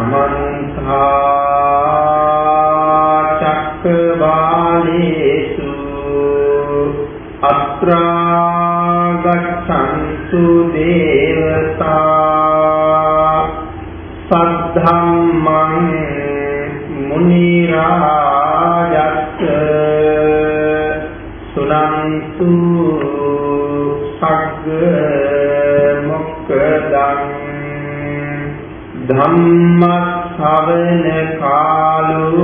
समन्ता ධම්ම ශ්‍රවණ කාලෝ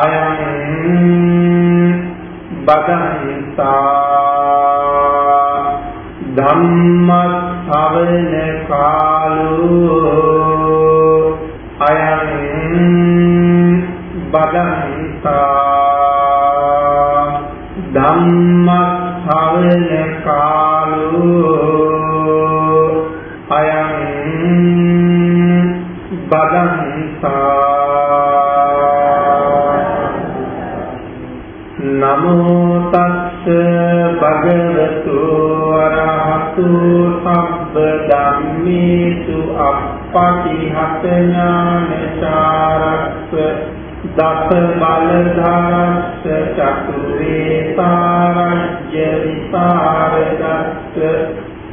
අයං බදන්තා ධම්ම දස බලධාරස්ස චතුරේසාරජ්‍ය විසරදස්ස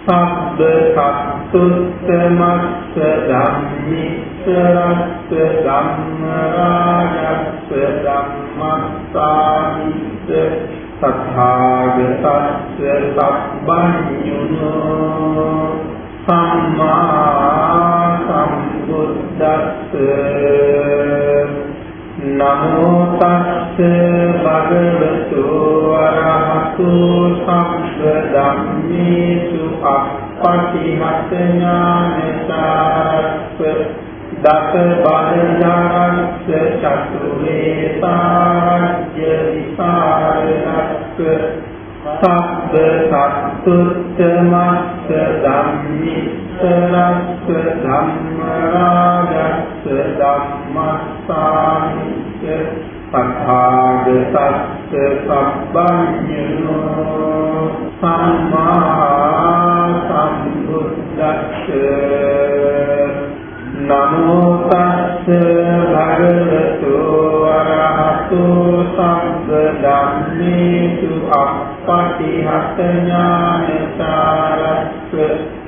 සබ්බ සත්තුත්තමස්ස ධම්මිස්සරස්ස ධම්මරාජස්ස ධම්මස්සාමිස්ස තථාගතස්ස සබ්බඤුනෝ ධම්මේසු අප්පටිහත ඥානචාරස්ස දස බලධාරස්ස චතුරේ සාරජ්‍ය විසරදස්ස සබ්බ සත්තුත්තමස්ස ධම්මිස්සරස්ස ධම්මරාජස්ස ධම්මස්සාමිස්ස පඨාගතස්ස සබ්බඤ්ඤෝ සම්මා සම්බුද්දස්ස නමෝ තස්ස භගවතු වරහතු සම්බ ධම්මේසු අප්පටිහත ඥානචාරස්ස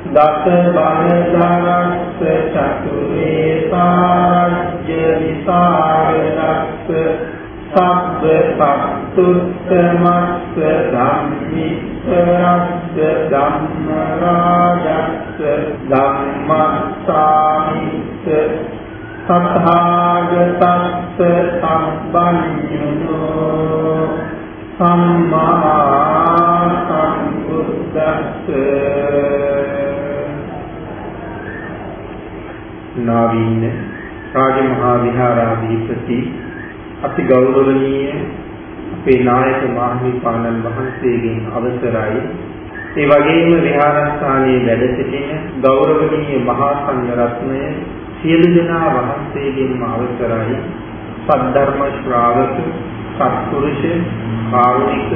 දස බලධරස්ස චතුරේ සාරජ්‍ය විසරදස්ස සබ්බ සත්තුත්තමස්ස ධම්මිස්සරස්ස ධම්මරාජස්ස ධම්මස්සාමිස්ස සත්තාගතස්ස සම්බඤ්ඤුනෝ සම්මා සම්බුද්දස්ස නාවීන රාජමහා විහාරාධිපති අති ගෞරවනීය අපේ නායක මාහිමිපාණන් වහන්සේගෙන් අවසරයි. ඒ වගේම විහාරස්ථානයේ වැඩ සිටින ගෞරවනීය මහා සංඝ රත්නය සියලු දෙනා වහන්සේගෙන්ම අවසරයි. සද්ධර්ම ශ්‍රාවක සත්පුරුෂ කාරුණික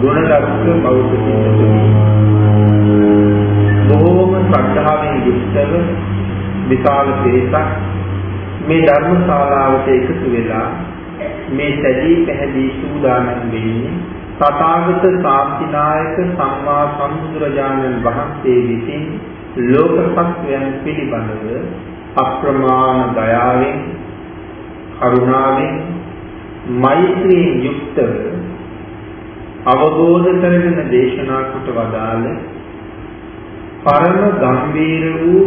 ගුණධර්ම බෞද්ධ පිටකදී බොහෝම ශ්‍රද්ධාවෙන් යුක්තව විශාල පිරිසක් මේ ධර්ම ශාලාවට එකතු වෙලා මේ සැදී පැහැදී සූදානම් වෙන්නේ තථාගත ශාන්තිනායක සම්මා සම්බුදුරජාණන් වහන්සේ විසින් ලෝක සත්වයන් පිළිබඳව අප්‍රමාණ දයාවෙන් කරුණාවෙන් මෛත්‍රියෙන් යුක්තව අවබෝධ කරගෙන දේශනා කොට වදාළ පරම ගම්බීර වූ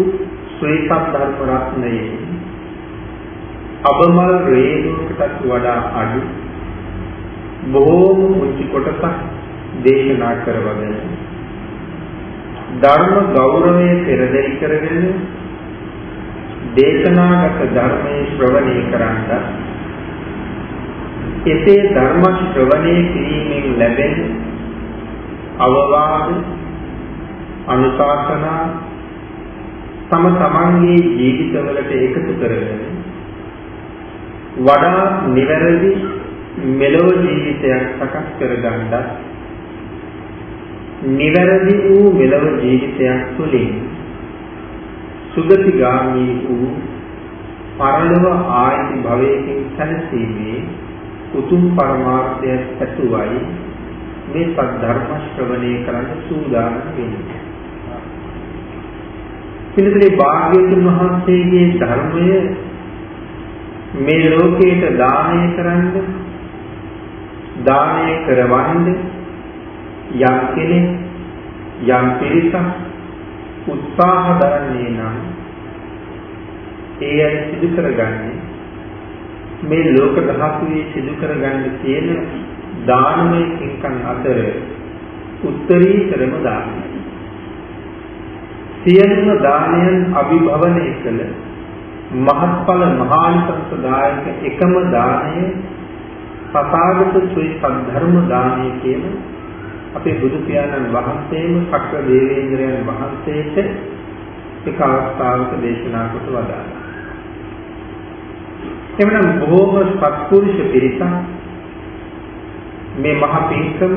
ශ්‍රේෂ්ඨ ධර්ම රත්නයේ අබමල් රේණුවකටත් වඩා අඩු. බොහෝම මුචි කොටසක් දේශනා කරවගෙන ධර්ම ගෞරවය පෙරදරි කරගෙන දේශනාගත ධර්මයේ ශ්‍රවණය කරන්ද එසේ ධර්ම ශ්‍රවණය කිරීමෙන් ලැබෙන අවවාද අනුශාසනා තම තමන්ගේ ජීවිතවලට එකතු කරගෙන වඩා නිවැරදි මෙලොව ජීවිතයක් සකස් කරගන්නත් නිවැරදි වූ මෙලොව ජීවිතයක් තුළින් සුගතිගාමී වූ පරලොව ආයති භවයකින් සැනසීමේ උතුම් පරමාර්ථය ඇතුවයි මේ සද්ධර්ම ශ්‍රවණය කරන්න සූදානම් වෙන්නේ. පිළිතුරේ භාග්‍යවතුන් වහන්සේගේ ධර්මය මේ ලෝකයට දානය කරන්න දානය කරවන්න යම් කෙනෙක් යම් පිරිසක් උත්සාහ දරන්නේ නම් ඒ අය සිදු කරගන්නේ මේ ලෝක ධාතුවේ සිදු කරගන්න තියෙන දානමය පින්කම් අතර උත්තරීතරම දානය. සියලුම දානයන් අභිභවනය කළ මහත්ඵල මහානිසංසදායක එකම දානය සතාගත සුයි සද්ධර්ම දානය කියන අපේ බුදු පියාණන් වහන්සේම සක්‍ර දේවේන්ද්‍රයන් වහන්සේට එක අවස්ථාවක දේශනා කොට වදාළා. එවනම් බොහෝම සත්පුරුෂ පිරිසක් මේ මහ පින්කම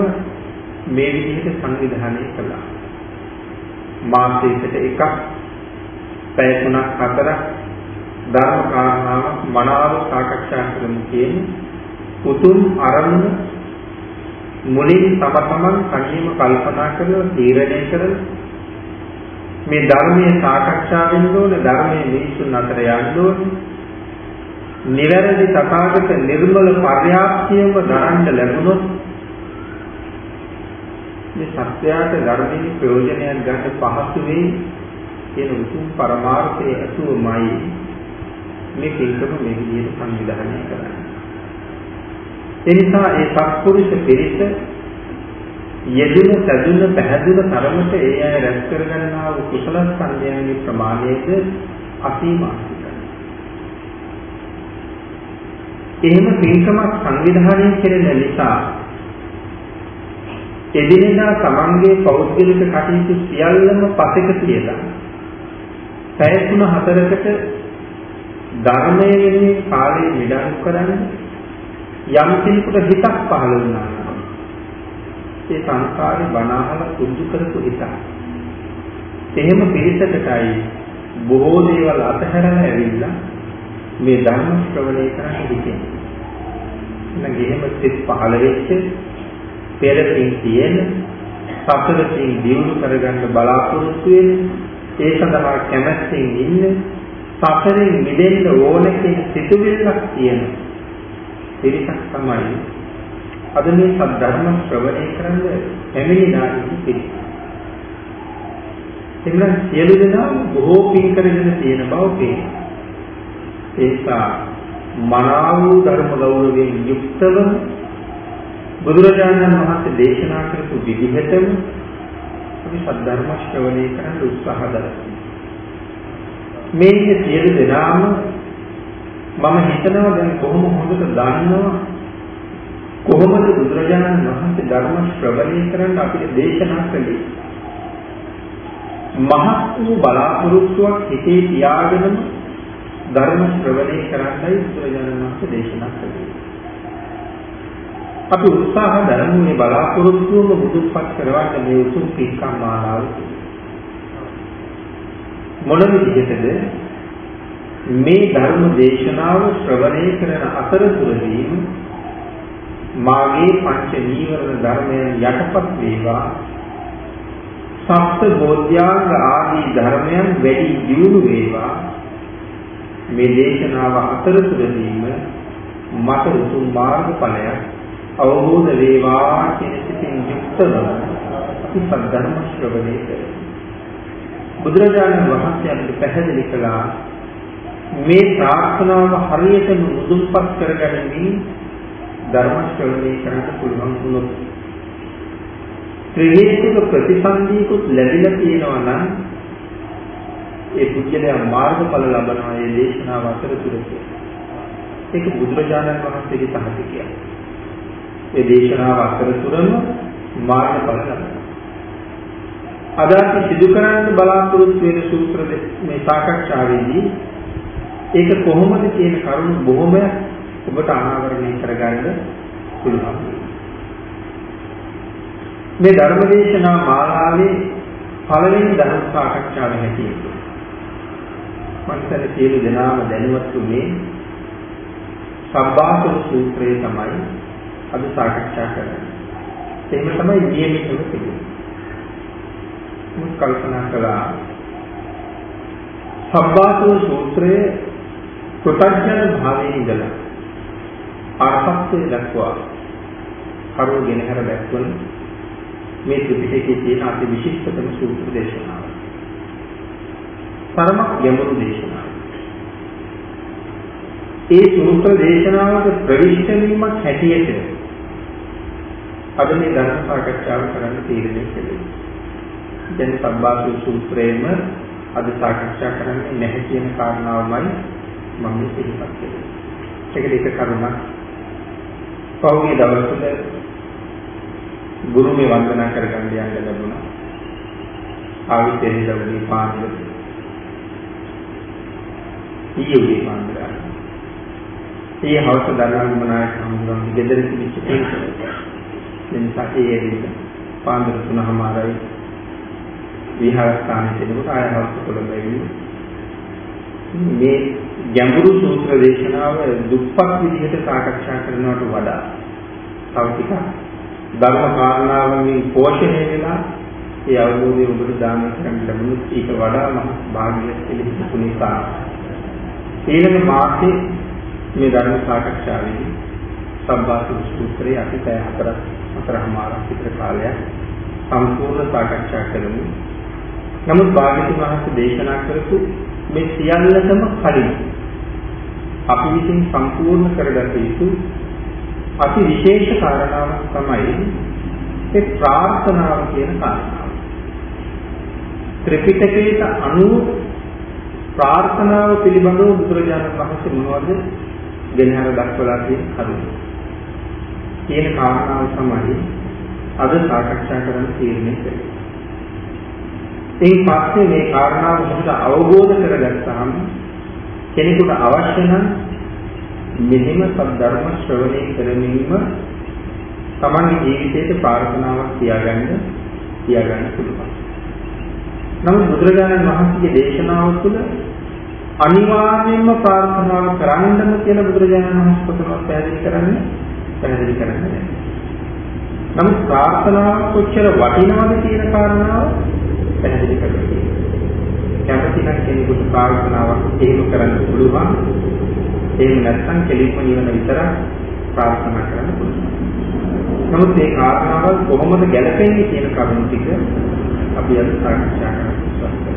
මේ විදිහට සංවිධානය කළා. මාසයකට එකක් පැය තුනක් හතරක් ධර්ම කාරණාවක් මනාව සාකච්ඡා කරමු කියන උතුම් අරමුණ මුලින් තම තමන් කණීම කල්පනා කරලා තීරණය කරලා මේ ධර්මයේ සාකච්ඡා වෙන්න ඕනේ ධර්මයේ මිනිසුන් අතර යන්න ඕනේ. නිවැරදි තථාගත නිර්මල පර්යාප්තියම දරන්න ලැබුණොත් මේ සත්‍යයට ධර්මයේ ප්‍රයෝජනයක් ගන්න පහසු වෙයි කියන උතුම් පරමාර්ථයේ අසුවමයි මේ පින්කම මේ විදිහට සංවිධානය කරන්නේ. ඒ නිසා ඒ සත්පුරුෂ පිරිස යෙදුන සැදුන පැහැදුන තරමට ඒ අය රැස් කරගන්නා වූ කුසල ස්කන්ධයන්ගේ ප්‍රමාණයද අසීමාන්තිකයි. එහෙම පින්කමක් සංවිධානය කෙරෙන නිසා එදිනෙදා තමන්ගේ පෞද්ගලික කටයුතු සියල්ලම පසෙක තියලා පැය තුන හතරකට ධර්මයේ වෙනුවෙන් කාලය විඩාම් කරන්න යම් කෙනෙකුට හිතක් පහළ වුණා නම් ඒ සංස්කාරේ බණහල පුරුදු කරපු හිතක්. එහෙම පිළිසකටයි බොහෝ දේවල් අතහැරලා ඇවිල්ලා මේ ධර්ම ශ්‍රවණය කරන්න හිතෙන්නේ. එහෙනම් එහෙම සිත් පහළ වෙච්ච පෙරකින් තියෙන සතරකින් දියුණු කරගන්න බලාපොරොත්තු වෙන ඒ සඳහා කැමැත්තෙන් ඉන්න සසරෙන් මිදෙන්න ඕන කියන සිතුවිල්ලක් තියෙන පිරිසක් තමයි අද මේ සද්ධර්ම ශ්‍රවණය කරන්න පැමිණිලා ඉන්න පිරිස. එන්න සියලු දෙනා බොහෝ පින් කරගෙන තියෙන බව පේනවා. ඒසා මනාව ධර්ම ගෞරවයෙන් යුක්තව බුදුරජාණන් වහන්සේ දේශනා කරපු විදිහටම අපි සද්ධර්ම ශ්‍රවණය කරන්න උත්සාහ දරනවා. මේ සියලු දෙනාම මම හිතනවා දැන් කොහොම හොඳට දන්නවා කොහොමද බුදුරජාණන් වහන්සේ ධර්ම ශ්‍රවණය කරන්න අපිට දේශනා කළේ? මහත් වූ බලාපොරොත්තුවක් හිතේ තියාගෙනම ධර්ම ශ්‍රවණය කරන්නයි බුදුරජාණන් වහන්සේ දේශනා කළේ. අපි උත්සාහ දරමු මේ බලාපොරොත්තුවම බුදුපත් කරවන්න මේ උතුම් පින්කම් මාලාව මොන විදිහටද? මේ ධර්ම දේශනාව ශ්‍රවණය කරන අතරතුරදී මාගේ පංච නීවරණ ධර්මයන් යටපත් වේවා. සප්ත බෝධ්‍යාංග ආදී ධර්මයන් වැඩි දියුණු වේවා. මේ දේශනාව අතරතුරදීම මට උතුම් මාර්ගඵලයක් අවබෝධ වේවා කියන සිතින් යුක්තව අපි සද්ධර්ම ශ්‍රවණය කරමු. බුදුරජාණන් වහන්සේ අපිට පැහැදිලි කළා මේ ප්‍රාර්ථනාව හරියටම මුදුන්පත් කරගැනීමෙන් ධර්ම ශ්‍රවණය කරන්න පුළුවන් වුණොත් ත්‍රිහේතුක ප්‍රතිසන්දීකුත් ලැබිලා තියෙනවා නම් ඒ පුද්ගලයා මාර්ගඵල ලබනවා ඒ දේශනාව අතරතුරදී ඒක බුදුරජාණන් වහන්සේගේ සහතිකයක්. ඒ දේශනාව අතරතුරම මාර්ගඵල ලබනවා. අද අපි සිදු කරන්න බලාපොරොත්තු වෙන සූත්‍ර මේ සාකච්ඡාවේදී ඒක කොහොමද කියන කරුණු බොහොමයක් ඔබට අනාවරණය කරගන්න පුළුවන්. මේ ධර්මදේශනා මාලාවේ පළවෙනි ධර්ම සාකච්ඡාව හැටියට මන්තර සියලු දෙනාම දැනුවත් උනේ සබ්බාසව සූත්‍රය තමයි අද සාකච්ඡා කරන්නේ. එහෙම තමයි නියමිතව තිබෙන්නේ. මුත් කල්පනා කළා සබ්බාසව සූත්‍රයේ කෘතඥ භාවයේ ඉඳලා අර්ථත්වයේ දක්වා කරුණගෙන හැර දැක්වන මේ ත්‍රිපිටකයේ තියෙන අති විශිෂ්ටතම සූත්‍ර දේශනාව. පරම ගැඹුරු දේශනාව. ඒ සූත්‍ර දේශනාවක ප්‍රවිෂ්ඨ වීමක් හැටියට අද මේ ධර්ම සාකච්ඡාව කරන්න තීරණය කළේ. දැන් සබ්බාසු සූත්‍රයේම අද සාකච්ඡා කරන්නේ නැහැ කියන කාරණාවමයි මම ඉතිරිපත් කළේ. ඒකට එක කරුණක් පෞගේ දවසට ගුරුමේ වන්දනා කරගන්න යන්න ලැබුණා. ආවිතේ ලැබුණේ පාන්දර. ඊයේ පාන්දර. ඒ හවස දරාගමනායක හමුදුරන් ගෙදර තිබිච්ච ඒක. එනිසා ඒ ඇවිල්ලා පාන්දර තුනමාරයි විහාරස්ථානයේ තිබුණා ආය හවස කොළඹ මේ ගැඹුරු සූත්‍ර දේශනාව දුප්පත් විදිහට සාකච්ඡා කරනවට වඩා තව ටිකක් ධර්ම කාරණාවන්ගෙන් පෝෂණය වෙලා ඒ අවබෝධය ඔබට දාන කරන්න ලැබුණොත් ඊට වඩා මහ භාග්‍යයක් පිළිබඳ නිසා ඊළඟ මාසේ මේ ධර්ම සාකච්ඡාවේදී සම්බාසු සූත්‍රයේ අපි පැය හතරක් හතරමාරක් විතර කාලයක් සම්පූර්ණ සාකච්ඡා කරමු. නමුත් භාග්‍යතුන් වහන්සේ දේශනා කරපු මේ සියල්ලටම කලින් අපි විසින් සම්පූර්ණ කරගත යුතු අති විශේෂ කාරණාවක් තමයි ඒ ප්‍රාර්ථනාව කියන කාරණාව. ත්‍රිපිටකයට අනුව ප්‍රාර්ථනාව පිළිබඳව බුදුරජාණන් වහන්සේ මොනවද ගෙනහැර දක්වලා තියෙන කරුණ. කියන කාරණාව තමයි අද සාකච්ඡා කරන්න තීරණය කළේ. ඒ පස්සේ මේ කාරණාව හොඳට අවබෝධ කරගත්තාම කෙනෙකුට අවශ්‍ය නම් මෙහෙම සද්ධර්ම ශ්‍රවණය කරමින්ම තමන්ගේ ජීවිතයට ප්‍රාර්ථනාවක් තියාගන්න තියාගන්න පුළුවන්. නමුත් බුදුරජාණන් වහන්සේගේ දේශනාව තුළ අනිවාර්යයෙන්ම ප්‍රාර්ථනාව කරන්නම කියලා බුදුරජාණන් වහන්සේ කොතනවත් පැහැදිලි කරන්නේ පැහැදිලි කරන්නේ නැහැ. නමුත් ප්‍රාර්ථනාව කොච්චර වටිනවද කියන කාරණාව පැහැදිලි කරගන්න. කැමති නම් කෙනෙකුට ප්‍රාර්ථනාවක් එහෙම කරන්න පුළුවන්. එහෙම නැත්නම් කෙලින්ම නිවන විතර ප්‍රාර්ථනා කරන්න පුළුවන්. නමුත් මේ කාරණාවල් කොහොමද ගැලපෙන්නේ කියන කරුණු ටික අපි අද සාකච්ඡා කරමු.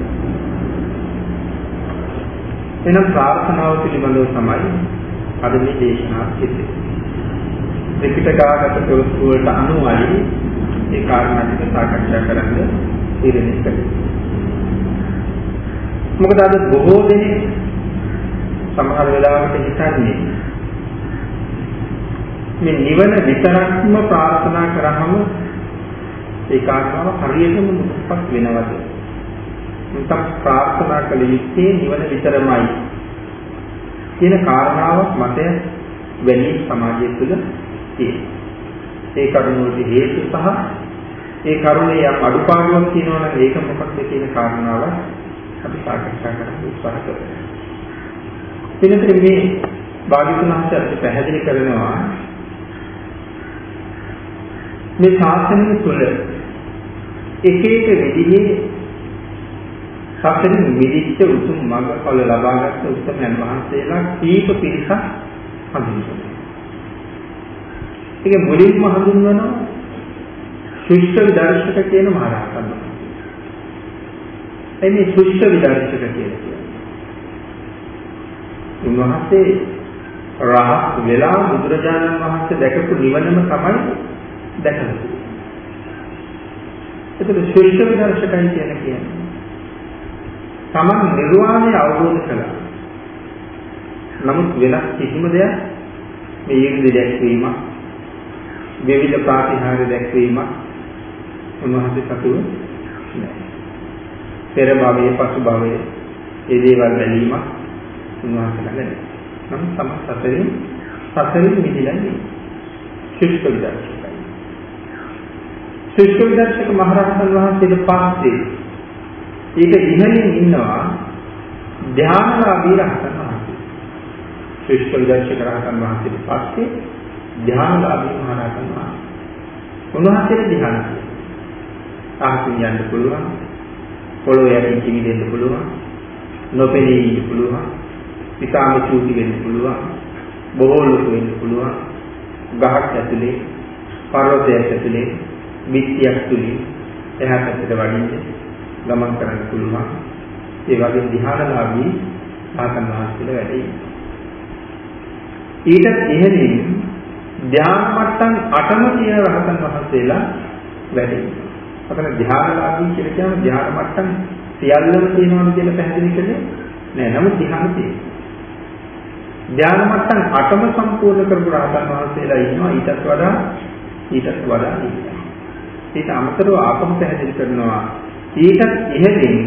එනම් ප්‍රාර්ථනාව පිළිබඳව තමයි අද මේ දේශනාව කෙරෙන්නේ. ත්‍රිපිටකාගත තොරතුරු වලට අනුවයි ඒ කාරණා ටික සාකච්ඡා කරන්න තීරණය කළේ. මොකද අද බොහෝ දෙනෙක් සමහර වෙලාවට හිතන්නේ මේ නිවන විතරක්ම ප්‍රාර්ථනා කරාම ඒ කාරණාව හරියටම මුක්පත් වෙනවද? මුක්පත් ප්‍රාර්ථනා කළ යුත්තේ නිවන විතරමයි කියන කාරණාවක් මත වෙන්නේ සමාජය තුළ තියෙනවා. ඒ කරුණ වලට හේතු සහ ඒ කරුණේ යම් අඩුපාඩුවක් තියෙනවා නම් ඒක මොකක්ද කියන කාරණාව අපි සාකච්ඡා කරන්න උත්සාහ කරමු. එතනදී මේ භාග්‍යතුන්හත් අපිට පැහැදිලි කරනවා මේ ශාසනය තුළ එක එක විදිහේ සසරින් මිදිච්ච උතුම් මඟඵල ලබාගත් උත්තරයන් වහන්සේලා කීප පිරිසක් හඳුන්වනවා. ඒක මුලින්ම හඳුන්වනවා ශිෂ්ට විදර්ශක කියන මහරහතන් වහන්සේ. එන්නේ ශිෂ්ට විදර්ශක කියලා කියන්නේ. උන්වහන්සේ රහත් වෙලා බුදුරජාණන් වහන්සේ දැකපු නිවනම තමයි දැකලා. ඒකට ශිෂ්ට විදර්ශකයි කියන කියන්නේ. තමන් නිර්වාණය අවබෝධ කළා. නමුත් වෙනස් කිසිම දෙයක් මේ යෙන්නේ දැක්වීමක් විවිධ ප්‍රාතිහාර්ය දැක්වීමක් උන්වහන්සේ සතුව නැහැ. පෙර භවයේ පසු භවයේ ඒ දේවල් බැලීමක් උන්වහන්සේ ළඟ නැහැ. නම් තම සතරින් සතරින් මිදිලා ඉන්නේ. ශිෂ්ට විදර්ශකයි. ශිෂ්ට විදර්ශක මහරහතන් වහන්සේට පස්සේ ඊට ඉහළින් ඉන්නවා ධානලාභී රහතන් වහන්සේ. ශ්‍රේෂ්ඨ විදර්ශක රහතන් වහන්සේට පස්සේ ධානලාභී මහරහතන් වහන්සේ. උන්වහන්සේට ධ්‍යාන ආහසින් යන්න පුළුවන්. පොළොව යටින් කිමිදෙන්න පුළුවන්. නොපෙනී ඉන්න පුළුවන්. ඉතාම චූටි වෙන්න පුළුවන්. බොහෝ ලොකු වෙන්න පුළුවන්. ගහක් ඇතුලේ, පර්වතයක් ඇතුලේ, බිත්තියක් තුලින් එහා පැත්තට වඩින්න ගමන් කරන්න පුළුවන්. ඒ වගේ ධ්‍යානලාභී ආතන් වහන්සේලා වැඩි. ඊට ඉහළින් ධ්‍යාන මට්ටම් 8ම තියෙන රහතන් වහන්සේලා වැඩි. අපිට ධ්‍යානලාභී කියලා කියන්නේ ධ්‍යාන මට්ටම් සියල්ලම තියෙනවා කියලා පැහැදිලි කළේ නෑ. නමුත් ධ්‍යාන තියෙනවා. ධ්‍යාන මට්ටම් 8ම සම්පූර්ණ කරපු රහතන් වහන්සේලා ඉන්නවා ඊටත් වඩා ඊටත් වඩා ඉන්නවා. ඊට අමතරව ආපම පැහැදිලි කරනවා ඊටත් ඉහළින්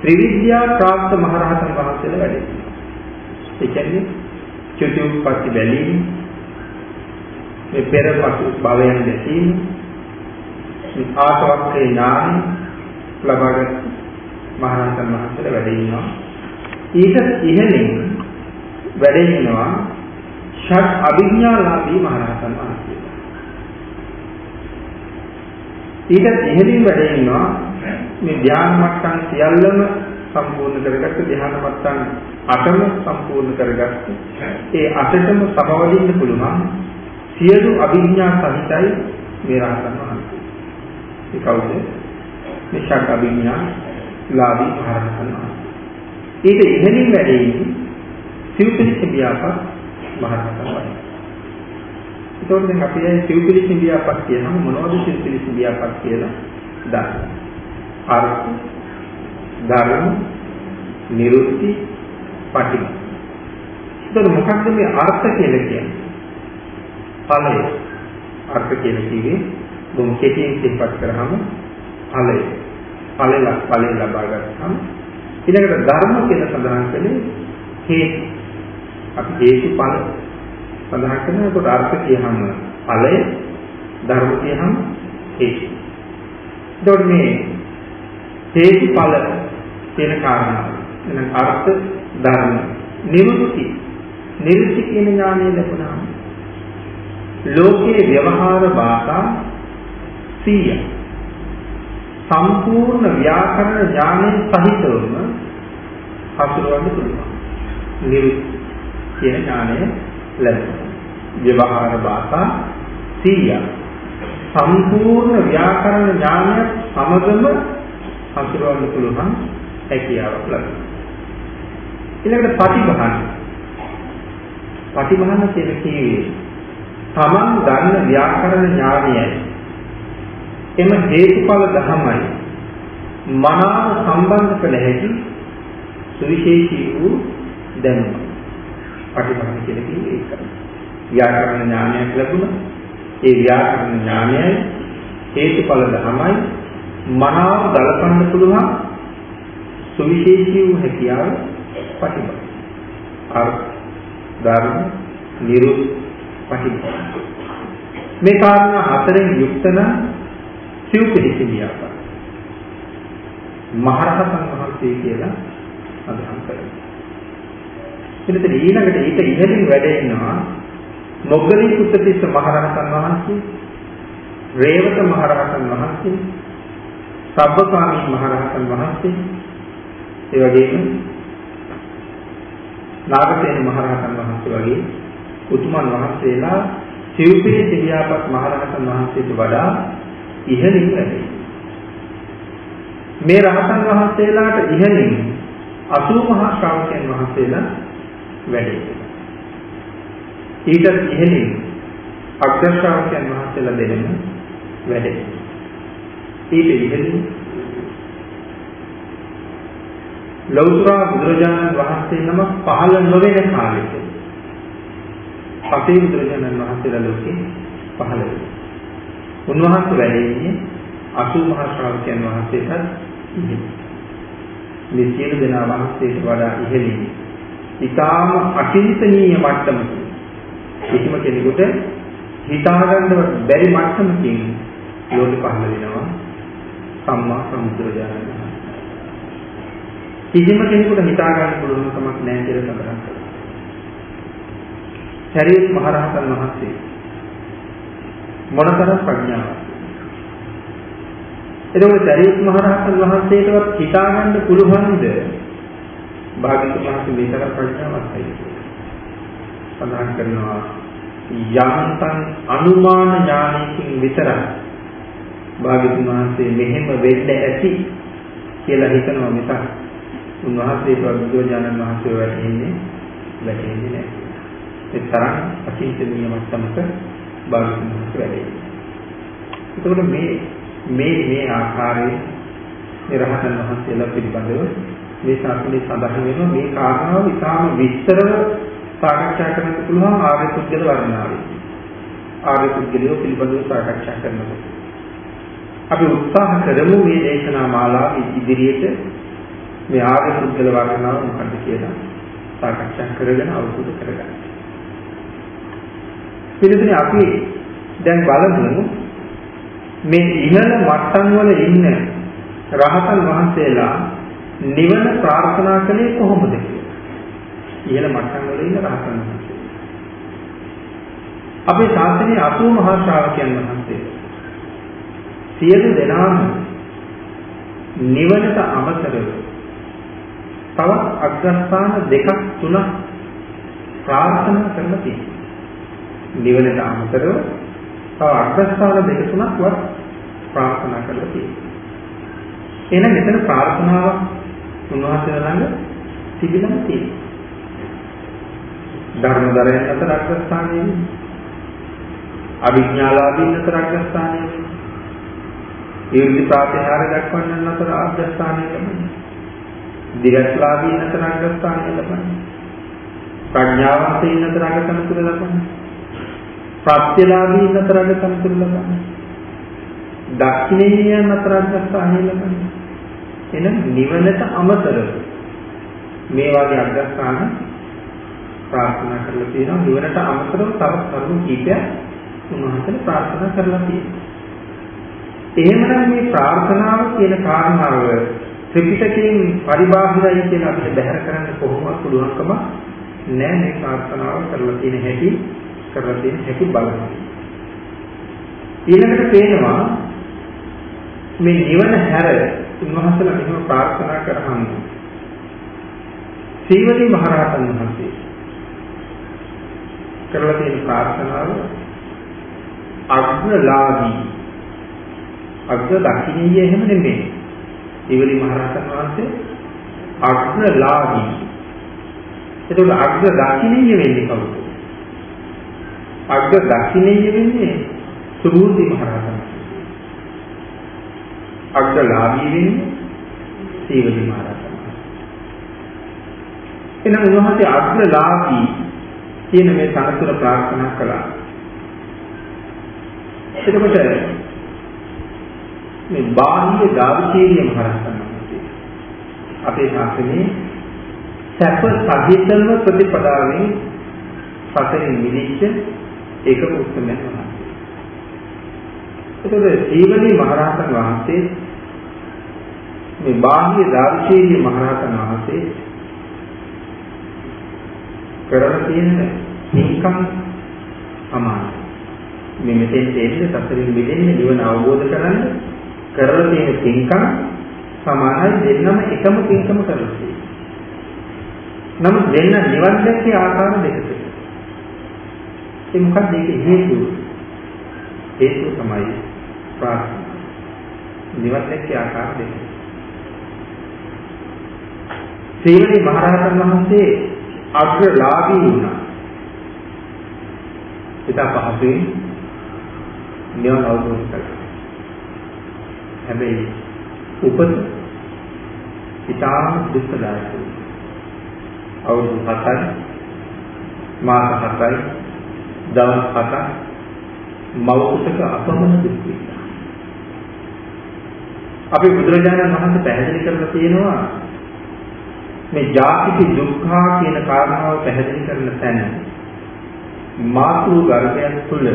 ත්‍රිවිද්‍යා ප්‍රාප්ත මහරහතන් වහන්සේලා වැඩි. ඒ කියන්නේ චතුප්පති බැලීම මේ පෙර පසු භවයන් දැකීම මේ ආසවක්ඛේ ඥාන ලබාගත් මහරහතන් වහන්සේලා වැඩ ඉන්නවා. ඊට ඉහළින් වැඩ ඉන්නවා ෂඩ් අභිඥාලාභී මහරහතන් වහන්සේලා. ඊට ඉහළින් වැඩ ඉන්නවා මේ ධ්‍යාන මට්ටම් සියල්ලම සම්පූර්ණ කරගත්ත ධ්‍යාන මට්ටම් අටම සම්පූර්ණ කරගත්ත ඒ අටටම සමවදින්න පුළුවන් සියලු අභිඥා සහිතයි මේ රහතන් වහන්සේ. ඒ කවුද? මේ ෂක් අභිඥා ලාභී මහරහතන් වහන්සේ. ඊට ඉහළින් වැඩේ සිව්පිලිච්ච ව්‍යාපක් මහරහතන් වහන්සේ. ඒතකොට දැන් අපි දැන් සිව්පිලිච්ච ව්‍යාපක් කියනම මොනවද සිව්පිලිච්ච ව්‍යාපක් කියලා දන්න. අර්ථ ධර්ම නිරුක්ති පටිඝ. ඒතකොට මොකක්ද මේ අර්ථ කියලා කියන්නේ? ඵලය අර්ථ කියන කීවේ බොම් කෙටියෙන් සිහිපත් කරාම ඵලය. ඵලය ඵලය ලබා ගන්නවා ඊළඟට ධර්ම කියලා සඳහන් කළේ හේතු. අපි හේතු ඵල සඳහන් කරනකොට අර්ථ කියහම ඵලය ධර්ම කියහම හේතු. එතකොට මේ හේතු ඵල කියන කාරණාව එහෙනම් අර්ථ ධර්ම නිරුක්ති නිරුක්ති කියන ඥානය ලැබුණාම ලෝකයේ ව්‍යවහාර භාෂා 100 සම්පූර්ණ ව්‍යාකරණ ඥානයෙන් සහිතවම හසුරවන්න පුළුවන්. නිරුත් කියන ඥානය ලැබෙනවා. ව්‍යවහාර භාෂා 100 සම්පූර්ණ ව්‍යාකරණ ඥානය සමගම හසුරවන්න පුළුවන් හැකියාවක් ලැබෙනවා. ඊළඟට ප්‍රතිභාන. ප්‍රතිභාන කියන කීවේ තමන් ගන්න ව්‍යාකරණ ඥානයයි එම හේතුඵල ධමයි මනාව සම්බන්ධ කළ හැකි සුවිශේෂී වූ දැනුම. පටිභාන කියලා කියන්නේ ඒකයි. ව්‍යාකරණ ඥානයක් ලැබුණා. ඒ ව්‍යාකරණ ඥානයයි හේතුඵල ධමයි මනාව ගලපන්න පුළුවන් සුවිශේෂී වූ හැකියාව පටිභාන. අර්ථ ධර්ම නිරුත් පටිච්ච මේ කාරණා හතරෙන් යුක්ත නම් සිව්පිලිසි ව්‍යාපාර මහරහතන් වහන්සේ කියලා අදහම් කරනවා. ඊට ඊළඟට ඊට ඉහළින් වැඩ ඉන්නවා මොග්ගලී කුත්තතිස්ස මහරහතන් වහන්සේ, රේවත මහරහතන් වහන්සේ, සබ්බකාමී මහරහතන් වහන්සේ, ඒ වගේම නාගසේන මහරහතන් වහන්සේ වගේ උතුමන් වහන්සේලා සිව්පිරි සිරියාපත් මහරහතන් වහන්සේට වඩා ඉහළින් වැඩි. මේ රහතන් වහන්සේලාට ඉහළින් 80 මහා ශ්‍රාවකයන් වහන්සේලා වැඩි. ඊට ඉහළින් අග්‍ර ශ්‍රාවකයන් වහන්සේලා දෙන්න වැඩි. ඊට ඉහළින් ලෞතර බුදුරජාණන් වහන්සේ නම පහළ නොවන කාලෙක පසේ බුදුරජාණන් වහන්සේලා ලෝකේ පහළ වෙනවා. උන්වහන්සේ වැඩ ඉන්නේ අසු මහ ශ්‍රාවකයන් වහන්සේට මේ සියලු දෙනා වහන්සේට වඩා ඉහළින් ඊටාම අචින්තනීය මට්ටමක කිසිම කෙනෙකුට හිතාගන්න බැරි මට්ටමකින් ලෝකෙ පහළ වෙනවා සම්මා සම්බුදුරජාණන් වහන්සේ. කිසිම කෙනෙකුට හිතා ගන්න පුළුවන් කමක් නැහැ කියලා සඳහන් කරනවා. සරියුත් මහරහතන් වහන්සේ මොනතරම් ප්‍රඥාවක්. එතකොට සරියුත් මහරහතන් වහන්සේටවත් හිතා ගන්න පුළුවන්ද භාග්‍යවතුන් වහන්සේ මේතර ප්‍රඥාවක් ඇයි සඳහන් කරනවා යන්තම් අනුමාන ඥානයකින් විතරයි භාග්‍යවතුන් වහන්සේ මෙහෙම වෙන්න ඇති කියලා හිතනවා මිසක් උන්වහන්සේ බුදුරජාණන් වහන්සේ වැටෙන්නේ වැටෙන්නේ නැහැ. ඒ තරම් අචින්තනීය මට්ටමක භාග්‍යවතුන් වහන්සේ වැඩේ. එතකොට මේ මේ මේ ආකාරයේ නිරහතන් වහන්සේලා පිළිබඳව මේ ශාස්ත්‍රයේ සඳහන් වෙනවා මේ කාරණාව ඉතාම විස්තරව සාකච්ඡා කරන්න පුළුවන් ආර්ය පුද්ගල වර්ණනාවේ. ආර්ය පුද්ගලයෝ පිළිබඳව සාකච්ඡා කරනකොට. අපි උත්සාහ කරමු මේ දේශනා මාලාව ඉදිරියට මේ ආර්ය පුද්ගල වර්ණනාව මොකක්ද කියලා සාකච්ඡා කරගෙන අවබෝධ කරගන්න. පිළිතුරේ අපි දැන් බලමු මේ ඉහළ මට්ටම් වල ඉන්න රහතන් වහන්සේලා නිවන ප්‍රාර්ථනා කළේ කොහොමද කියලා. ඉහළ මට්ටම් වල ඉන්න රහතන් වහන්සේ. අපේ ශාස්ත්‍රයේ 80 මහා ශ්‍රාවකයන් වහන්සේ සියලු දෙනාම නිවනට අමතරව තවත් අග්‍රස්ථාන දෙකක් තුනක් ප්‍රාර්ථනා කරලා තියෙනවා. නිවනට අමතරව තව අග්‍රස්ථාන දෙක තුනක් වත් ප්‍රාර්ථනා කරලා තියෙනවා. එහෙනම් මෙතන ප්‍රාර්ථනාවක් උන්වහන්සේලා ළඟ තිබිලා තියෙනවා. ධර්මදරයන් අතර අග්‍රස්ථානයේ අවිඥාලාභීන් අතර අග්‍රස්ථානයේ ඊර්ති ප්‍රාතිහාර දක්වන්නන් අතර අග්‍රස්ථානයේ ලබන්නේ දිගස්ලාභීන් අතර අග්‍රස්ථානයේ ලබන්නේ ප්‍රඥාවන්තයින් අතර අගතනතුර ලබන්නේ ප්‍රත්‍යලාභීන් අතර අගතනතුර ලබන්නේ දක්ෂිනේයන් අතර අග්‍රස්ථානයේ ලබන්නේ එනම් නිවනට අමතරව මේ වගේ අග්‍රස්ථාන ප්‍රාර්ථනා කරලා තියෙනවා. නිවනට අමතරව තව කරුණු කීපයක් උන්වහන්සේ ප්‍රාර්ථනා කරලා තියෙනවා. එහෙමනම් මේ ප්‍රාර්ථනාව කියන කාරණාව ත්‍රිපිටකයෙන් පරිබාහිරයි කියලා අපිට බැහැර කරන්න කොහොමද පුළුවන්කම නෑ. මේ ප්‍රාර්ථනාව කරලා තියෙන හැටි කරලා තියෙන හැටි බලන්න. ඊළඟට පේනවා මේ නිවන හැර උන්වහන්සේලා මෙහෙම ප්‍රාර්ථනා කරහම සීවලී මහරහතන් වහන්සේ කරලා තියෙන ප්‍රාර්ථනාව අග්‍රලාභී අග්‍ර දක්ෂිනීය එහෙම නෙමෙයි. ඉවලි මහරහතන් වහන්සේ අග්‍රලාභී. එතකොට අග්‍ර දක්ෂිනීය වෙන්නේ කවුද? අග්‍ර දක්ෂිනීය වෙන්නේ සුරුද්දි මහරහතන්. අග්‍රලාභී වෙන්නේ සීවලි මහරහතන්. එනම් උන්වහන්සේ අග්‍රලාභී කියන මේ තනතුර ප්‍රාර්ථනා කළා. එතකොට මේ බාහිර දාර්ශනික මහරහතන් වහන්සේ අපේ ශාසනයේ සැප සහිතව ප්‍රතිපදාවෙන් සතරින් මිදිච්ච ඒකම උත්තරයක් වහන්සේ. එතකොට සීවලී මහරහතන් වහන්සේ මේ බාහිර දාර්ශනික මහරහතන් වහන්සේ කරලා තියෙන පින්කම් සමානයි. මේ මෙතෙන් තේරෙන්නේ සතරින් මිදෙන්න නිවන අවබෝධ කරගන්න කරලා තියෙන පින්කම් සමානයි දෙන්නම එකම පින්කම කරලා තියෙන්නේ. නමුත් දෙන්න නිවන් දැක්කේ ආකාර දෙකකට. ඒ මොකක්ද ඒකේ හේතුව? හේතුව තමයි ප්‍රාර්ථනා. නිවන් දැක්කේ ආකාර දෙකකට. සීලී මහරහතන් වහන්සේ අග්‍රලාභී වුණා. ඒක පහසුවෙන් නිවන අවබෝධ කරගන්න. හැබැයි උපත ඉතාම දුක්ඛදායක. අවුරුදු 7යි මාස 7යි දවස් 7ක් මවකුසක අපමණ දුක් විඳා. අපි බුදුරජාණන් වහන්සේ පැහැදිලි කරලා තියෙනවා මේ ජාතික දුක්ඛා කියන කාරණාව පැහැදිලි කරන තැන මාතෘ ගර්භයන් තුළ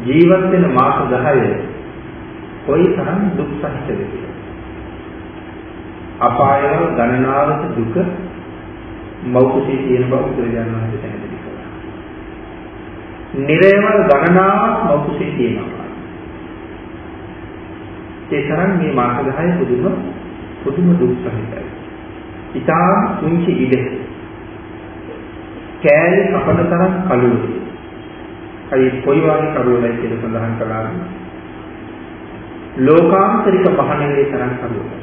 ජීවත් වෙන මාස 10 කොයි තරම් දුක් සහිතද කියලා. අපායවල ගණනාවක දුක මෞකසේ තියෙන බව බුදුරජාණන් වහන්සේ පැහැදිලි කළා. නිරයවල ගණනාවක් මෞකසේ තියෙනවා. ඒ තරම් මේ මාස 10 පුදුම පුදුම දුක් සහිතයි. ඊටාම් කුංචි ඉඩ. කෑලි කපන තරම් කළුයි. අයි කොයි වගේ කරුවලයි කියලා සඳහන් කළාද? ලෝකාන්තරික මහණෙනි තරම් කරුවයි.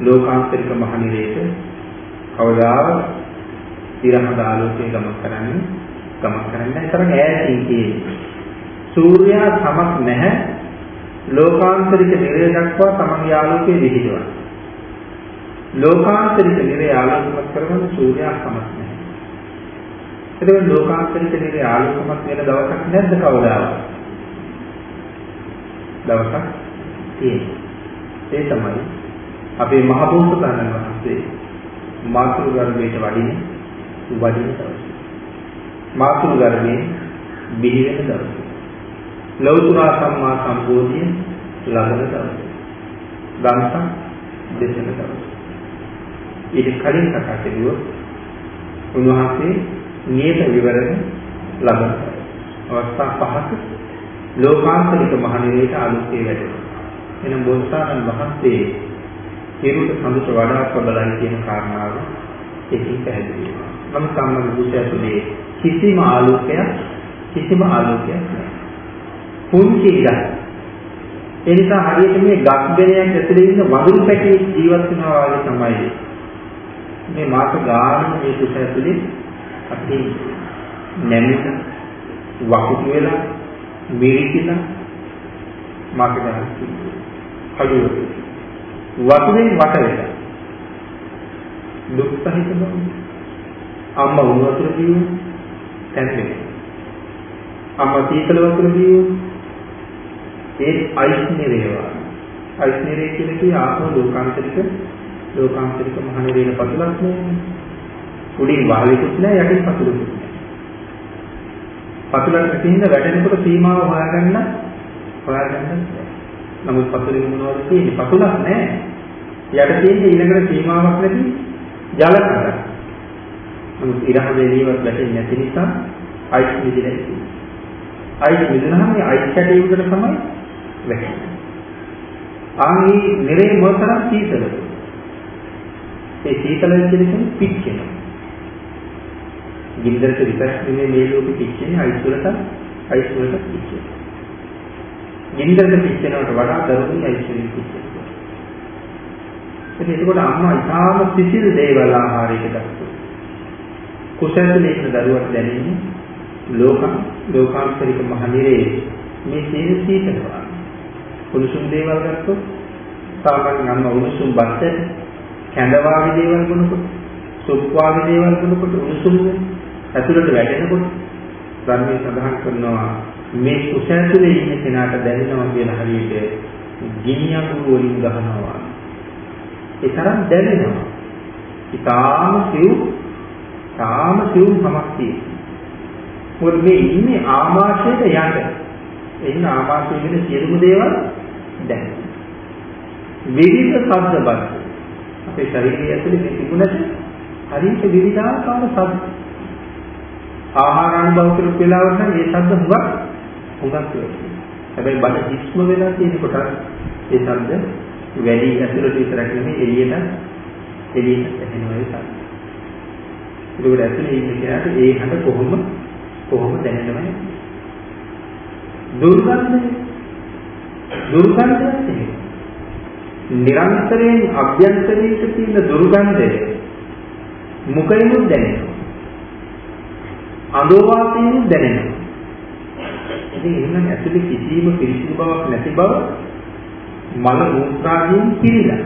ලෝකාන්තරික මහණෙනිට කවදාව ඉරහඳ ආලෝකයේ ගමන් කරන්නේ ගමන් කරන්නේ තරම් ඈතින් තියෙන්නේ. සූර්යයා සමක් නැහැ ලෝකාන්තරික නිරය දක්වා තමන්ගේ ආලෝකයේ විහිදුවන. ලෝකාන්තරික නිරය ආලෝකමත් කරගන්න සූර්යයා සමත් නැහැ. එතකොට ලෝකාන්තරික නිරය ආලෝකමත් වෙන දවසක් නැද්ද කවදාවත්? දවසක් තියෙනවා. ඒ තමයි අපේ මහබෝසතාණන් වහන්සේ මාතෘ ගර්භයට වඩින වඩින දවස. මාතෘ ගර්භයේ බිහි වෙන දවස. ලෞතර සම්මා සම්බෝධිය ලබන දවස. ධම්සක් දෙසන දවස. ඊට කලින් කතා කෙරුවොත් උන්වහන්සේ නියත විවරණ ලබන අවස්ථා පහක ලෝකාන්තරික මහණෙනිට අලුතේ වැඩෙනවා. එනම් බෝසතාණන් වහන්සේ හිරුට සඳුට වඩා ප්‍රබලයි කියන කාරණාව එකින් පැහැදිලි වෙනවා. නම් සම්මත බුද්ධයාගේ කිසිම ආලෝකයක් කිසිම ආලෝකයක් නැහැ. පුංචි ඉඩක්. ඒ නිසා හරියට මේ ගස්බෙනයක් ඇතුලේ ඉන්න වඳුරු පැටියෙක් ජීවත් වෙනවා වගේ තමයි මේ මාස ගාන මේ කුස ඇතුලේ අපි නැමිත වකුතු වෙලා මිරිකිලා මාස ගාන කඩුව වතුරෙන් වට වෙලා. දුක් සහිත බව. අම්මා උණු වතුර දීලා තැන්පෙනවා අම්මා සීතල වතුර දීලා ඒ අයිස්නිරේවා. අයිස්නිරේ කියලා කිය ආත්ම ලෝකාන්තරික ලෝකාන්තරික මහනිරේන පතුලක් නේ. උඩින් වහලෙකුත් නැහැ යටින් පතුලකුත් නැහැ. පතුලක් නැතිනම් වැඩෙනකොට සීමාව හොයාගන්න හොයාගන්න නමුත් පතුලේ මොනවද තියෙන්නේ? පතුලක් නැහැ. යට තියෙන්නේ ඊළඟට සීමාවක් නැති ජල කඳක්. නමුත් ඉරහ දෙවියවත් වැටෙන්නේ නැති නිසා අයිස් මිදිලා ඉන්නේ. අයිස් මිදුනහම මේ අයිස් කැටේ උඩට තමයි වැටෙනවා. ආන්ගේ නිරේ මොතරම් සීතලද? ඒ සීතල කියන්නේ පිච්චෙනවා. ගින්දරට විතරක් නෙමෙයි මේ ලෝකෙ පිච්චෙන්නේ අයිස් වලට අයිස් වලට පිච්චෙනවා. ගින්දරට පිච්චෙනවට වඩා දරුණුයි අයිස් වලින් පිච්චෙනවා. එතකොට අම්මා ඉතාම සිසිල් දේවල් ආහාරයක දක්වනවා. කුසලයේ ඉන්න දරුවට දැනෙන්නේ ලෝක ලෝකාන්තරික මහ නිරේ මේ සීල සීතලවා. උණුසුම් දේවල් ගත්තොත් සාමාන්‍යයෙන් අන්න උණුසුම් බත් කැඳ වාගේ දේවල් බොනකොට සුප් වාගේ දේවල් බොනකොට උණුසුම් ඇතුළට වැටෙනකොට ධර්මයේ සඳහන් කරනවා මේ කුස ඇතුලේ ඉන්න කෙනාට දැනෙනවා කියලා හරියට ගිනි අඟුරු වලින් ගහනවා. ඒ තරම් දැනෙනවා. ඊටාම සිව් තාම සිව් සමක් තියෙනවා. මොකද මේ ඉන්නේ ආමාශයට යට. එන්න ආමාශයේ වෙන සියලුම දේවල් දැනෙනවා. විවිධ ශබ්ද බස් අපේ ශරීරය ඇතුලේ මේ තිබුණට හරියට විවිධාකාර ශබ්ද ආහාර අනුභව කරපු වෙලාවට නම් මේ ශබ්ද හුඟක් හුඟක් වෙනවා. හැබැයි බඩ හිස්ම වෙලා තියෙනකොට ඒ ශබ්ද වැඩි ඇතුළට විතරක් නෙමෙයි එළියට එළියට ඇහෙනවා ඒ ශබ්ද. ඒක ඇතුලේ ඉන්න කෙනාට ඒ හඬ කොහොම කොහොම දැනෙනවද? දුර්ගන්ධය දුර්ගන්ධයක් තියෙනවා. නිරන්තරයෙන් අභ්‍යන්තරයට තියෙන දුර්ගන්ධය මුඛයෙන්ුත් දැනෙනවා. අඳෝවාතයෙන්ුත් දැනෙනවා. ඉතින් එහෙනම් ඇතුලේ කිසිම පිරිසිදු බවක් නැති බව මල මූත්‍රාදීන් පිළිලා.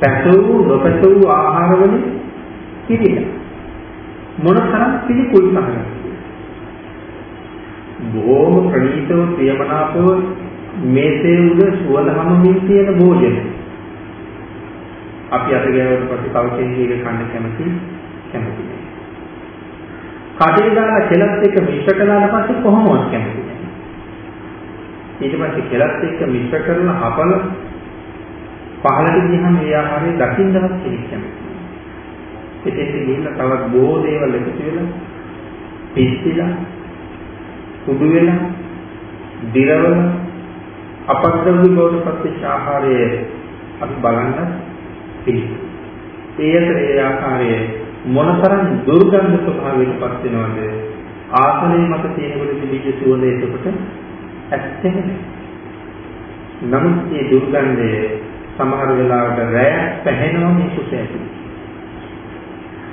පැසවූ නොපැසවූ ආහාර වලින් පිළිලා. මොනතරම් පිළිකුල් සහගතද? බොහොම ප්‍රණීතව ප්‍රියමනාපව මේසේ උඩ සුවඳහමමින් තියෙන භෝජන. අපි අත ගෑවට පස්සේ තව කෙනෙක් කන්න කැමති කැමති නෑ. කටේ දාලා කෙලත් එක්ක මිශ්‍ර කළාට පස්සේ කොහොමවත් කැමති නෑ. ඊට පස්සේ කෙලත් එක්ක මිශ්‍ර කරන හපල පහළට ගියහම ඒ ආහාරය දකින්නවත් කෙනෙක් කැමති. එතෙන්ට ගිහිල්ලා තවත් බොහෝ දේවල් එකතු වෙලා පිස්සිලා කුඩු වෙලා දිරවල අපද්‍රව්‍ය බවට පත්වෙච්ච ආහාරය අපි බලන්න පිළිගන්න. ඒ අතර ඒ ආකාරයේ මොනතරම් දුර්ගන්ධ ස්වභාවයකට පත් වෙනවද ආසනයේ මත තියෙනකොට තිබිච්ච සුවඳ එතකොට ඇත්තම නමුත් මේ දුර්ගන්ධය සමහර වෙලාවට රැය පැහැෙනවා මේ කුස ඇතුලේ.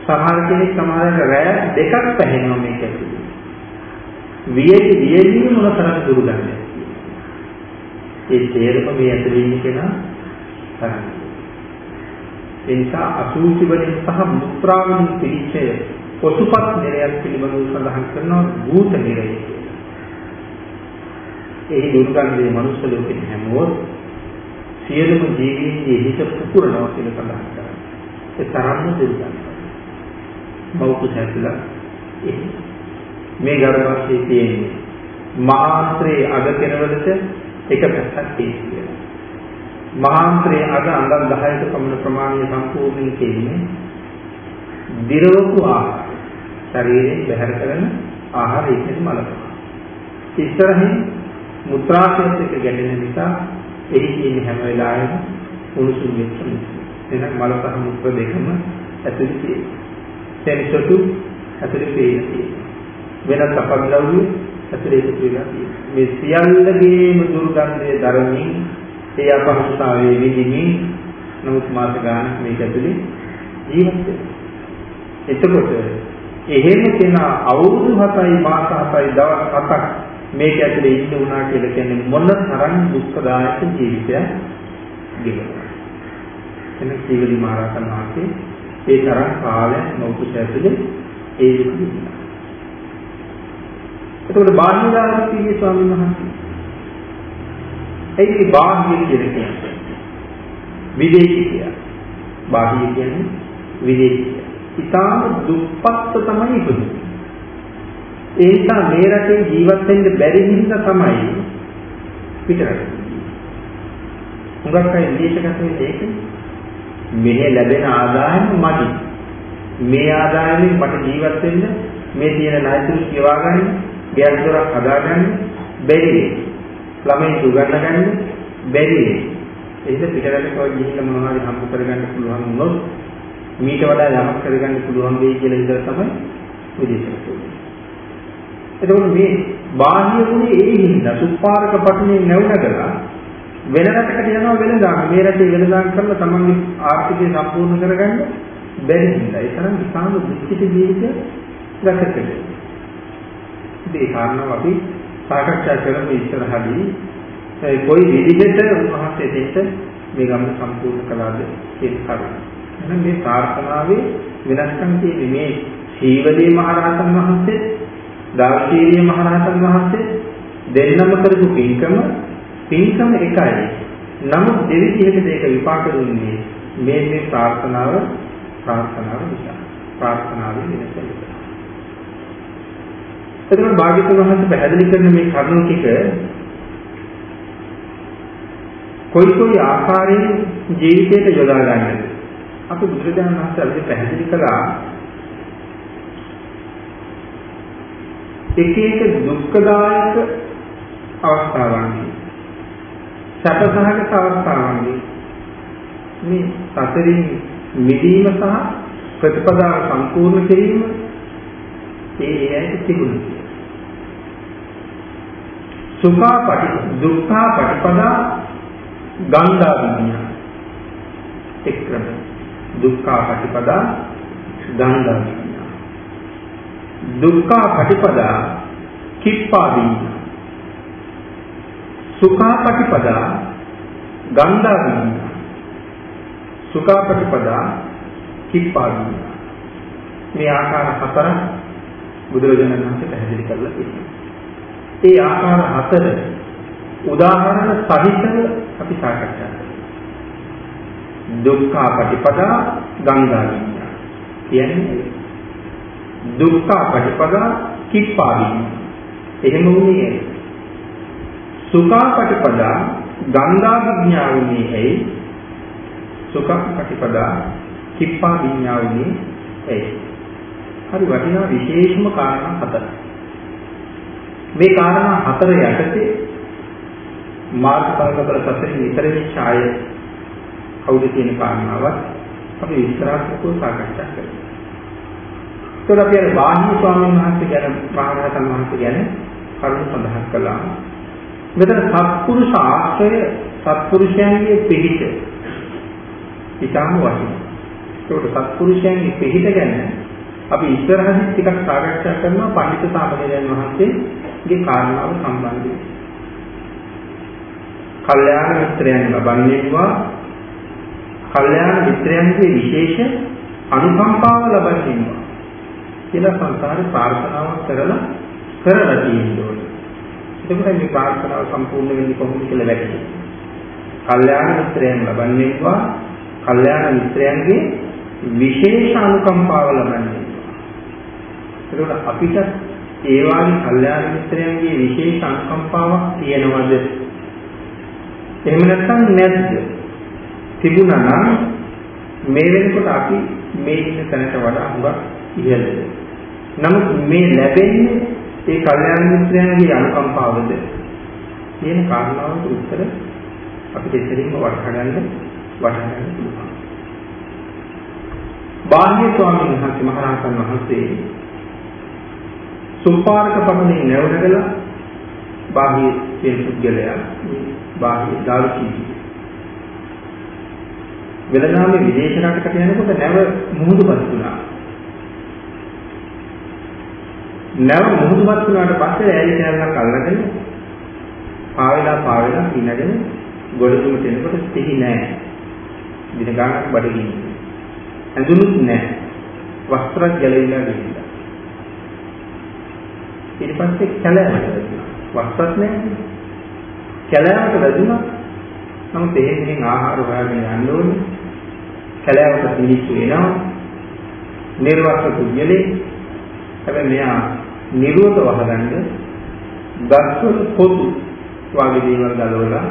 සමහර කෙනෙක් සමහරට රැය දෙකක් පැහැෙනවා මේක ඇතුලේ. වියලි වියලි මොනතරම් දුර්ගන්ධයක්. ඒ තේරම මේ ඇතුලේ ඉන්න කෙනා කරන්නේ. ඒ නිසා අසුචි වලින් සහ මුත්‍රාවෙන් පිළිච්ඡය පොසුපත් නිරයක් පිළිබඳව සඳහන් කරනවා භූත නිරය කියලා. එහි දුර්ගන්ධයේ මනුස්ස ලෝකෙට හැමෝත් සියලුම ජීවීන්ගේ හිත පුපුරනවා කියලා සඳහන් කරනවා. ඒ තරම්ම දුර්ගන්ධයි. මෞතු සැකලා මේ ගර්භාෂයේ තියෙන්නේ මාත්‍රේ අග කෙනවලට එක පැත්තක් තියෙනවා. මහාන්තරයේ අද අඟල් 10ක පමණ ප්‍රමාණය සම්පූර්ණයෙන් තියෙන්නේ දිරවපු ආහාර. ශරීරයෙන් බැහැර කරන ආහාර ඒකෙන් මලක. ඉස්සරහින් මුත්‍රාශයත් එක්ක ගැටෙන නිසා එහි තියෙන හැම වෙලාවෙම උණුසුම් වෙච්ච නිසා. එහෙනම් මල සහ මුත්‍ර දෙකම ඇතුළේ තියෙනවා. සෙන්සොටු ඇතුළේ තියෙනවා. වෙනත් අපද්‍රව්‍ය ඇතුළේ තියෙනවා. මේ සියල්ලගේම දුර්ගන්ධය දරමින් ඒ අපහසුතාවයේ විඳින්මින් නමුත් මාස ගානක් මේක ඇතුලේ ජීවත් වෙනවා. එතකොට එහෙම කෙනා අවුරුදු 7යි මාස 7යි දවස් 7ක් මේක ඇතුලේ ඉන්න උනා කියලා කියන්නේ මොන තරම් දුක්ඛදායක ජීවිතයක් ගෙවනවා. එන සීවලි මහරහතන් වහන්සේ ඒ තරම් කාලයක් නෞකෂ ඇතුලේ ඒ දුක විඳිනවා. එතකොට බාහිරාර්ථී ස්වාමීන් වහන්සේ ඒකේ බාහ්‍ය කියලා කියන්නේ. විදේශී කියලා. බාහ්‍ය කියන්නේ විදේශී. ඊටාම දුප්පත් තමයි ඉපදුනේ. ඒ නිසා මේ රටේ ජීවත් වෙන්න බැරි හින්දා තමයි පිටරට. හුඟක් අය විදේශගත වෙන්නේ ඒකනේ. මෙහෙ ලැබෙන ආදායම මදි. මේ ආදායමෙන් මට ජීවත් වෙන්න මේ තියෙන ණයතුරු ගෙවා ගන්න, ගෙයක් දොරක් හදා ගන්න බැරි. ළමයි උගන්න ගන්න බැරි වෙයි. එහෙනම් පිටරට කව ගිහිල්ලා මොනවා හරි හම්බ කරගන්න පුළුවන් වුණොත් මීට වඩා යමක් කරගන්න පුළුවන් වෙයි කියලා ඉඳලා තමයි විදේශයට යන්නේ. එතකොට මේ බාහ්‍ය ගුණේ ඒ හින්දා සුපාරක පටුනේ නැවුනකලා වෙන රටකට යනවා වෙනදාම මේ රටේ වෙනදාම් කරලා තමන්ගේ ආර්ථිකය සම්පූර්ණ කරගන්න බැරි හින්දා ඒ තරම් විසාම දුක්ඛිත ජීවිතයක් ගත කරනවා. ඉතින් ඒ කාරණාව අපි සාකච්ඡා කරමු ඉස්සරහදී කොයි විදිහට උන්වහන්සේ දෙන්න මේ ගමන සම්පූර්ණ කළාද කියන කරුණ. එහෙනම් මේ ප්‍රාර්ථනාවේ වෙනස්කම් තියෙන්නේ මේ සීවලී මහරහතන් වහන්සේ, දාර්ශීනී මහරහතන් වහන්සේ දෙන්නම කරපු පින්කම පින්කම එකයි. නමුත් දෙවිදිහකට ඒක විපාක දුන්නේ මේ මේ ප්‍රාර්ථනාව ප්‍රාර්ථනාව නිසා. ප්‍රාර්ථනාවේ වෙනස. එතකොට භාග්‍යතුන් වහන්සේ පැහැදිලි කරන මේ කරුණු ටික කොයි කොයි ආකාරයෙන් ජීවිතයට යොදා ගන්නද? අපි බුදුරජාණන් වහන්සේ අපිට පැහැදිලි කළා එක එක දුක්ඛදායක අවස්ථාවන්දී සැපසහගත අවස්ථාවන්දී මේ සතරින් මිදීම සහ ප්‍රතිපදාව සම්පූර්ණ කිරීම ඒ ඒ ඇයිට තිබුණා. සුඛා පටි දුක්ඛා පටිපදා ගන්ධා විඤ්ඤා. එක්‍රම දුක්ඛා පටිපදා ගන්ධා විඤ්ඤා. දුක්ඛා පටිපදා කිප්පා විඤ්ඤා. සුඛා පටිපදා ගන්ධා විඤ්ඤා සුඛා පටිපදා කිප්පා විඤ්ඤා මේ ආකාර හතර බුදුරජාණන් වහන්සේ පැහැදිලි කරලා තියෙනවා. ඒ ආකාර හතර උදාහරණ සහිතව අපි සාකච්ඡා කරමු. දුක්ඛ පටිපදා ගංගා විඤ්ඤා. කියන්නේ දුක්ඛ පටිපදා කිප්පා විඤ්ඤා. එහෙම වුණේ සුඛ පටිපදා ගංගා විඤ්ඤා වුණේ ඇයි? සුඛ ප්‍රතිපදා කිප්පා විඤ්ඤාණයේ එයි. හරි වටිනා විශේෂම කාරණා හතර. මේ කාරණා හතර යටතේ මාර්ගඵල පසෙන් විතරේ ඡාය කවුද කියන කාරණාවත් අපි විස්තරාත්මකව සාකච්ඡා කරමු. ඒතර අපි අර බාහ්‍ය ස්වාමීන් වහන්සේ ගැන මහරහතන් වහන්සේ ගැන කරුණු සඳහන් කළා. මෙතන සත්පුරුෂ ආශ්‍රය සත්පුරුෂයන්ගේ පිහිට ඊටම වටිනවා. ඒකට සත්පුරුෂයන්ගේ පිහිට ගැන අපි ඉස්සරහදී ටිකක් සාකච්ඡා කරනවා පඬිතු සාමණේරයන් වහන්සේගේ කාරණාව සම්බන්ධයෙන්. කල්යාණ මිත්‍රයන් ලබන්නේවා කල්යාණ මිත්‍රයන්ගේ විශේෂ අනුකම්පාව ලබන්නේවා කියලා සංසාරේ ප්‍රාර්ථනාවක් කරලා කරලා තියෙනවා. එතකොට මේ ප්‍රාර්ථනාව සම්පූර්ණ වෙන්නේ කොහොමද කියලා වැටහෙනවා. කල්යාණ මිත්‍රයන් ලබන්නේවා කල්යාණ මිත්‍රයන්ගේ විශේෂ අනුකම්පාව ලබන්නේ. ඒකට අපිට ඒ වාගේ කල්යාණ මිත්‍රයන්ගේ විශේෂ අනුකම්පාවක් තියෙනවද? එහෙම නැත්නම් නැද්ද? තිබුණා නම් මේ වෙනකොට අපි මේ ඉන්න තැනට වඩා හුඟක් ඉහළද? නමුත් මේ ලැබෙන්නේ ඒ කල්යාණ මිත්‍රයන්ගේ අනුකම්පාවද? කියන කාරණාවට උත්තර අපිට ඉතින්ම වටහා ගන්න වටහා ගන්න පුළුවන්. බාහ්‍ය ස්වාමීන් වහන්සේ මහරහතන් වහන්සේ සුම්පාරක පමණේ නැවනගලා බාහ්‍ය කියන පුද්ගලයා බාහ්‍ය දාර්ශනික වෙලනාමේ විදේශ රටකට යනකොට නැව මුහුදුපත් වුණා. නැව මුහුදුපත් වුණාට පස්සේ ඇයි කැලලක් අල්ලගෙන පාවෙලා පාවෙලා කිනගෙන ගොඩතුමට එනකොට සිහි නැහැ. දින ගානක් බඩගිනි. ඇඳුනුත් නැහැ. වස්ත්‍රයක් ගැලවිලා ගිහිල්ලා. ඊට පස්සේ කැලෑවට වැදුනා. වස්ත්‍රත් නැහැ. කැලෑවට වැදුනා. නමුත් එහෙන් ආහාර හොයාගෙන යන්න ඕනේ. කැලෑවට මිනිස්සු එනවා. නිර්වස්ත්‍ර කුජලේ. හැබැයි මෙයා නිරෝධ වහගන්න ගස්වල පොතු වගේ දේවල් ගලවලා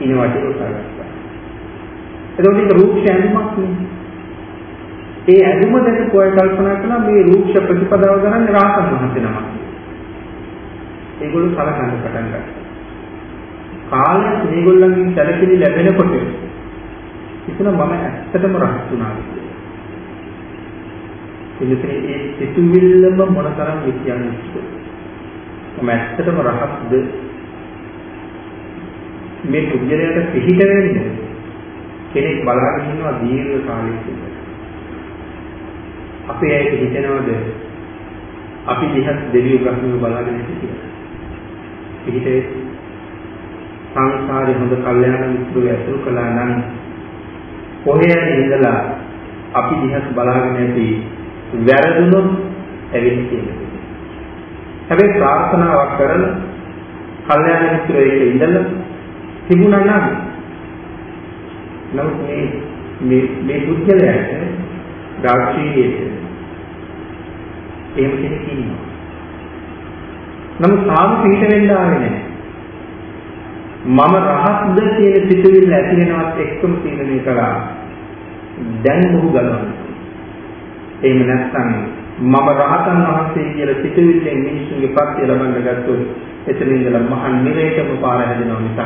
ඉනවට උසාගත්තා. එතකොට ඒක රූක්ෂ ඇඳුමක් නේ. ඒ ඇඳුම දැක කොයි කල්පනා කළා මේ රූක්ෂ ප්‍රතිපදාව ගන්න රාහතන් වහන්සේ නමක්. ඒගොල්ලෝ සලකන්න පටන් ගත්තා. කාලයක් මේගොල්ලන්ගෙන් සැලකිලි ලැබෙනකොට හිතුණා මම ඇත්තටම රහත් වුණා කියලා. එනිසා ඒ සිතුවිල්ලම මොනතරම් විද්‍යාත්මකද? මම ඇත්තටම රහත්ද? මේ පුද්ගලයාට පිළිහිට වෙන්නේ කෙනෙක් බලාගෙන ඉන්නවා දීර්ඝ කාලයක් ඉඳලා. අපේ ඇයිට හිතෙනවද අපි දිහත් දෙවියෝ බ්‍රහ්මයෝ බලාගෙන ඉන්නේ පිළිහිට සංසාරේ හොඳ කල්යාණ මිත්‍රයෝ ඇසුරු කළා නම් කොහේ ඉඳලා අපි දිහත් බලාගෙන ඇති වැරදුනොත් ඇවිත් තියෙනවා. හැබැයි ප්‍රාර්ථනාවක් කරලා කල්යාණ මිත්‍රයෝ එක්ක ඉඳලා තිබුණා නම් නමුත් මේ මේ මේ පුද්ගලයාට දාර්ශනිකයෙක් එහෙම කෙනෙක් ඉන්නවා. නමුත් තාම පිට වෙන්න ආවේ නැහැ. මම රහත්ද කියන සිතුවිල්ල ඇති වෙනවත් එක්කම තීරණය කළා. දැන් මොහු ගලවන්න. එහෙම නැත්නම් මම රහතන් වහන්සේ කියලා සිතුවිල්ලෙන් මිනිස්සුන්ගේ පත්‍ය ලබන්න ගත්තොත් එතන ඉඳලා මහා නිරේතම පාර හැදෙනවා මිසක්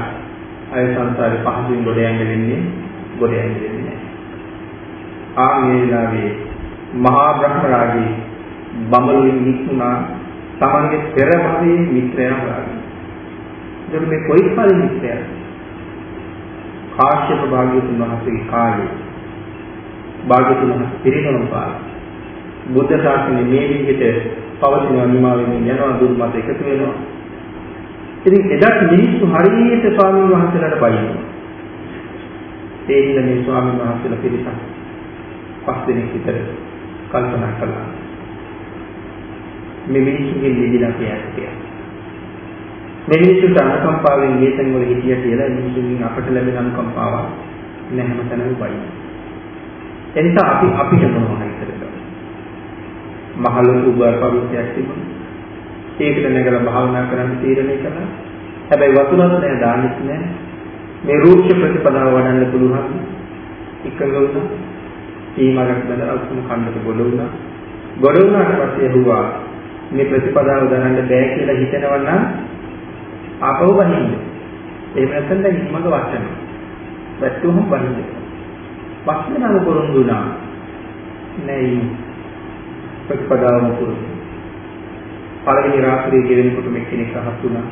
අය සංසාරේ පහසුවෙන් ගොඩ යන්න වෙන්නේ ගොඩ යන්න වෙන්නේ නැහැ. ආ මේ වෙලාවේ මහා බ්‍රහ්ම රාජේ බඹලුවින් නික්ුණා තමන්ගේ පෙර භවයේ මිත්‍රයා හොයාගෙන. ඒක මේ කොයි පරි මිත්‍රයා? කාශ්‍යප භාග්‍යතුන් වහන්සේගේ කාලේ භාග්‍යතුන් වහන්සේ පිරිනමන කාලේ බුද්ධ ශාසනය මේ විදිහට පවතින අනිමාවෙන් යනවා දුර්මත එකතු වෙනවා ඉතින් එදත් මිනිස්සු හරියට ස්වාමීන් වහන්සේලාට බයිනවා. ඒ හින්දා මේ ස්වාමීන් වහන්සේලා පිරිසක් පස් දෙනෙක් විතර කල්පනා කළා. මේ මිනිස්සුගේ නිදිලා කියන්නේ. මේ මිනිස්සුන්ට අනුකම්පාවෙන් මේ තැන් වල හිටිය කියලා මිනිස්සුන්ගෙන් අපට ලැබෙන අනුකම්පාව නැහැම තැනම බයි. එනිසා අපි අපිට මොනවා හරි කරගන්න. මහලොකු බරපතලයක් තිබුණා. ඒකට නැගලා භාවනා කරන්න තීරණය කළා. හැබැයි වතුරත් නෑ දාන්නෙත් නෑ. මේ රූක්ෂ ප්‍රතිපදාව වඩන්න පුළුවන් එකඟ වුණා. ඊමලක් බඳලා උතුම් කන්නට ගොඩ වුණා. ගොඩ වුණාට පස්සේ හුවා මේ ප්‍රතිපදාව දරන්න බෑ කියලා හිතනවා නම් ආපහු බහින්න. එහෙම නැත්නම් දැන් ඉක්මනට වටනවා. වැටුවම බහින්න. වස්නනම පොරොන්දු වුණා. නැයි ප්‍රතිපදාවම පුරුදු. පළවෙනි රාත්‍රියේ ගෙවෙනකොට මේ කෙනෙක් අහස් වුණා.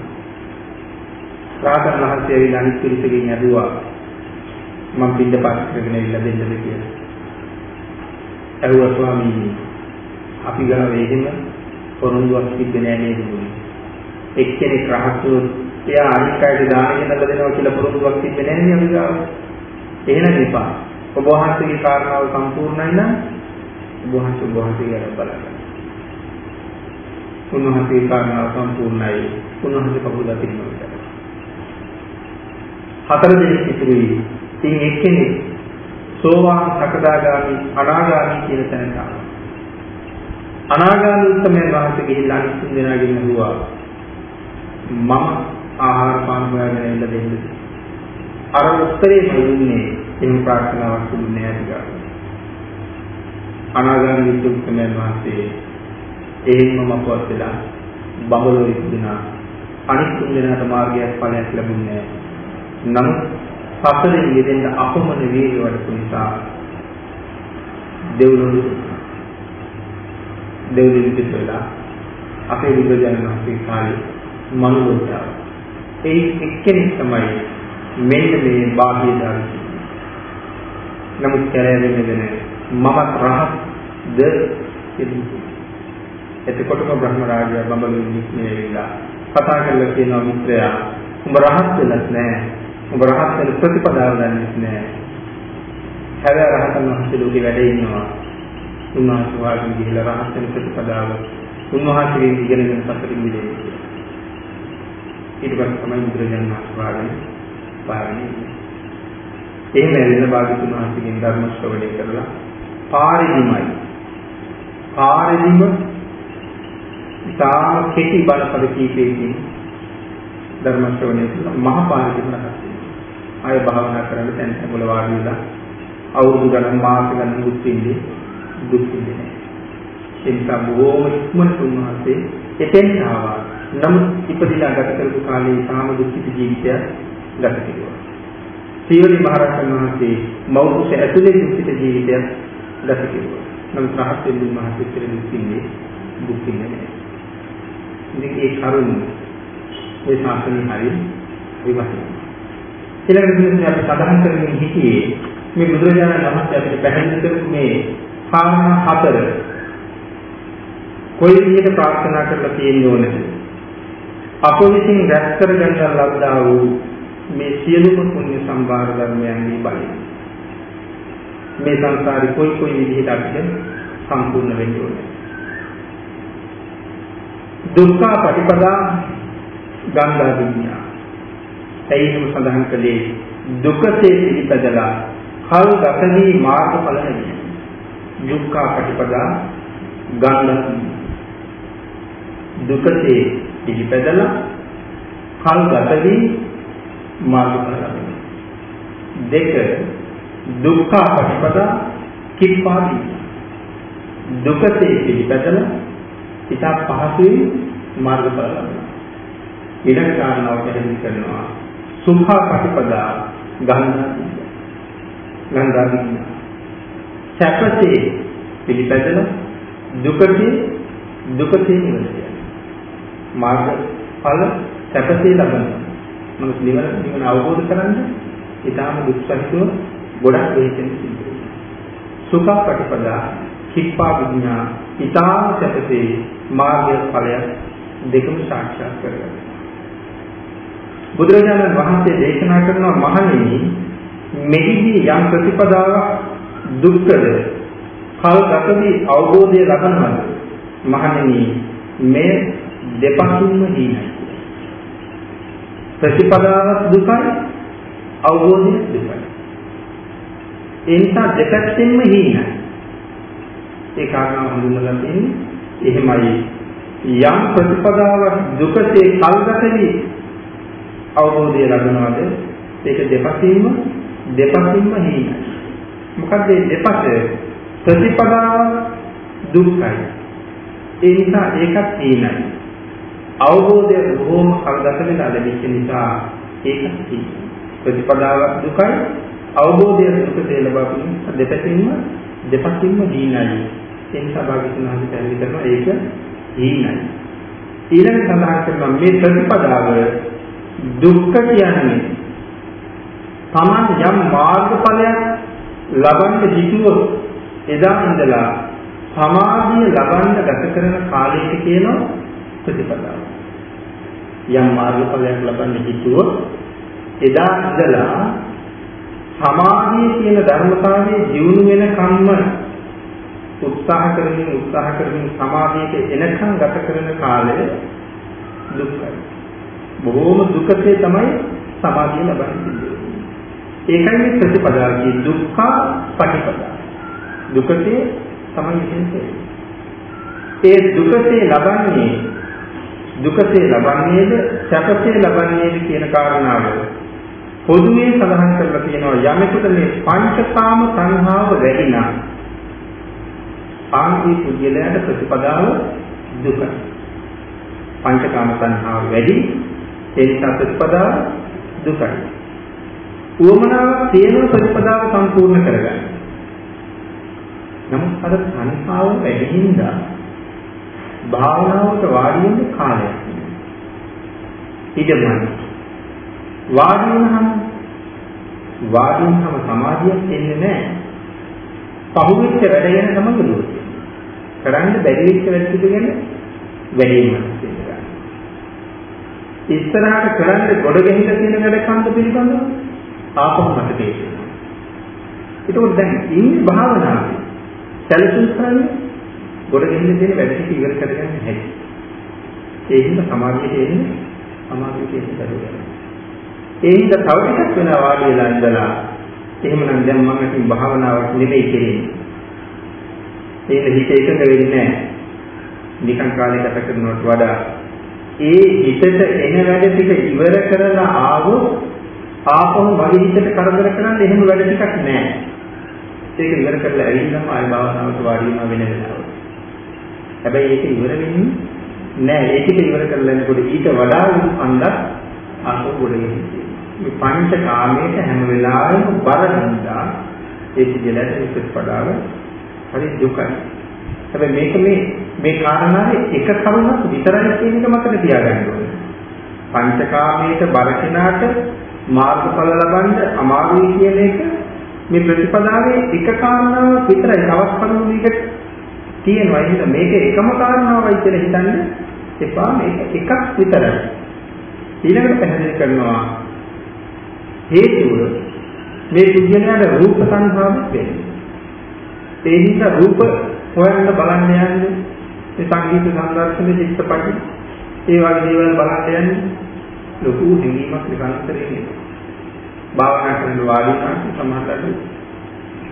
රාතන් වහන්සේ ඇවිල්ලා අනිත් පිරිසකින් ඇහුවා මම පින්න පාත් කරගෙන ඉල්ල දෙන්නද කියලා. ඇහුවා ස්වාමීනි අපි ගාව එහෙම පොරොන්දුවක් තිබ්බේ නෑ නේද මුලින්. එක්කෙනෙක් රහසුත් එයා අනිත් අයට දාන ගෙනල්ලා දෙනවා කියලා පොරොන්දුවක් තිබ්බේ නෑ නේ අපි ගාව. එහෙනම් එපා. ඔබ වහන්සේගේ කාරණාව සම්පූර්ණයි නම් ඔබ වහන්සේ ඔබ වහන්සේ ගැන බලන්න. උන්වහන්සේගේ කාරණාව සම්පූර්ණයි. උන්වහන්සේ කවුද පිළිගන්නේ? හතර දෙනෙක් ඉතුරුයි. ඉතින් එක්කෙනෙක් සෝවාන් සකදාගාමි අනාගාමි කියන තැනට ආවා. අනාගාමී උත්තමයන් වහන්සේ ගිහිල්ලා අනිත් තුන් දෙනාගෙන් අහුවා මම ආහාර පාන හොයාගෙන ඉන්න දෙන්නද? අර උත්තරේ දුන්නේ එහෙම ප්‍රාර්ථනාවක් දුන්නේ නැහැ අනාගාමී උත්තමයන් වහන්සේ එහෙම්ම මපවත් වෙලා බඹලෝ ඉදුණා අනිත් තුන් දෙනාට මාර්ගයක් ඵලයක් ලැබුණේ නැහැ. නමුත් සසරේ යෙදෙන්න අපමණ වේග වඩපු නිසා දෙව්ලොව දෙව්ලොව විදිහට වෙලා අපේ බුදුරජාණන් වහන්සේ කාලේ මනුලොවට ඒ එක්කෙනෙක් තමයි මෙන්න මේ බාහ්‍ය ධර්ම. නමුත් කැරෙන්නේ මමත් රහත්ද එතකොටම බ්‍රහ්ම රාජයා බඹලුන් නික්මේවිලා කතා කරලා කියනවා මිත්‍රයා උඹ රහත් වෙලත් නැහැ. උඹ රහත් වෙන ප්‍රතිපදාව දන්නේ නැහැ. හැබැයි රහතන් වහන්සේ ලෝකේ වැඩ ඉන්නවා. උන්වහන්සේ වාගේ ගිහිලා රහත් වෙන ප්‍රතිපදාව උන්වහන්සේගෙන් ඉගෙනගෙන සතුටින් මිදෙන්නේ. ඊට පස්සේ තමයි බුදුරජාණන් වහන්සේ වාගේ පාරණි. එහෙම ඇවිල්ලා භාගතුන් වහන්සේගෙන් ධර්ම ශ්‍රවණය කරලා පාරිදිමයි. පාරිදිම ඉතාම කෙටි බලපද කීපයකින් ධර්ම ශ්‍රවණය කරලා මහ පාරිදිම රහත් ආය භාවනා කරන්න තැන් වල වාඩි වෙලා අවුරුදු ගණන් මාස ගණන් දුක් විඳින්නේ දුක් විඳින්නේ. ඒ නිසා බොහෝම ඉක්මනට උන්වහන්සේ එතෙන් ආවා. නමුත් ඉපදිලා ගත කරපු කාලේ සාම දුක්ඛිත ජීවිතයක් ගත කෙරුවා. සියලු මහරහතන් වහන්සේ මෞතුස ඇතුලේ දුක්ඛිත ජීවිතයක් ගත කෙරුවා. නමුත් රහත් වෙන්න මහත් කියලා දුක් විඳින්නේ දුක් විඳින්නේ නැහැ. ඉතින් ඒ කරුණ මේ ශාසනය හරි විවහයි. ඊළඟ දිනේ අපි සඳහන් කරගෙන හිටියේ මේ බුදුරජාණන් වහන්සේ අපිට පැහැදිලි කරපු මේ කාරණා හතර කොයි විදිහට ප්‍රාර්ථනා කරලා තියෙන්න ඕනද? අප විසින් රැස් කරගන්න ලබ්ධා වූ මේ සියලුම පුණ්‍ය සම්භාර ධර්මයන්ගේ බලය. මේ සංසාරේ කොයි කොයි විදිහට අපිට සම්පූර්ණ වෙන්න ඕනේ. දුක්ඛ පටිපදා ගංගා විඤ්ඤා. එයින් සඳහන් කළේ දුකසේ පිළිපදලා කල් ගතදී මාර්ගඵල ලැබෙනවා. දුක්ඛ පටිපදා ගංගා දුකසේ පිළිපදලා කල් ගතදී මාර්ගඵල ලැබෙනවා. දෙක දුක්ඛ පටිපදා කිප්පාදී දුකසේ පිළිපදලා ඉතා පහසුවෙන් මාර්ගඵල ලබනවා. ඊළඟ කාරණාව පැහැදිලි කරනවා සුඛ ප්‍රතිපදා ගන්ධා ගන්ධා විඥාන. සැපසේ පිළිපැදල දුකදී දුකදී නිවසිය. මාර්ග ඵල සැපසේ ලබනවා. මොනස් නිවන නිවන අවබෝධ කරගන්න ඊටාම දුක්සහිතව ගොඩක් වේදෙන සිද්ධ වෙනවා. සුඛ ප්‍රතිපදා කිප්පා විඥා ඊටාම සැපසේ මාර්ග ඵලය දෙකම සාක්ෂාත් කරගන්න. බුදුරජාණන් වහන්සේ දේශනා කරනවා මහණෙනි මෙහිදී යම් ප්‍රතිපදාවක් දුක්කද කල් ගතදී අවබෝධය ලබනවද මහණෙනි මේ දෙපසින්ම දීනයි ප්‍රතිපදාවක් දුකයි අවබෝධය දුකයි ඒ නිසා දෙපැත්තෙන්ම හීනයි ඒ කාරණාව හඳුන්වලා තියෙන්නේ එහෙමයි යම් ප්‍රතිපදාවක් දුකසේ කල්ගතදී අවබෝධය ලබනවාද ඒක දෙපසින්ම දෙපසින්ම හීනයි. මොකද මේ දෙපස ප්‍රතිපදාව දුක්ඛයි. ඒ නිසා ඒකත් හීනයි. අවබෝධය බොහෝම කල්ගත වෙලා ලැබෙච්ච නිසා ඒකත් හීනයි. ප්‍රතිපදාව දුකයි අවබෝධය දුක ලැබපු දෙපසින්ම දෙපසින්ම හීනයි. ඒ නිසා භාග්‍යතුන් වහන්සේ පැහැදිලි කරනවා ඒක හීනයි. ඊළඟ සඳහන් කරනවා මේ ප්‍රතිපදාව දුක්ඛ කියන්නේ Taman යම් මාර්ගඵලයක් ලබන්න හිතුවොත් එදා ඉඳලා සමාධිය ලබන්න ගත කරන කාලයට කියනවා ප්‍රතිපදාව. යම් මාර්ගඵලයක් ලබන්න හිතුවොත් එදා ඉඳලා සමාධිය කියන ධර්මතාවයේ ජීවුන වෙන කම්ම උත්සාහ කරමින් උත්සාහ කරමින් සමාධියට එනකන් ගත කරන කාලය දුක්ඛයි. බොහෝම දුකසේ තමයි සමාධිය ලබන්නේ. ඒකයි මේ ප්‍රතිපදාවේ දුක්ඛ පටිපදා. දුකසේ තමයි ඉන්නේ. ඒ දුකසේ ලබන්නේ දුකසේ ලබන්නේද සැපසේ ලබන්නේද කියන කාරණාව පොදුවේ සඳහන් කරලා තියෙනවා යමෙකුට මේ පංචකාම සංහාව වැඩි නම් ආන්ති පුද්ගලයාට ප්‍රතිපදාව දුකයි. පංචකාම සංහාව වැඩි ඒ නිසා ප්‍රතිපදාව දුකයි. උවමනාවක් තියෙන ප්‍රතිපදාව සම්පූර්ණ කරගන්න. නමුත් අර සංහාව වැඩි හින්දා භාවනාවට වාඩි වෙන්න කාලයක් ඉඩමයි. වාඩි වුණාම වාඩි වුණාම සමාධියක් එන්නේ නැහැ. පහුවෙච්ච වැඩ ගැන තමයි දුන්නේ. කරන්න බැරි වෙච්ච වැඩ ටික ගැන වැඩිම හිතෙනවා. ඉස්සරහට කරන්න ගොඩ ගැහිලා තියෙන වැඩ කන්ද පිළිබඳව ආපහු මතකේ තියෙනවා. ඒකෝට දැන් ඉන්නේ භාවනාවේ. සැලසුම් කරන්නේ ගොඩ ගැහිලා තියෙන වැඩ ටික ඉවර කරගන්න හැටි. ඒ හින්දා සමාධියට එන්නේ සමාධියට එන්නේ බැහැ. ඒ හින්දා තව ටිකක් වෙනවා වාඩි වෙලා ඉඳලා එහෙමනම් දැන් මම ඉතින් භාවනාවක් නෙවෙයි කෙරෙන්නේ. ඒක හිත එකඟ වෙන්නේ නැහැ. නිකන් කාලේ ගත කරනවට වඩා ඒ හිතට එන වැඩ ටික ඉවර කරලා ආවොත් ආපහු මගේ හිතට කරදර කරන්න එහෙම වැඩ ටිකක් නැහැ. ඒක ඉවර කරලා ඇවිල්ලාම ආය භාවනාවට වාඩි වෙනවා වෙන වෙලාවට. හැබැයි ඒක ඉවර වෙන්නේ නැහැ. ඒක ඉවර කරලා එනකොට ඊට වඩා අන්දක් ආපහු ගොඩ ගෙනියනවා. මේ පංච කාමයට හැම වෙලාවෙම බර හින්දා ඒ පිළිලට ඉස්සපඩාව හරි දුකයි. හැබැයි මේක මේ මේ කාරණාවේ එක කරුණක් විතරයි කියන එක මතක තියාගන්න ඕනේ. පංචකාමයට බර කෙනාට මාර්ගඵල ලබන්න අමාරුයි කියන එක මේ ප්‍රතිපදාවේ එක කාරණාවක් විතරයි. තවත් කරුණු මේක තියෙනවා. එහෙනම් මේක එකම කාරණාවයි කියලා හිතන්න එපා. මේක එකක් විතරයි. ඊළඟට පැහැදිලි කරනවා හේතුව මේ පුද්ගලයාට රූප සංහාවක් වෙන්නේ. ඒ නිසා රූප හොයන්න බලන්න යන්නේ මේ සංගීත සංදර්ශන චිත්තපටි. ඒ වගේ දේවල් බලන්න යන්නේ ලොකු හැඟීමක් නිකන්තරේ භාවනා කරන වාඩි නම් සමාහතට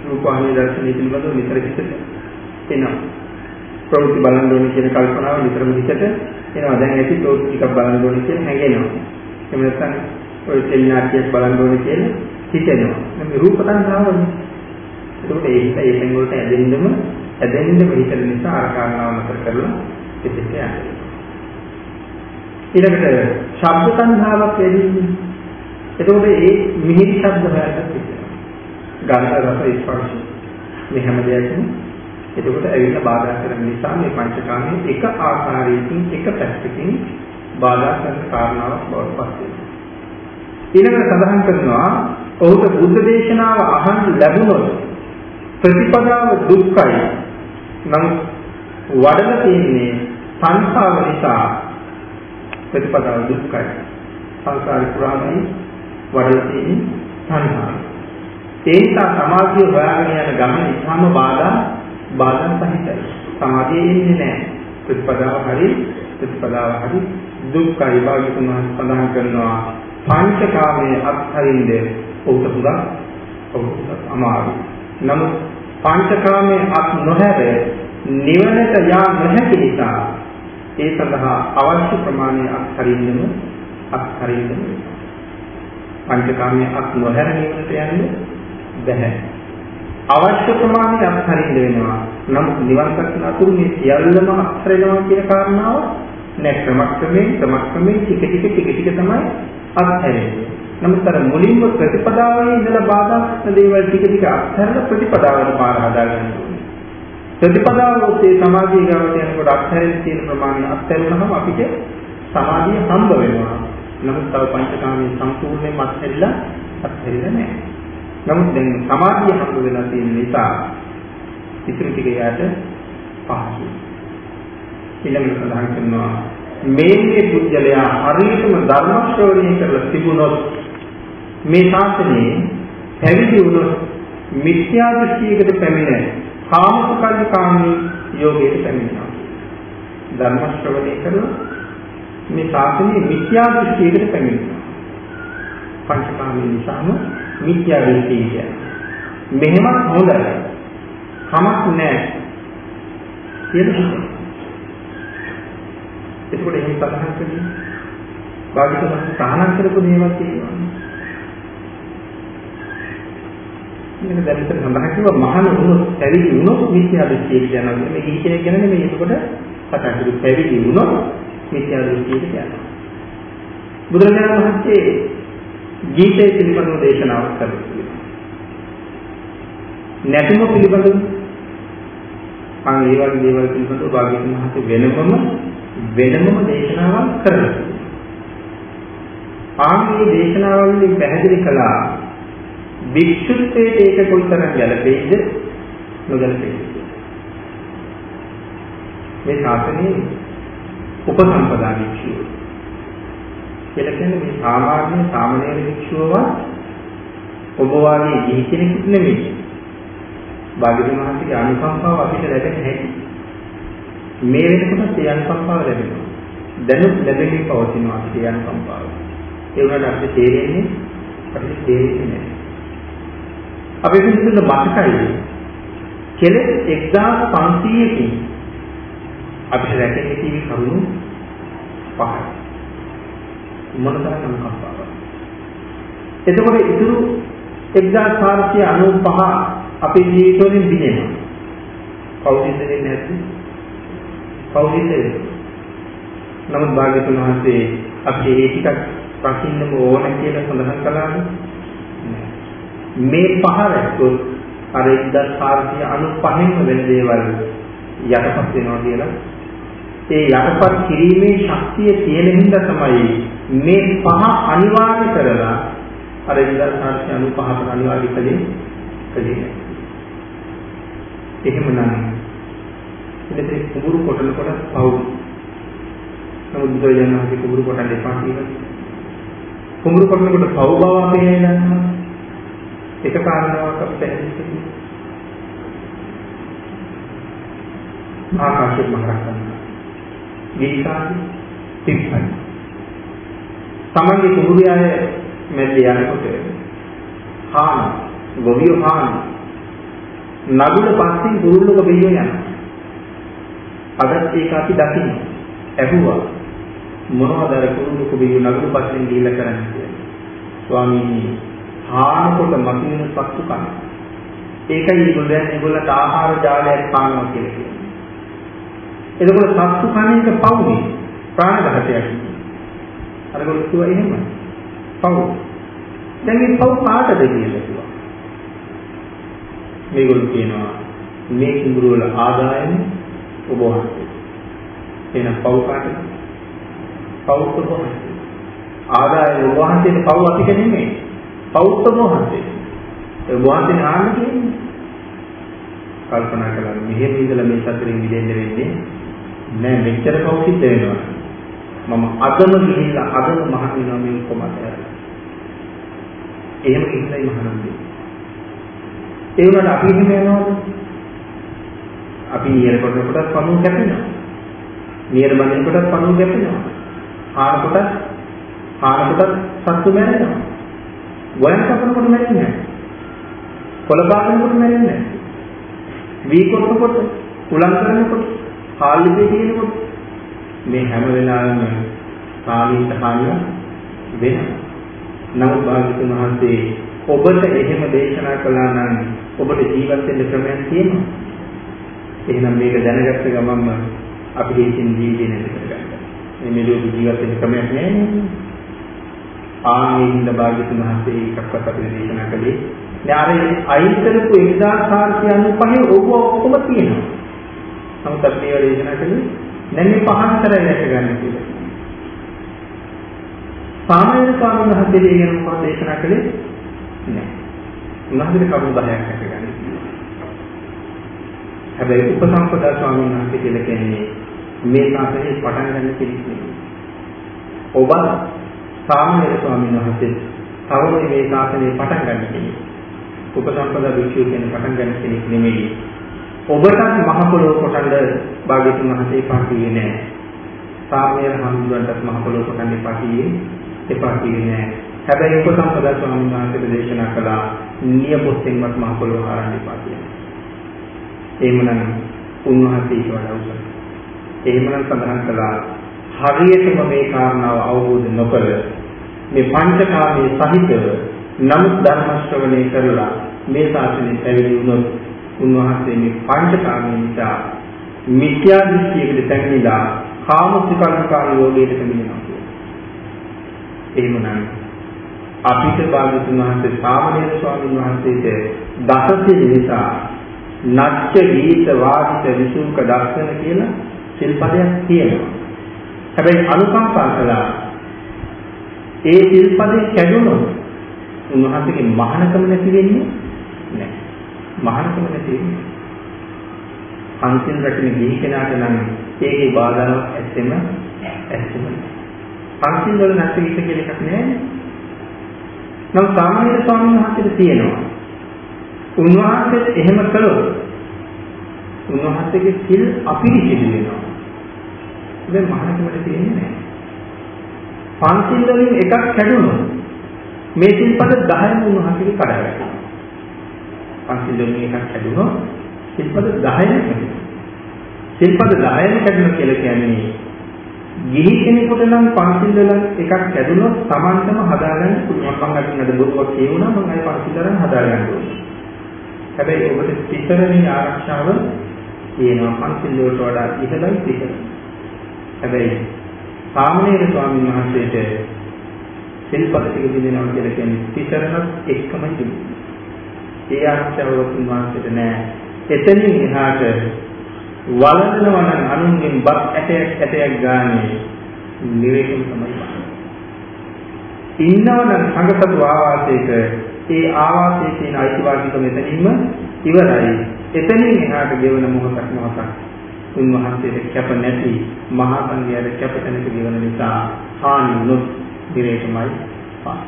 රූපాని දර්ශනය පිළිබඳව විතර හිතට එනවා. ප්‍රවෘත්ති බලන්න ඕනේ කියන කල්පනාව විතරම හිතට එනවා. දැන් ඇති ප්‍රවෘත්ති ටිකක් බලන්න ඕනේ කියන හැඟෙනවා. එහෙම නැත්නම් ඔය සෙමිනාර්යක් බලන්න ඕනේ කියලා හිතෙනවා මේ රූප තණ්හාවනේ ඒකට ඒ හිත ඒ තැන් වලට ඇදෙන්නම ඇදෙන්නම හිතන නිසා අර කාරණාව නතර කරලා පිටිට යනවා. ඊළඟට ශබ්ද සංධාවක් එදින්නේ. එතකොට ඒ මිහිරි ශබ්ද හොයන්නත් තියෙනවා. ගන්ධ රස ස්පර්ශ මේ හැම දෙයක්ම එතකොට ඇවිල්ලා බාධා කරන නිසා මේ පංචකාමයේ එක ආකාරයකින් එක පැත්තකින් බාධා කරන කාරණාවක් බවට පත් වෙනවා. ඊළඟට සඳහන් කරනවා ඔහුට බුද්ධ දේශනාව අහන්න ලැබුණොත් ප්‍රතිපදාව දුක්ඛයි. නමුත් වඩලා තියෙන්නේ සංසාර නිසා ප්‍රතිපදාව දුක්ඛයි. සංසාර පුරාමයි වඩලා තියෙන්නේ සංසාර. ඒ නිසා සමාධිය හොයාගෙන යන ගමන ඉතාම බාධා බාධා සහිතයි. සමාධිය එන්නේ නැහැ. ප්‍රතිපදාව හරි ප්‍රතිපදාව හරි දුක්ඛයි භාග්‍යතුන් වහන්සේ සඳහන් කරනවා පංචකාමයේ අත්හරින්නේ ඔහුට පුදා ඔහුට අමාරුයි. නමුත් පංචකාමයේ අත් නොහැර නිවනට යා නොහැකි නිසා ඒ සඳහා අවශ්‍ය ප්‍රමාණය අත්හරින්නම අත්හරින්නම පංචකාමයේ අත් නොහැර නිවනට යන්න බැහැ. අවශ්‍ය ප්‍රමාණය අත්හරින්න වෙනවා. නමුත් නිවන් දක්න අතුරු මේ සියල්ලම අත්හැරෙනවා කියන කාරණාව නෑ ක්‍රමක්‍රමයෙන් ක්‍රමක්‍රමයෙන් ටික ටික ටික ටික තමයි අත්හැරෙන්නේ. නමුත් අර මුලින්ම ප්‍රතිපදාවේ ඉඳලා බාධා කරන දේවල් ටික ටික අත්හැරලා ප්‍රතිපදාවට පාර හදාගන්න ඕනේ. ප්‍රතිපදාව ඔස්සේ සමාධිය ගාවට යනකොට අත්හැරෙන්න තියෙන ප්‍රමාණය අත්හැරුණාම අපිට සමාධිය හම්බ වෙනවා. නමුත් තව පංචකාමයේ සම්පූර්ණයෙන්ම අත්හැරිලා අත්හැරිලා නැහැ. නමුත් දැන් සමාධිය හම්බ වෙලා තියෙන නිසා ඉතිරි ටික යාට පහසුයි. ඊළඟට සඳහන් කරනවා මේ පුජ්‍යලයා හරියටම ධර්ම ශ්‍රවණය කරලා තිබුණොත් මේ ශාසනයේ පැවිදි වුණොත් මිත්‍යා දෘෂ්ටියකට පැමිණ කාමසුකල්ලිකාමී යෝගයට පැමිණෙනවා. ධර්ම ශ්‍රවණය කරලා මේ ශාසනයේ මිත්‍යා දෘෂ්ටියකට පැමිණෙනවා. පංචකාමී නිසාම මිත්‍යා දෘෂ්ටිය කියන්නේ. මෙහෙමත් හොඳයි. කමක් නැහැ. කියලා එතකොට එහෙම සඳහන් කරන්නේ භාගතුන් සාහනක් කරපු දේවල් තියෙනවා. මේක දැන් ඉතින් සඳහන් කිව්වා මහාන වුණොත් පැවිදි වුණොත් මිත්‍යා දෘෂ්ටිය කියනවා. මේ ගීතය ගැන නෙමෙයි එතකොට කතා කරන්නේ පැවිදි වුණොත් මිත්‍යා දෘෂ්ටිය කියනවා. බුදුරජාණන් වහන්සේ ගීතය පිළිබඳව දේශනාවක් කරනවා. නැතිම පිළිබඳව අන් ඒ වගේ දේවල් පිළිබඳව භාග්‍යවතුන් වහන්සේ වෙනමම වෙනමම දේශනාවක් කරනවා. ආන්ගේ දේශනාවලින් පැහැදිලි කළා වික්ෂුත්වයේ ඒක කොයිතරම් ගැළපෙයිද නොගැළපෙයිද මේ ශාසනයේ උපසම්පදා වික්ෂුව කියලා කියන්නේ මේ සාමාන්‍ය සාමාන්‍ය වික්ෂුවව ඔබ වාගේ ගිහි කෙනෙකුත් නෙමෙයි. භාග්‍යවතුන් වහන්සේගේ අනුකම්පාව අපිට ලැබෙන හැටි. මේ වෙනකොට ඒ අනුකම්පාව ලැබෙනවා. දැනුත් ලැබෙන්නේ පවතිනවා අපිට ඒ අනුකම්පාව. ඒ වුණාට අපිට තේරෙන්නේ අපිට තේරෙන්නේ නැහැ. අපි පිළිතුරු මතකයි. කෙලෙස් 1500කින් අපිට රැකෙන්නේ කී කරුණු පහයි. මොනතරම් අනුකම්පාවක්. එතකොට ඉතුරු 1495 අපේ ජීවිතවලින් දිනෙනවා. කවුද දෙන්නේ නැද්ද? කවුරුද නමුත් භාග්‍යතුන් වහන්සේ අපි ඒ ටිකක් රකින්නම ඕන කියලා සඳහන් කළානේ. මේ පහ වැක්කොත් අර 1495 වෙන දේවල් යටපත් වෙනවා කියලා. ඒ යටපත් කිරීමේ ශක්තිය තියෙන හින්දා තමයි මේ පහ අනිවාර්ය කරලා අර 1495 අනිවාර්ය කලේ කලේ. එහෙමනම් මෙතන කුඹුරු කොටනකොට පව්. නමුත් බුදුරජාණන් වහන්සේ කුඹුරු කොටන්න එපා කියලා. කුඹුරු කොටනකොට පව් බව අපි දන්නවා. එක කාරණාවක් අපි පැහැදිලි කරනවා. ආකාශයේ මහරහතන් ගීතාදි තිබ්බයි. තමන්ගේ කුඹුරු ආය මැද්ද යනකොට හාන ගොවියෝ හාන නගුල පස්සෙන් කුරුල්ලක බියෝ යනවා. අදත් ඒක අපි දකින්න. ඇහුවා මොනවද අර කුරුළු කුබිය නගරු පස්සෙන් දීලා කරන්නේ කියලා. ස්වාමීනි ආනකොට මකින්න සත්තු කන. ඒකයි ඒගොල්ලෝ ඒගොල්ලන්ට ආහාර ජාලයක් පානවා කියලා කියන්නේ. එතකොට සත්තු කන එක පවුනේ ප්‍රාණඝාතයක්. අරගොල්ලෝ කිව්වා එහෙම. පව්. දැන් මේ පව් කාටද කියලා කිව්වා. මේගොල්ලෝ කියනවා මේ කුඹුරු වල ආදායම ඔබ වහන්සේ. එහෙනම් පව් කාටද? පව් ඔබ වහන්සේ. ආදාය ඔබ වහන්සේට පව් අතික නෙමෙයි. පව් ඔබ වහන්සේ. ඒ වහන්සේ ආන්න කියන්නේ. කල්පනා කළා මෙහෙම ඉඳලා මේ සතරෙන් මිදෙන්න වෙන්නේ නෑ මෙච්චර පව් සිද්ධ වෙනවා. මම අදම ගිහිල්ලා අදම මහත් වෙනවා මේ කොමත. එහෙම ඉන්නයි මහණන්දේ. ඒ වුණාට අපි එහෙම යනවද? අපි නියර කොටනකොටත් පණුව කැපෙනවා. නියර බඳිනකොටත් පණුව කැපෙනවා. ආන කොටත් ආන කොටත් සත්තු මැරෙනවා. වයන් කපනකොට මැරෙන්නේ නැහැ. කොළ පානකොට මැරෙන්නේ නැහැ. වී කොටනකොට, උලන් කරනකොට, හාල් දෙකේ කියනකොට මේ හැම වෙලාවෙම කාමීත හානිය වෙනවා. නමුත් භාග්‍යතුන් වහන්සේ ඔබට එහෙම දේශනා කළා නම් ඔබට ජීවත් වෙන්න ක්‍රමයක් තියෙනවා. එහෙනම් මේක දැනගත්ත ගමන්ම අපි හේතින් ජීවිතේ නැති කරගන්න. මේ මෙලොව ජීවත් වෙන්න ක්‍රමයක් නැහැ නේද? ආනින්ද භාග්‍යතුන් වහන්සේ එකක්වත් අපිට දේශනා කළේ. දැන් අර අයින් කරපු 1495 ඔබ ඔක්කොම තියෙනවා. නමුත් අපි ඒවා දේශනා කළේ දැන් මේ පහන් කරලා දැක ගන්න කියලා. සාමාන්‍ය ස්වාමීන් වහන්සේ දෙවියන් මොකක්ද දේශනා කළේ? නෑ. උන්වහන්සේ කරුණු 10ක් දැක ගන්න. හැබැයි උපසම්පදා ස්වාමීන් වහන්සේ කියලා කියන්නේ මේ සාසනය පටන් ගන්න කෙනෙක් නෙවෙයි. ඔබ සාමාන්‍ය ස්වාමීන් වහන්සේ තවම මේ ශාසනය පටන් ගන්න කෙනෙක්. උපසම්පදා භික්ෂුව කියන පටන් ගන්න කෙනෙක් නෙමෙයි. ඔබටත් මහ පොළොව කොටන්න භාග්‍යතුන් වහන්සේ පාටියේ නෑ. සාමයේ හඳුන්වන්නත් මහ පොළොව කොටන්න පාටියේ එපා කියේ නෑ. හැබැයි උපසම්පදා ස්වාමීන් වහන්සේ දේශනා කළා නියපොත්තෙන්වත් මහ පොළොව හරන්න එපා කියලා. එහෙමනම් උන්වහන්සේ ඊට වඩා උසස්. එහෙමනම් සඳහන් කළා හරියටම මේ කාරණාව අවබෝධ නොකර මේ පංචකාමයේ සහිතව නමුත් ධර්ම ශ්‍රවණය කරලා මේ ශාසනය පැවිදි වුණොත් උන්වහන්සේ මේ පංචකාමයේ නිසා මිත්‍යා දෘෂ්ටියකට පැමිණිලා කාම සුඛල්කාර යෝගයට පැමිණෙනවා කියන්නේ. එහෙමනම් අපිට භාගතුන් වහන්සේ සාමණේර ස්වාමීන් වහන්සේට දසසිල් නිසා නච්ච ගීත වාදිත විසුක දර්ශන කියලා සිල්පදයක් තියෙනවා. හැබැයි අනුකම්පා කළා ඒ සිල්පදේ කැඩුණොත් උන්වහන්සේගේ මහානකම නැති වෙන්නේ නැහැ. මහානකම නැති වෙන්නේ. අන්තිම රැකෙන ගිහි කෙනාට නම් ඒකේ බාධාවක් ඇත්තෙම ඇත්තෙම පන්සිල් වල නැති විට කියලා එකක් නැහැ. නම් සාමාන්‍ය ස්වාමීන් වහන්සේට තියෙනවා. උන්වහන්සේ එහෙම කළොත් උන්වහන්සේගේ සිල් අපිරිසිදු වෙනවා. දැන් මහානකමට තියෙන්නේ නැහැ. පන්සිල් වලින් එකක් කැඩුණොත් මේ සිල්පද 10ම උන්වහන්සේගේ කඩාවැටෙනවා. පන්සිල් වලින් එකක් කැඩුණොත් සිල්පද 10ම කැඩෙනවා. සිල්පද 10ම කැඩුණා කියලා කියන්නේ ගිහි කෙනෙකුට නම් පන්සිල් වල එකක් කැඩුණොත් Tamanටම හදාගන්න පුළුවන්. මම අදින්නද බොරුවක් කියුණා මම අය පන්සිල් වලින් හදාගන්න ඕනේ. හැබැයි ඔබට පිටරණී ආරක්ෂාව තියෙනවා පන්සිල් වලට වඩා ඉහළයි පිටර. හැබැයි සාමණේර ස්වාමීන් වහන්සේට සිල්පද ටික දිනනවා කියලා කියන්නේ පිටරණත් එක්කම තිබුණා. ඒ ආරක්ෂාව උන්වහන්සේට නෑ. එතනින් එහාට වළඳනවා නම් අනුන්ගෙන් බත් ඇටයක් ඇටයක් ගානේ නිවේකම් තමයි. ඉන්නවනම් සංගතතු ආවාසයක ඒ ආවාසයේ තියෙන අයිතිවාසිකම එතනින්ම ඉවරයි. එතනින් එහාට ගෙවන මොහොතක් මොහොතක් උන්වහන්සේට කැප නැති මහා සංඝයාට කැප තැනක ගෙවන නිසා හානි වුණොත් දිරේටමයි පාස්.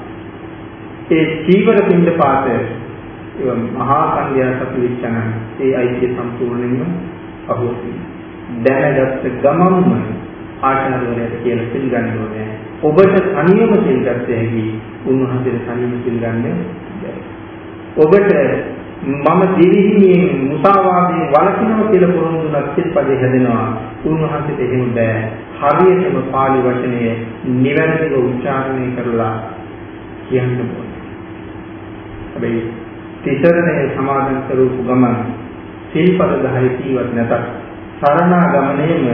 ඒ චීවර පින්ඩ පාත ඒ මහා සංඝයා සතු විචන ඒ අයිතිය සම්පූර්ණයෙන්ම අහෝසි. දැනගත්ත ගමන්ම ආචාර්යවරයාට කියලා සිල් ගන්න ඕනේ. ඔබට තනියම සිල් ගන්න හැකි උන්වහන්සේට තනියම සිල් ගන්න ඔබට මම දිවිහිමියෙන් මුසාවාදයෙන් වළකිනවා කියලා පොරොන්දුනක් සිල්පදේ හැදෙනවා. උන්වහන්සේට එහෙම බෑ. හරියටම පාලි වචනය නිවැරදිව උච්චාරණය කරලා කියන්න ඕනේ. හැබැයි තිසරණය සමාදන් කරපු ගමන් සිල්පද 10 කීවත් නැතත් සරණාගමණයම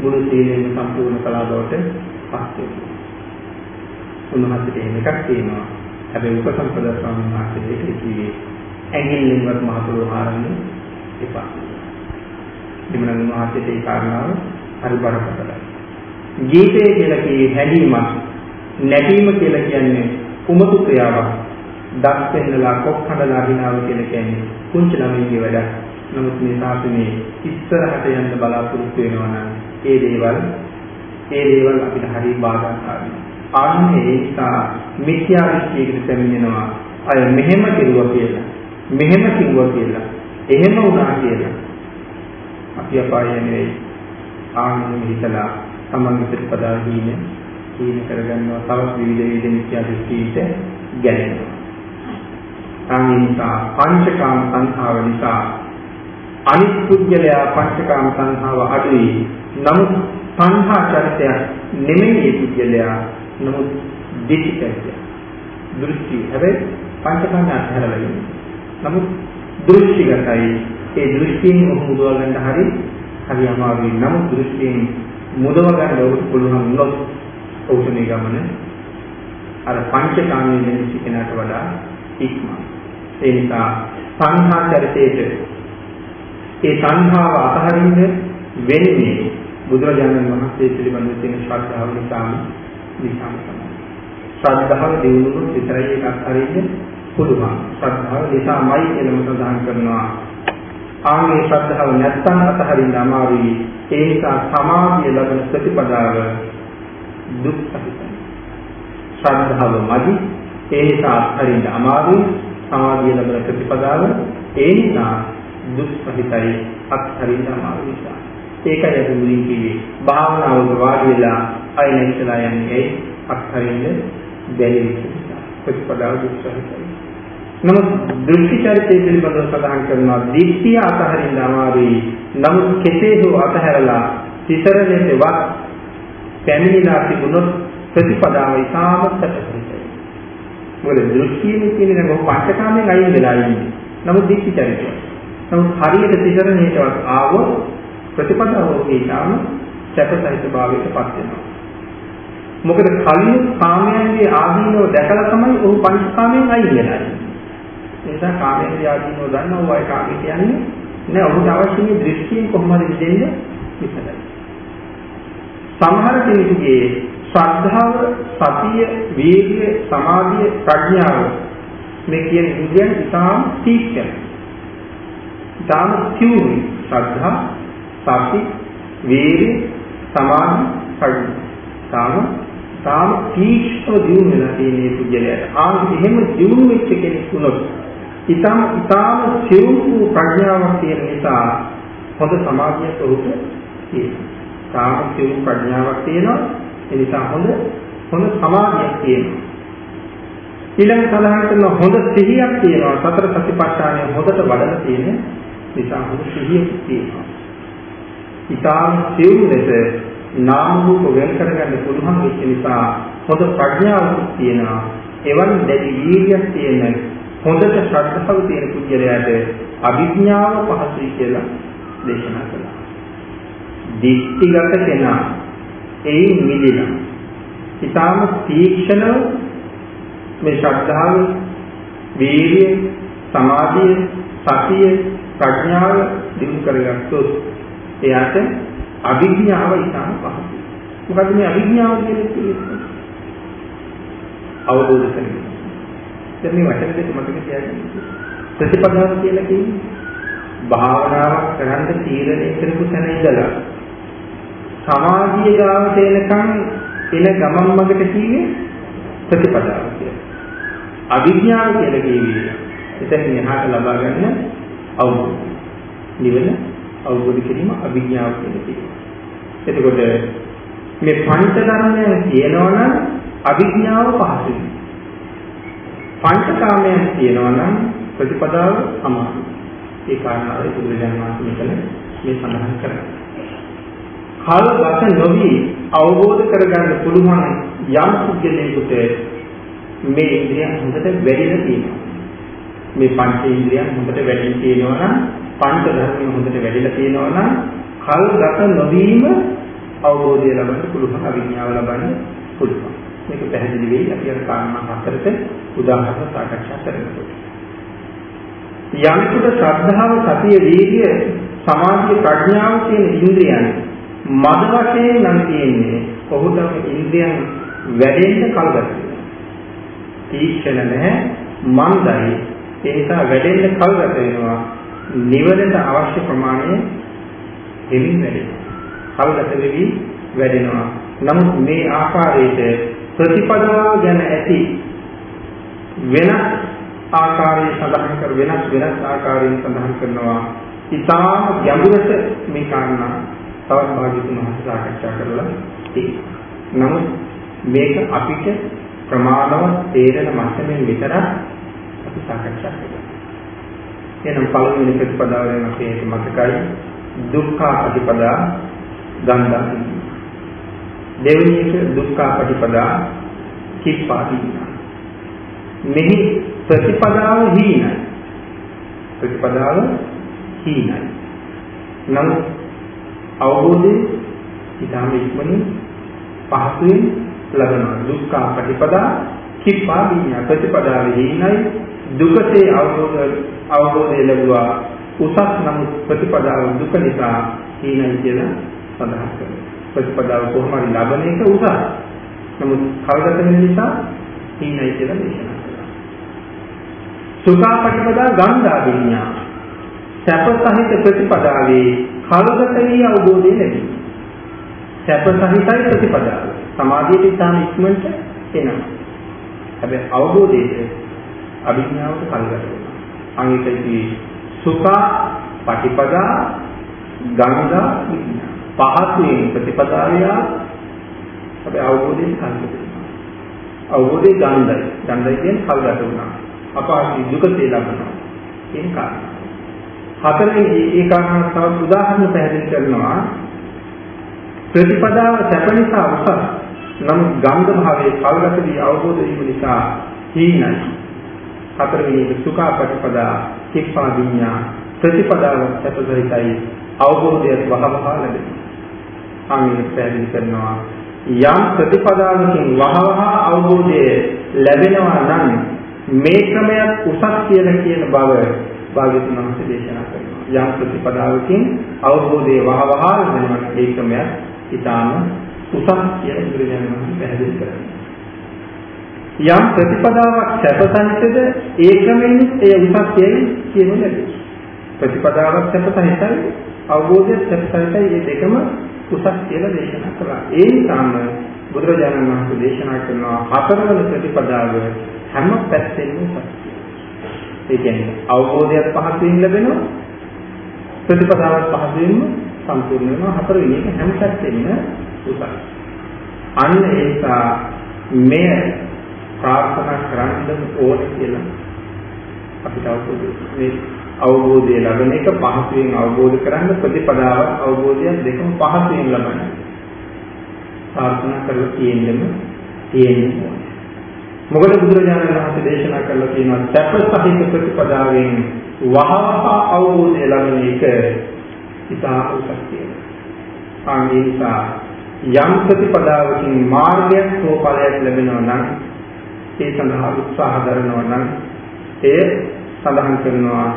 මුළු සීලෙම සම්පූර්ණ කළා බවට පත් වෙනවා. උන්වහන්සේට එහෙම එකක් තියෙනවා. හැබැයි උපසම්පදා ස්වාමීන් වහන්සේ ඒක කිව්වේ ඇඟිල්ලෙන්වත් මහතුරු හරන්නේ එපා. එමනම් උන්වහන්සේට ඒ කාරණාව හරි බරපතලයි. ගීතය කියලා කියේ හැදීමක් නැටීම කියලා කියන්නේ උමතු ක්‍රියාවක්. දත් පෙන්නලා කොක් හඬලා හිනාව කියලා කියන්නේ කුංචි ළමයින්ගේ වැඩක්. නමුත් මේ ශාසනයේ ඉස්සරහට යන්න බලාපොරොත්තු වෙනවා නම් ඒ දේවල් ඒ දේවල් අපිට හරි බාධාකාරයි. අන්නේ ඒ නිසා මිත්‍යා දෘෂ්ටියකට පැමිණෙනවා. අය මෙහෙම කෙරුවා කියලා. මෙහෙම කිව්වා කියලා. එහෙම වුණා කියලා. අපි අපාය නෙවෙයි. ආනන්ද හිතලා තමන්ගේ ප්‍රතිපදාව දීන දීන කරගන්නවා තවත් විවිධ විවිධ මිත්‍යා දෘෂ්ටියට ගැලෙනවා. ආනිසා පංචකාම සංඛාව නිසා අනිත් පුද්ගලයා පංචකාම සංඛාව අඩුයි. නමුත් සංඛා චරිතයක් නෙමෙයි පුද්ගලයා. නමුත් දිට්ඨිකය. දෘෂ්ටි. හැබැයි පංචකාම අත්හැරලා ඉන්නේ. නමුත් දෘෂ්ටිගතයි. ඒ දෘෂ්ටියෙන් ඔහු මුදව ගන්න හරි හරි අමාරුයි. නමුත් දෘෂ්ටියෙන් මුදව ගන්න ඔහුට පුළුවන් වුණොත් ඔහුට මේ ගමන අර පංචකාමයේ වෙනස් කෙනාට වඩා ඉක්මන. ඒ නිසා සංහා චරිතයේට ඒ සංහාව අතහරින්න වෙන්නේ බුදුරජාණන් වහන්සේ පිළිබඳව තියෙන ශ්‍රද්ධාව නිසාම නිසාම තමයි. ශ්‍රද්ධාව දිනුනොත් විතරයි ඒක අත්හරින්න පුළුවන්. ශ්‍රද්ධාව නිසාමයි කියලාම සඳහන් කරනවා. ආන්ගේ ශ්‍රද්ධාව නැත්නම් අතහරින්න අමාරුයි. ඒ නිසා සමාධිය ලබන ප්‍රතිපදාව දුක් සහිතයි. ශ්‍රද්ධාව මදි. ඒ නිසා අත්හරින්න අමාරුයි. සමාධිය ලබන ප්‍රතිපදාව ඒ නිසා දුක් සහිතයි. අත්හරින්න අමාරු නිසා. ඒකයි අපි මුලින් කිව්වේ. භාවනාවක වාඩි වෙලා අය නැතිලා යන්නේ අත්හරින්න බැරි නිසා. ප්‍රතිපදාව දුක් සහිතයි. නමුත් දෘෂ්ටි චරිතය පිළිබඳව සඳහන් කරනවා දිට්ඨිය අතහරින්න අමාරුයි. නමුත් කෙසේ හෝ අතහැරලා තිසරණයටවත් පැමිණිලා තිබුණොත් ප්‍රතිපදාව ඉතාම සැපසහිතයි. මොකද දෘෂ්ටියේ තියෙන දැන් ඔය පංචකාමයෙන් අයින් වෙලා ඉන්නේ. නමුත් දිට්ඨි චරිතය. නමුත් හරියට තිසරණයටවත් ආවොත් ප්‍රතිපදාව ඉතාම සැපසහිත භාවයකට පත් වෙනවා. මොකද කලින් කාමයන්ගේ ආදීනව දැකලා තමයි ඔහු පංචකාමයෙන් අයින් වෙලා ඉන්නේ. ඒ නිසා කාමයේ ආදීනව දන්නව අය කාමයේ කියන්නේ නෑ ඔහුට අවශ්‍ය මේ දෘෂ්ටියෙන් කොහොමද විදෙන්නේ විතරයි. සමහර කෙනෙකුගේ ශ්‍රද්ධාව, සතිය, වීර්ය, සමාධිය, ප්‍රඥාව මේ කියන ඉන්ද්‍රියන් ඉතාම තීක්ෂණ. ඉතාම තියුණු ශ්‍රද්ධා, සති, වීර්ය, සමාධි, ප්‍රඥා. තාම තාම තීක්ෂණ දියුණු වෙලා තියෙන මේ පුජ්‍යලයට. ආන් එහෙම දියුණු වෙච්ච කෙනෙක් වුණොත් ඊටම ඊටම සිවුම් ප්‍රඥාවක් තියෙන නිසා හොඳ සමාධියක් උරුට තියෙනවා. තාම සිවුම් ප්‍රඥාවක් තියෙනවා. ඒ නිසා හොඳ හොඳ සමාධියක් තියෙනවා. ඊළඟ සඳහන් කරන හොඳ සිහියක් තියෙනවා. සතර සතිපට්ඨානය හොඳට වඩලා තියෙන නිසා හොඳ සිහියක් තියෙනවා. ඊටම සිවුම් ලෙස නාම රූප වෙන් කරගන්න පුළුවන් වෙච්ච නිසා හොඳ ප්‍රඥාවක් තියෙනවා. එවන් දැඩි වීර්යයක් තියෙන හොඳට ශ්‍රද්ධාව තියෙන පුද්ගලයාට අවිඥාව පහසුයි කියලා දේශනා කළා. දිට්ඨිගත කෙනා එයින් මිදෙනවා. ඊටාම තීක්ෂණව මේ ශ්‍රද්ධාව, වීර්යය, සමාධිය, සතිය, ප්‍රඥාව දිනු කරගත්තොත් එයාට අවිඥාව ඊටාම පහසුයි. මොකද මේ අවිඥාව කියන්නේ අවබෝධ කරගන්න. දැන් මේ වචන දෙක මතක තියාගන්න. ප්‍රතිපදාව කියලා කියන්නේ භාවනාවක් කරන්න තීරණය කරපු තැන ඉඳලා සමාධිය ගාවට එනකන් එන ගමන් මගට කියේ ප්‍රතිපදාව කියලා. අවිඥාව කියලා කියන්නේ එතන එහාට ලබා ගන්න අවබෝධය. නිවන අවබෝධ කිරීම අවිඥාව කියලා කියනවා. එතකොට මේ පංච ධර්මයන් කියනවනම් අවිඥාව පහසුයි. පංචකාමයන් කියනවා නම් ප්‍රතිපදාව අමාරුයි. ඒ කාරණාවයි බුදුරජාණන් වහන්සේ මෙතන මේ සඳහන් කරන්නේ. කාල ගත නොවි අවබෝධ කරගන්න පුළුවන් යම් පුද්ගලයෙකුට මේ ඉන්ද්‍රියන් හොඳට වැඩිලා තියෙනවා. මේ පංච ඉන්ද්‍රියන් හොඳට වැඩිලා තියෙනවා නම් පංච ධර්මයන් හොඳට වැඩිලා තියෙනවා නම් කල් ගත නොවීම අවබෝධය ලබන්න පුළුවන් අවිඥාව ලබන්න පුළුවන්. මේක පැහැදිලි වෙයි අපි අර කාරණා හතරට උදාහරණ සාකච්ඡා කරනකොට. යම්කුට ශ්‍රද්ධාව, සතිය, වීර්ය, සමාධිය, ප්‍රඥාව කියන ඉන්ද්‍රියන් මද වශයෙන් නම් තියෙන්නේ කොහොමද ඉන්ද්‍රියන් වැඩෙන්න කල්ගත තීක්ෂණ නැහැ මන්දයි ඒ නිසා වැඩෙන්න කල්ගත වෙනවා නිවනට අවශ්‍ය ප්‍රමාණය දෙමින් වැඩෙනවා කල්ගත වෙවි වැඩෙනවා නමුත් මේ ආකාරයට ප්‍රතිපදාව ගැන ඇති වෙනස් ආකාරයෙන් සඳහන් කර වෙනස් වෙනස් ආකාරයෙන් සඳහන් කරනවා ඉතාම ගැඹුරට මේ කාරණා තවත් භාග්‍යතුන් වහන්සේ සාකච්ඡා කරලා තියෙනවා. නමුත් මේක අපිට ප්‍රමාණවත් තේරෙන මට්ටමින් විතරක් අපි සාකච්ඡා කරනවා. එහෙනම් පළවෙනි ප්‍රතිපදාව ගැන අපේ මතකයි දුක්ඛ ප්‍රතිපදා ගන්ධා දෙවෙනි එක දුක්ඛ ප්‍රතිපදා කිප්පාදීන. මෙහි ප්‍රතිපදාව හීනයි. ප්‍රතිපදාව හීනයි. නමුත් අවබෝධයේ ඊටම ඉක්මනින් පහසුවෙන් ලබනවා. දුක්ඛ ප්‍රතිපදා කිප්පා විඤ්ඤා ප්‍රතිපදාවේ හීනයි දුකසේ අවබෝධ අවබෝධය ලැබුවා උසස් නමුත් ප්‍රතිපදාව දුක නිසා හීනයි කියලා සඳහන් කරනවා. ප්‍රතිපදාව කොහොම හරි ලබන එක උසස්. නමුත් කල්ගත වෙන නිසා හීනයි කියලා දේශනා කරනවා. සුඛාපටිපදා ගන්ධා විඤ්ඤා සැප සහිත ප්‍රතිපදාවේ කල්ගත වී අවබෝධය ලැබෙනවා. සැප සහිතයි ප්‍රතිපදාව. සමාධියට ඉතාම ඉක්මනට එනවා. හැබැයි අවබෝධයේ අභිඥාවට කල්ගත වෙනවා. අනිතයි සුඛා පටිපදා ගංගා විඥාන. පහසුවෙන් ප්‍රතිපදාවිය හැබැයි අවබෝධයෙන් කල්ගත වෙනවා. අවබෝධයේ ගන්ධයි. ගන්ධයි කියන්නේ කල්ගත වුණා. අපාසි දුකසේ ලබනවා. ඒක කාරණා. හතරෙන් ඒ කාරණා තව උදාහරණ පැහැදිලි කරනවා ප්‍රතිපදාව සැප නිසා උසස් නමුත් ගන්ධ භාවයේ කල්ගත වී අවබෝධ වීම නිසා හීනයි හතරවෙනි එක සුඛා ප්‍රතිපදා කිප්පා විඤ්ඤා ප්‍රතිපදාව සැපසහිතයි අවබෝධයත් වහවහ ලැබෙනවා ආමින පැහැදිලි කරනවා යම් ප්‍රතිපදාවකින් වහවහ අවබෝධය ලැබෙනවා නම් මේ ක්‍රමයක් උසස් කියලා කියන බව භාග්‍යතුන් වහන්සේ දේශනා කරනවා යම් ප්‍රතිපදාවකින් අවබෝධය වහවහ ලැබෙනවා ඒ ක්‍රමයක් ඊටාම උසස් කියලා බුදුරජාණන් වහන්සේ පැහැදිලි කරනවා. යම් ප්‍රතිපදාවක් සැපසහිතද ඒ ක්‍රමෙන් ඒ උසස් කියලා කියනු ලැබේ. ප්‍රතිපදාවක් සැපසහිතයි අවබෝධය සැපසහිතයි මේ දෙකම උසස් කියලා දේශනා කළා. ඒ නිසාම බුදුරජාණන් වහන්සේ දේශනා කරනවා හතරවන ප්‍රතිපදාව හැම පැත්තෙම උසස් ඒ කියන්නේ අවබෝධයක් පහසුවෙන් ලැබෙනවා ප්‍රතිපදාවක් පහසුවෙන්ම සම්පූර්ණ වෙනවා හතරවෙනි එක හැම පැත්තෙම උසස්. අන්න ඒ නිසා මෙය ප්‍රාර්ථනා කරන්න ඕන කියලා අපිට අවබෝධ මේ අවබෝධය ලැබෙන එක පහසුවෙන් අවබෝධ කරන්න ප්‍රතිපදාව අවබෝධය දෙකම පහසුවෙන් ලබන්න. ප්‍රාර්ථනා කරලා තියෙන්නම තියෙන්නේ. මොකද බුදුරජාණන් වහන්සේ දේශනා කළා කියනවා සැප සහිත ප්‍රතිපදාවෙන් වහවහ අවබෝධය ලැබෙන එක ඉතා උසස් කියලා. ආන්නේ නිසා යම් ප්‍රතිපදාවකින් මාර්ගයක් හෝ ඵලයක් ලැබෙනවා නම් ඒ සඳහා උත්සාහ දරනවා නම් එය සඳහන් කරනවා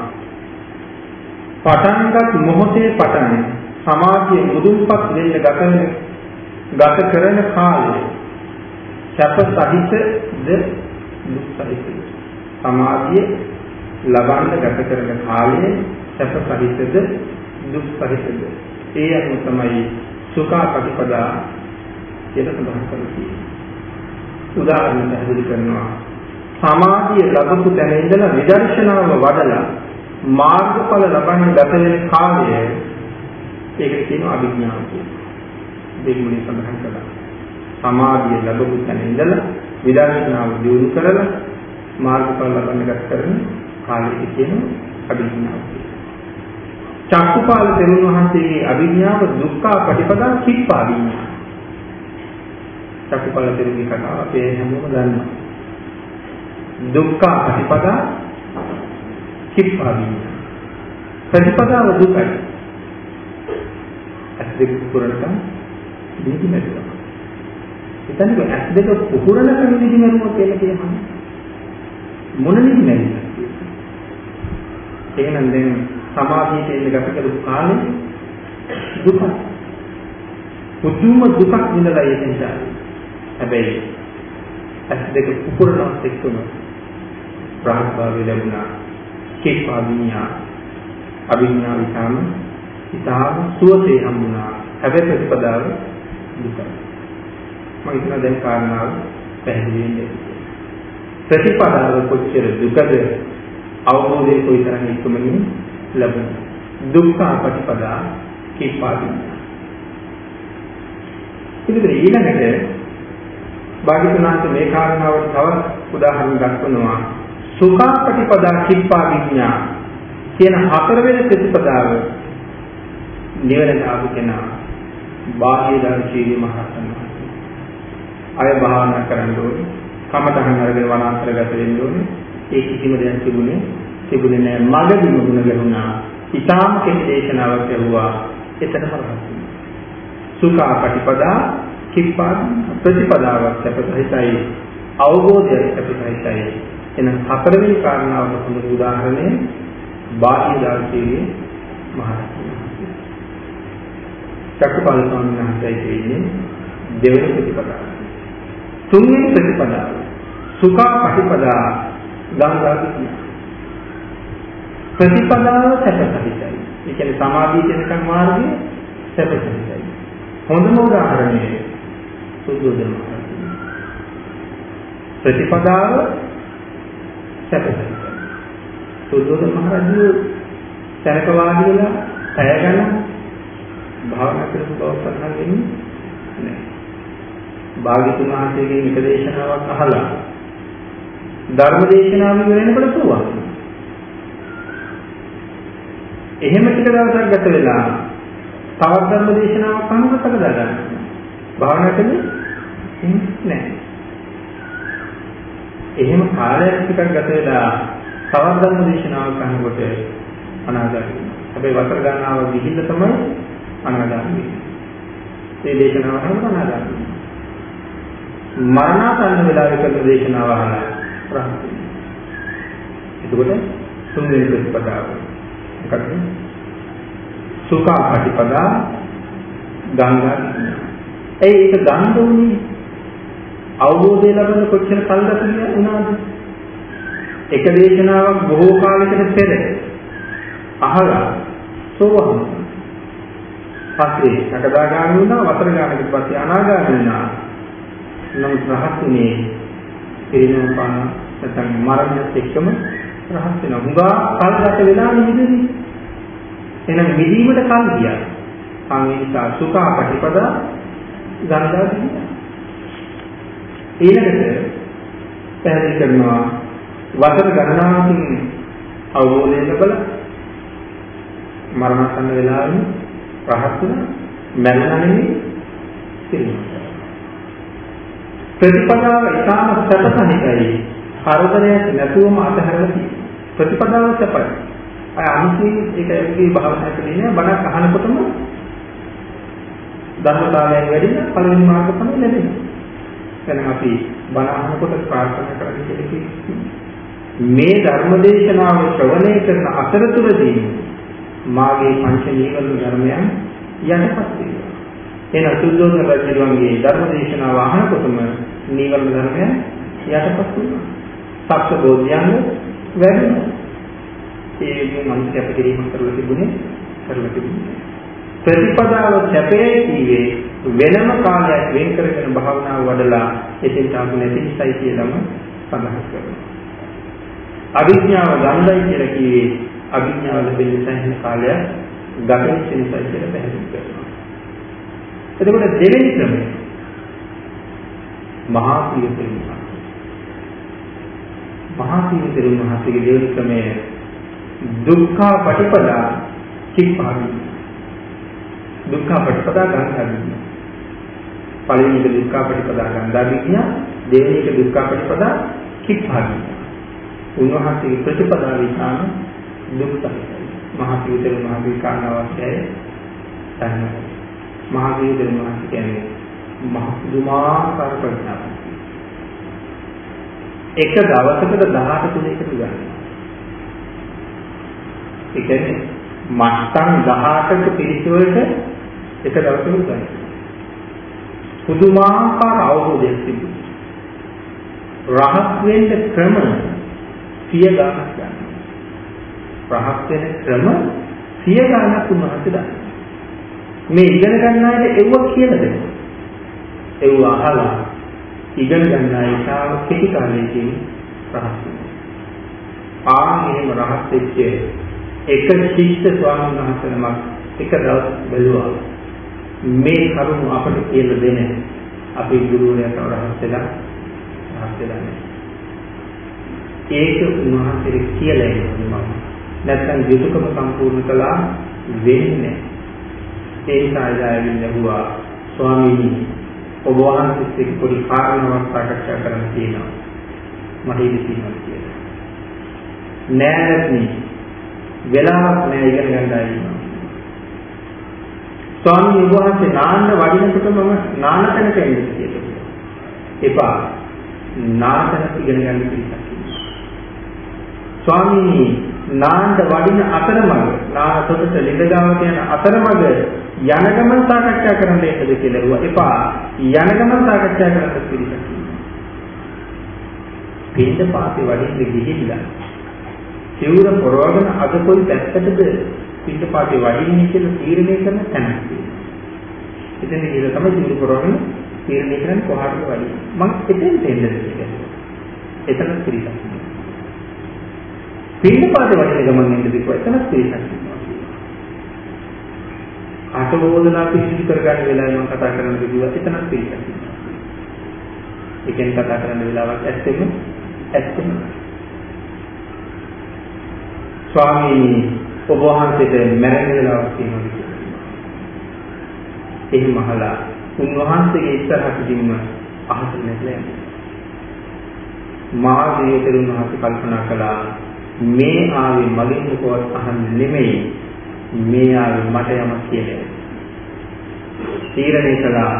පටන්ගත් මොහොතේ පටන් සමාධිය මුදුන්පත් වෙන්න ගත ගත කරන කාලය සැප සහිතද දුක් සහිතද සමාධිය ලබන්න ගත කරන කාලය සැප සහිතද දුක් සහිතද ඒ අනුව තමයි සුඛා ප්‍රතිපදා කියලා සඳහන් කරන්නේ. උදාහරණ පැහැදිලි කරනවා සමාධිය ලැබපු තැන ඉඳලා විදර්ශනාව වඩලා මාර්ගඵල ලබන්න ගත වෙන කාලය ඒකට කියනවා අභිඥාව කියලා. දෙගුණේ සඳහන් කළා. සමාධිය ලැබපු තැන ඉඳලා විදර්ශනාව දියුණු කරලා මාර්ගඵල ලබන්න ගත කරන කාලයට කියනවා අභිඥාව කියලා. චක්කුපාල තෙරුන් වහන්සේගේ අභිඥාව දුක්ඛ ප්‍රතිපදා කිප්පා විඤ්ඤා. චක්කුපාල තෙරුන්ගේ කතාව අපේ හැමෝම දන්නවා. දුක්ඛ ප්‍රතිපදා කිප්පා විඤ්ඤා. ප්‍රතිපදාව දුකයි. ඇස් දෙක පුරනකම් දීදි නැතුව. එතනක ඇස් දෙක පුරනකම් දීදි නැරුවා කියලා කියන්නේ මොන නිදි නැරිද? එහෙනම් දැන් සමාධියට එන්න ගත කරපු කාලේ දුක පුදුම දුකක් විඳලා ඒක නිසා හැබැයි ඇස් දෙක පුපුරනවත් එක්කම ප්‍රාණභාවය ලැබුණා. කේපා විඤ්ඤා අවිඤ්ඤා විසම ඉතාම සුවසේ හම්බුණා. හැබැයි ප්‍රතිපදාව දුකයි. මම හිතනවා දැන් කාරණාව පැහැදිලි වෙන්නේ ප්‍රතිපදාව කොච්චර දුකද අවබෝධයේ කොයිතරම් ඉක්මනින් ලැබුණ. දුක්ඛ ප්‍රතිපදා කිපාදී. ඉතින් ඊළඟට භාග්‍යතුනාත් මේ කාරණාවට තවත් උදාහරණ දක්වනවා සුඛා ප්‍රතිපදා කිප්පා විඥා කියන හතරවෙනි ප්‍රතිපදාව නිවන ආපු කෙනා බාහ්‍ය දර්ශීය මහත්ම අය භාවනා කරන්න ඕනේ කමතහන් අරගෙන වනාන්තරගත වෙන්න ඕනේ. ඒ කිසිම දෙයක් තිබුණේ තිබුණේ නැහැ. මගදී මුණ ගැහුණා. ඊටාම කෙටි දේශනාවක් ලැබුවා. එතනම රහත් සුඛා පටිපදා කිප්පා ප්‍රතිපදාවක් සැපසහිතයි අවබෝධයක් සැපසහිතයි එන හතරවෙනි කාරණාවට හොඳ උදාහරණය බාහ්‍ය දාර්ශනිකයේ මහරහතන් වහන්සේ. චක්කපාල ස්වාමීන් වහන්සේ කියන්නේ දෙවෙනි ප්‍රතිපදාව. තුන්වෙනි ප්‍රතිපදාව සුඛා පටිපදා ගංගාදී ප්‍රතිපදාව සැපසහිතයි. ඒ කියන්නේ සමාධිය වෙනකන් මාර්ගය සැපසහිතයි. හොඳම උදාහරණය සුද්ධෝදන මහරහතන්. ප්‍රතිපදාව සැපසහිතයි. සුද්ධෝදන මහරජු සැනක වාඩි වෙලා පැය ගණන් භාවනා කරපු බව සඳහන් වෙන්නේ නැහැ. භාග්‍යතුන් වහන්සේගෙන් එක දේශනාවක් අහලා ධර්ම දේශනාව වෙනකොට සුවා. එහෙම ටික දවසක් ගත වෙලා තවත් ධර්ම දේශනාවක් අහනකොට කවදා ගන්න. භාවනා කළේ නැහැ. එහෙම කාලයක් ටිකක් ගත වෙලා තවත් ධර්ම දේශනාවක් අහනකොට අනාගතයි. හැබැයි වසර ගණනාව ගිහිල්ලා තමයි අනාගතයි. මේ දේශනාව අහනකොට අනාගතයි. මරණාසන්න වෙලාවේ කරන දේශනාව අහලා රහත් එතකොට තුන්වෙනි ප්‍රතිපදාව. මොකක්ද? සුඛා ප්‍රතිපදා ගංගා ඒ ඒක ගන්න උනේ අවබෝධය ලබන කොච්චර කල්ද වුණාද? එක දේශනාවක් බොහෝ කාලයකට පෙර අහලා සෝවහම පස්සේ සකදාගාමී වුණා වතර ගානකට පස්සේ අනාගාමී වුණා නමුත් රහත්ුනේ පිරිනමන පාන නැත්නම් මරණයත් එක්කම රහත් වෙනවා. හුඟා කල් ගත වෙලා නිදිදී. එහෙනම් මිදීමට කල් ගියා. සංවිතා සුඛා පටිපදා ගන්ධාදී. ඊළඟට පැහැදිලි කරනවා වසර ගණනාවකින් අවබෝධය ලැබලා මරණසන්න වෙලාවෙ රහත් වෙන මැරෙනා නෙමෙයි පිරිනමන. ප්‍රතිපදාව ඉතාම සැපසහිතයි. කරදරයක් නැතුවම අතහැරලා තියෙනවා. ප්‍රතිපදාව සැපයි. අය අනුසී ඒක ඒකේ භාවනා කරන්නේ බණක් අහනකොටම ධර්මතාවයෙන් වැඩිලා පළවෙනි මාර්ග තමයි ලැබෙන්නේ. දැන් අපි බණ අහනකොට ප්‍රාර්ථනා කරන්නේ මේ ධර්මදේශනාව ශ්‍රවණය කරන අතරතුරදී මාගේ පංච නීවරණ ධර්මයන් යටපත් වෙනවා. එන සුද්ධෝදන රජුගේ ධර්ම දේශනාව අහනකොටම නීවරණ ධර්මය යටපත් වෙනවා. සත්‍ය බෝධියන් වැඩෙනවා. ඒ මනස අපිරිම කරලා තිබුණේ කරලා තිබුණේ. ප්‍රතිපදාව සැපේ කීවේ වෙනම කාලයක් වෙන් කරගෙන භාවනාව වඩලා එතෙන්ට ආපු නැති නිසයි කියලාම සඳහන් කරනවා. අවිඥාව ගන්නයි කියලා කිව්වේ අවිඥාව ලැබෙන සෑහෙන කාලයක් ගත වෙන නිසයි කියලා පැහැදිලි කරනවා. එතකොට දෙවෙනි ක්‍රමය මහා සීලතෙන් මහා සීලතෙන් මහත්ගේ දෙවෙනි ක්‍රමය දුක්ඛ පටිපදා කිප්පාවි දුක්ඛ පටිපදා ගන්ධාවි පළවෙනි එක දුක්ඛ පටිපදා ගන්ධාවි කියන දෙවෙනි එක දුක්ඛ පටිපදා කිප්පාවි උන්වහන්සේගේ ප්‍රතිපදාව විසාම දුක් සහිතයි මහා සීලතෙන් මහත්ගේ කාරණාවක්යයි. තහනම් මහා වේදන මහත් කියන්නේ මහදුමාකාර ප්‍රඥාවක්. එක දවසකට 18 තුනකට ගන්නවා. ඒ කියන්නේ මස්තන් 18ක පිරිසුවලට එක දවසකට ගන්නවා. පුදුමාකාර අවබෝධයක් තිබුණා. රහත් වෙන්න ක්‍රම සිය ගණක් ගන්නවා. රහත් වෙන ක්‍රම සිය ගණක් උන්වහන්සේ දන්නවා. මේ ඉගෙන ගන්න අයට එව්ව කියලා දෙනවා. එව්ව අහලා ඉගෙන ගන්න අය තාම කෙටි කාලයකින් රහත් වෙනවා. ආන් එහෙම රහත් වෙච්ච එක ශිෂ්‍ය ස්වාමීන් වහන්සේ නමක් එක දවස් බැලුවා. මේ කරුණ අපට කියලා දෙන අපේ ගුරුවරයා තව රහත් වෙලා රහත් වෙලා නැහැ. ඒක උන්වහන්සේ කියලා ඉන්නවා. නැත්නම් යුතුයකම සම්පූර්ණ කළා වෙන්නේ නැහැ. ඒ නිසා ඉදාගෙන ලැබුවා ස්වාමීනි ඔබ වහන්සේත් එක්ක පොඩි කාරණාවක් සාකච්ඡා කරන්න තියෙනවා. මට ඉඳී තියෙනවා කියලා. නෑරත්නි වෙලාවක් නෑ ඉගෙන ගන්නයි ඉන්නවා. ස්වාමීන් වහන්සේ නාන්න වඩිනකොට මම නානතනක එන්නේ කියලා. එපා. නානතන ඉගෙන ගන්න කියලා. ස්වාමීනි නාන්න වඩින අතරමඟ නාන තොටට ලිඳගාවට යන අතරමඟ යන ගමන් සාකච්ඡා කරන්න එන්නද කියලා රුවා. එපා. යන ගමන් සාකච්ඡා කරන්න පිළිසක්. පින්ද පාති වඩින්න ගිහිල්ලා සිවුර පොරවගෙන අද කොයි පැත්තටද පින්ද පාති වඩින්නේ කියලා තීරණය කරන තැනක් තියෙනවා. එතන ඉඳලා තමයි සිවුර පොරවගෙන තීරණය කරන්නේ කොහාටද වඩින්නේ. මම එතෙන් දෙන්නද කියලා. එතන පිළිසක්. පින්ද පාති වඩින ගමන් ඉඳලා කිව්වා එතන පිළිසක්. අටවෝදනා පිළිසි කරගන්න වෙලාවයි මම කතා කරන්න කිව්වා එතනත් පිළිසක්. එකෙන් කතා කරන්න වෙලාවක් ඇත්තෙම ඇත්තෙම ස්වාමීනි ඔබ වහන්සේට මැරෙන්න වෙලාවක් තියෙනවා කියලා. එහෙම අහලා උන්වහන්සේගේ ඉස්සරහට දින්න අහස නැట్లా යනවා. මහා දේවතරුන් වහන්සේ කල්පනා කළා මේ ආවේ මගෙන් කොහොත් අහන්න නෙමෙයි මේ ආවේ මට යමක් කියලා. තීරණය කළා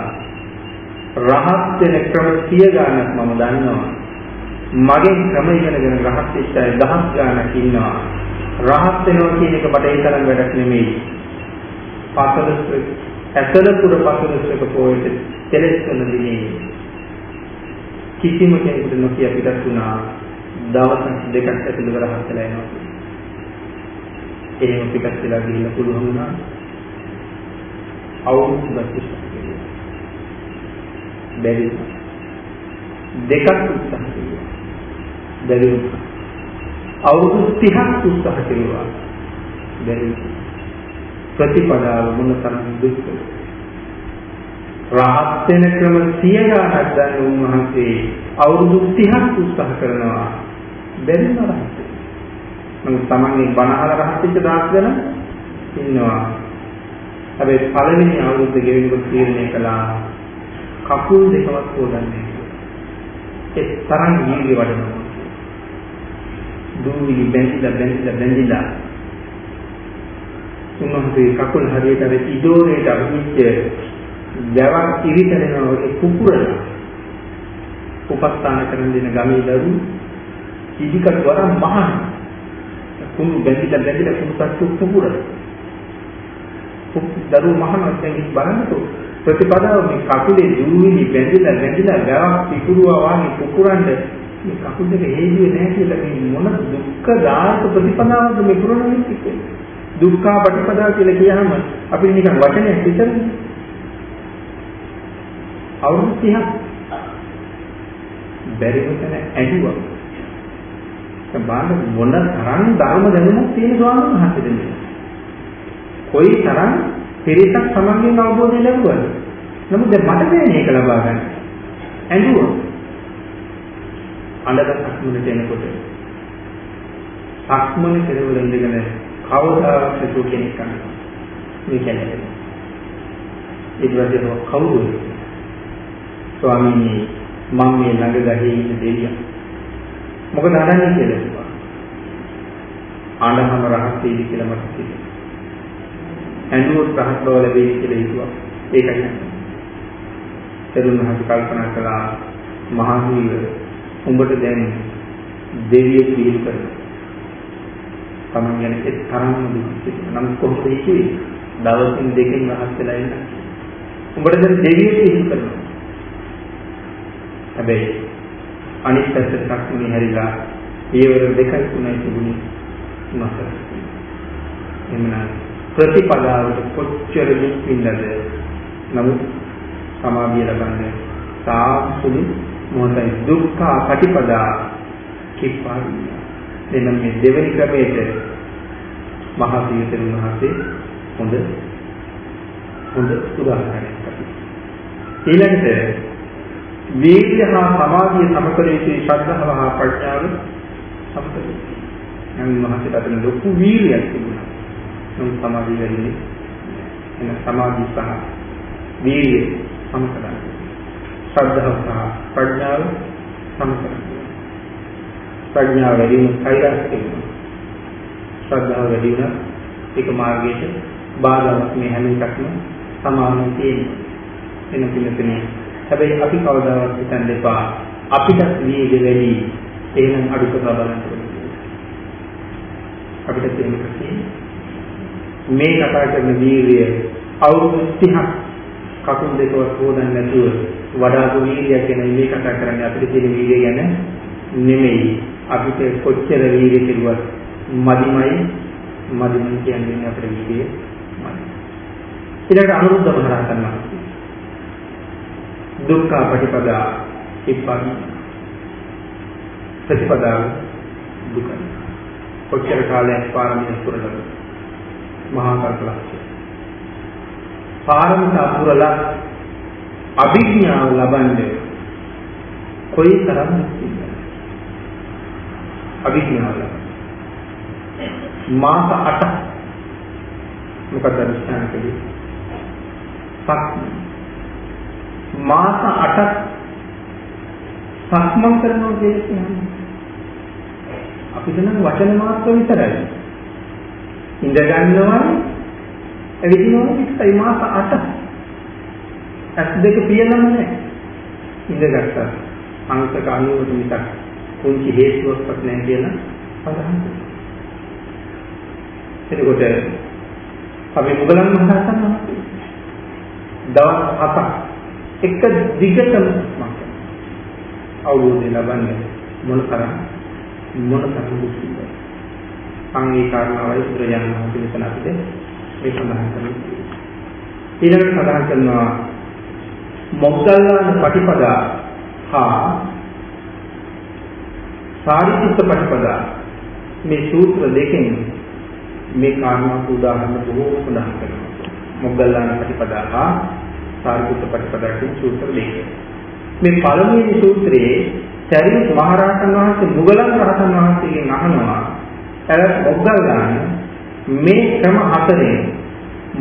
රහත් වෙන ක්‍රම සිය ගානක් මම දන්නවා. මගෙන් ක්‍රම ඉගෙනගෙන රහත් වෙච්ච අය දහස් ගානක් ඉන්නවා. රහත් වෙනවා කියන එක මට ඒ තරම් වැඩක් නෙමෙයි. පසලස් ඇසල පුර පසලස්ක පොයට තෙලස් කරන දිනේ කිසිම කෙනෙකුට නොකිය පිටත් වුණා දවස් දෙකක් ඇතුළත රහත් වෙලා එනවා. එහෙම පිටත් වෙලා ගිහිල්ලා පුළුවන් වුණා. අවුරුදු 30ක් බැරි දෙකක් උත්සාහ කළා. බැරි වුණා. අවුරුදු 30ක් උත්සාහ කෙරුවා. බැරි ප්‍රතිපදාව මොන තරම් දුක්ද? රහත් වෙන ක්‍රම 100 ගණක් ගන්න උන්වහන්සේ අවුරුදු 30ක් උත්සාහ කරනවා. බැරි නරහත්. නමුත් තමන්ගේ බණහල රහත් වෙච්ච දාස් දෙන ඉන්නවා. හැබැයි පළවෙනි අවුරුද්ද ගෙවෙනකොට තීරණය කළා කකුල් දෙකවත් හොදන්නේ. ඒ තරම් ජීවි වඩනවා. දූවිලි බැඳිලා බැඳිලා බැඳිලා. උන්වහන්සේ කකුල් හරියට අර ඉදෝරේට අහිච්ච දැවක් ඉරිතනවා ඒ කුකුරන උපස්ථාන කරන දින ගමේ දරු ඉදිකට වරන් මහා කුණු බැඳිලා බැඳිලා කුණු සත්තු කුකුරන දරු මහා දැන් බලන්නකෝ ප්‍රතිපදාව මේ කකුලේ දූවිලි බැඳිලා බැඳිලා දැවක් පිකුරුවා වගේ කුකුරන්නේ මේ කකුල් දෙක හේතුවේ නැහැ කියලා මේ මොන දුක්ඛ දායක ප්‍රතිපදාවද මේ පුරණෙන්නේ කියන්නේ. දුක්ඛ ප්‍රතිපදාව කියලා කියහම අපිට නිකන් වචනයක් විතරනේ. අවුරුදු 30ක් බැරි වතන ඇදුවා. සබාන මොන තරම් ධර්ම දැනුමක් තියෙන ස්වාමීන් වහන්සේ දෙන්නේ. කොයි තරම් පිරිසක් සමගින් අවබෝධය ලැබුවද? නමුත් දැන් මට දෙන්නේ ඒක ලබා ගන්න. ඇඬුවා. අඬන සක්මනට එනකොට සක්මන කෙරවල ඉඳගෙන කවදාවත් හිතුව කෙනෙක් කරනවා මේ කියන්නේ. ඊට පස්සේ කවුද ස්වාමීනි මම මේ ළඟ ගහේ ඉන්න දෙවියන්. මොකද අඬන්නේ කියලා කිව්වා. අඬනම රහස් වෙයි කියලා මට කිව්වා. ඇඬුවොත් රහස් බව ලැබෙයි කියලා හිතුවා. ඒකයි. තරුණ මහත් කල්පනා කළා මහා වීර උඹට දැන් දෙවියෙක් පිළිල් කරනවා. තමන් ගැන ඒ තරම්ම දුක් නම් කොහොමද හිතුවේ? දවසින් දෙකකින් රහස් වෙලා ඉන්න. උඹට දැන් දෙවියෙක් පිළිල් කරනවා. හැබැයි අනිත් පැත්තට සක්මනේ හැරිලා ඒවර දෙකයි තුනයි තිබුණේ නැසර. එමනම් ප්‍රතිපදාවට කොච්චර දුක් විඳද නමුත් සමාධිය ලබන්නේ සාසුලු මොහොතයි දුක්ඛ පටිපදා කිප්පාරිය. එනම් මේ දෙවෙනි ක්‍රමයට මහා සීතල මහසේ හොඳ හොඳ උදාහරණයක් අපි. ඊළඟට වීර්ය හා සමාධිය සමකල යුතු ශ්‍රද්ධාව හා ප්‍රඥාව සමකල යුතුයි. යම් මහසට අතන ලොකු වීර්යයක් තිබුණා. නම් සමාධිය වැඩිනේ. එන සමාධි සහ වීර්ය සමකලයි. ශ්‍රද්ධාව සහ ප්‍රඥාව සමකරනවා. ප්‍රඥාව වැඩි වුණොත් කෛරාස් වෙනවා. ශ්‍රද්ධාව වැඩි වුණත් ඒක මාර්ගයට බාධාවක් මේ හැම එකක්ම සමානව තියෙනවා. එන පිළිතුරේ හැබැයි අපි කවදාවත් හිතන්න එපා අපිට වේග වැඩි එහෙනම් අඩු කරලා බලන්න ඕනේ. අපිට තේරෙන්නේ මේ කතා කරන වීර්යය අවුරුදු 30ක් කකුල් දෙකවත් හොදන්න නැතුව වඩා වීර්යය කියන මේ කතා කරන්නේ අපිට තියෙන වීර්යය ගැන නෙමෙයි. අපිට කොච්චර වීර්යය කෙරුවත් මදිමයි මදිමයි කියන්නේ අපිට වීර්යය මදි. ඊළඟට අනුරුද්ධ මහරහතන් වහන්සේ දුක්ඛ පටිපදා ඉපන් ප්‍රතිපදාව දුකයි. කොච්චර කාලයක් පාරමිත පුරලද මහා කල්පලක්ෂය. පාරමිතා පුරලා අභිඥාව ලබන්නේ කොයි තරම් අභිඥාව. මාස 8 මොකද අනිස්ථාන කලේ සක්මන්. මාස 8ක් සක්මන් කරනවා කියන්නේ. අපි දන්න වචන මාත්‍ර විතරයි. ඉඳ ගන්නවනේ ඇවිදිනවා විතරයි මාස 8ක්. ඇස් දෙක පියලම නැහැ. ඉඳගත්තා. අංක 90ට මිසක් කුංචි හේතුවක්වත් නැහැ කියලා සඳහන් කරනවා. එතකොට අපි මුගලන් මහරහතන් වහන්සේ දවස් 7ක් එක දිගටම මම අවබෝධය ලබන්නේ මොන තරම් මොන තරම් දුක්ඛද අංගේ කාරණාවයි බුදුරජාණන් වහන්සේ මෙතන අපිට මේ සඳහන් කරන්නේ ඊළඟට සඳහන් කරනවා මොග්ගල්ලාන පටිපදා හා සාරිපුත්ත පටිපදා මේ සූත්‍ර දෙකෙන් මේ කාරණා උදාහරණ බොහෝ සඳහන් කරනවා මොග්ගල්ලාන පටිපදා හා සාරිපුත්ත ප්‍රතිපදාවේ සූත්‍ර දෙකයි. මේ පළමුවෙනි සූත්‍රයේ සරියුත් මහ රහතන් වහන්සේ මුගලන් රහතන් වහන්සේගෙන් අහනවා එලස් මොග්ගල්ලාන මේ ක්‍රම හතරෙන්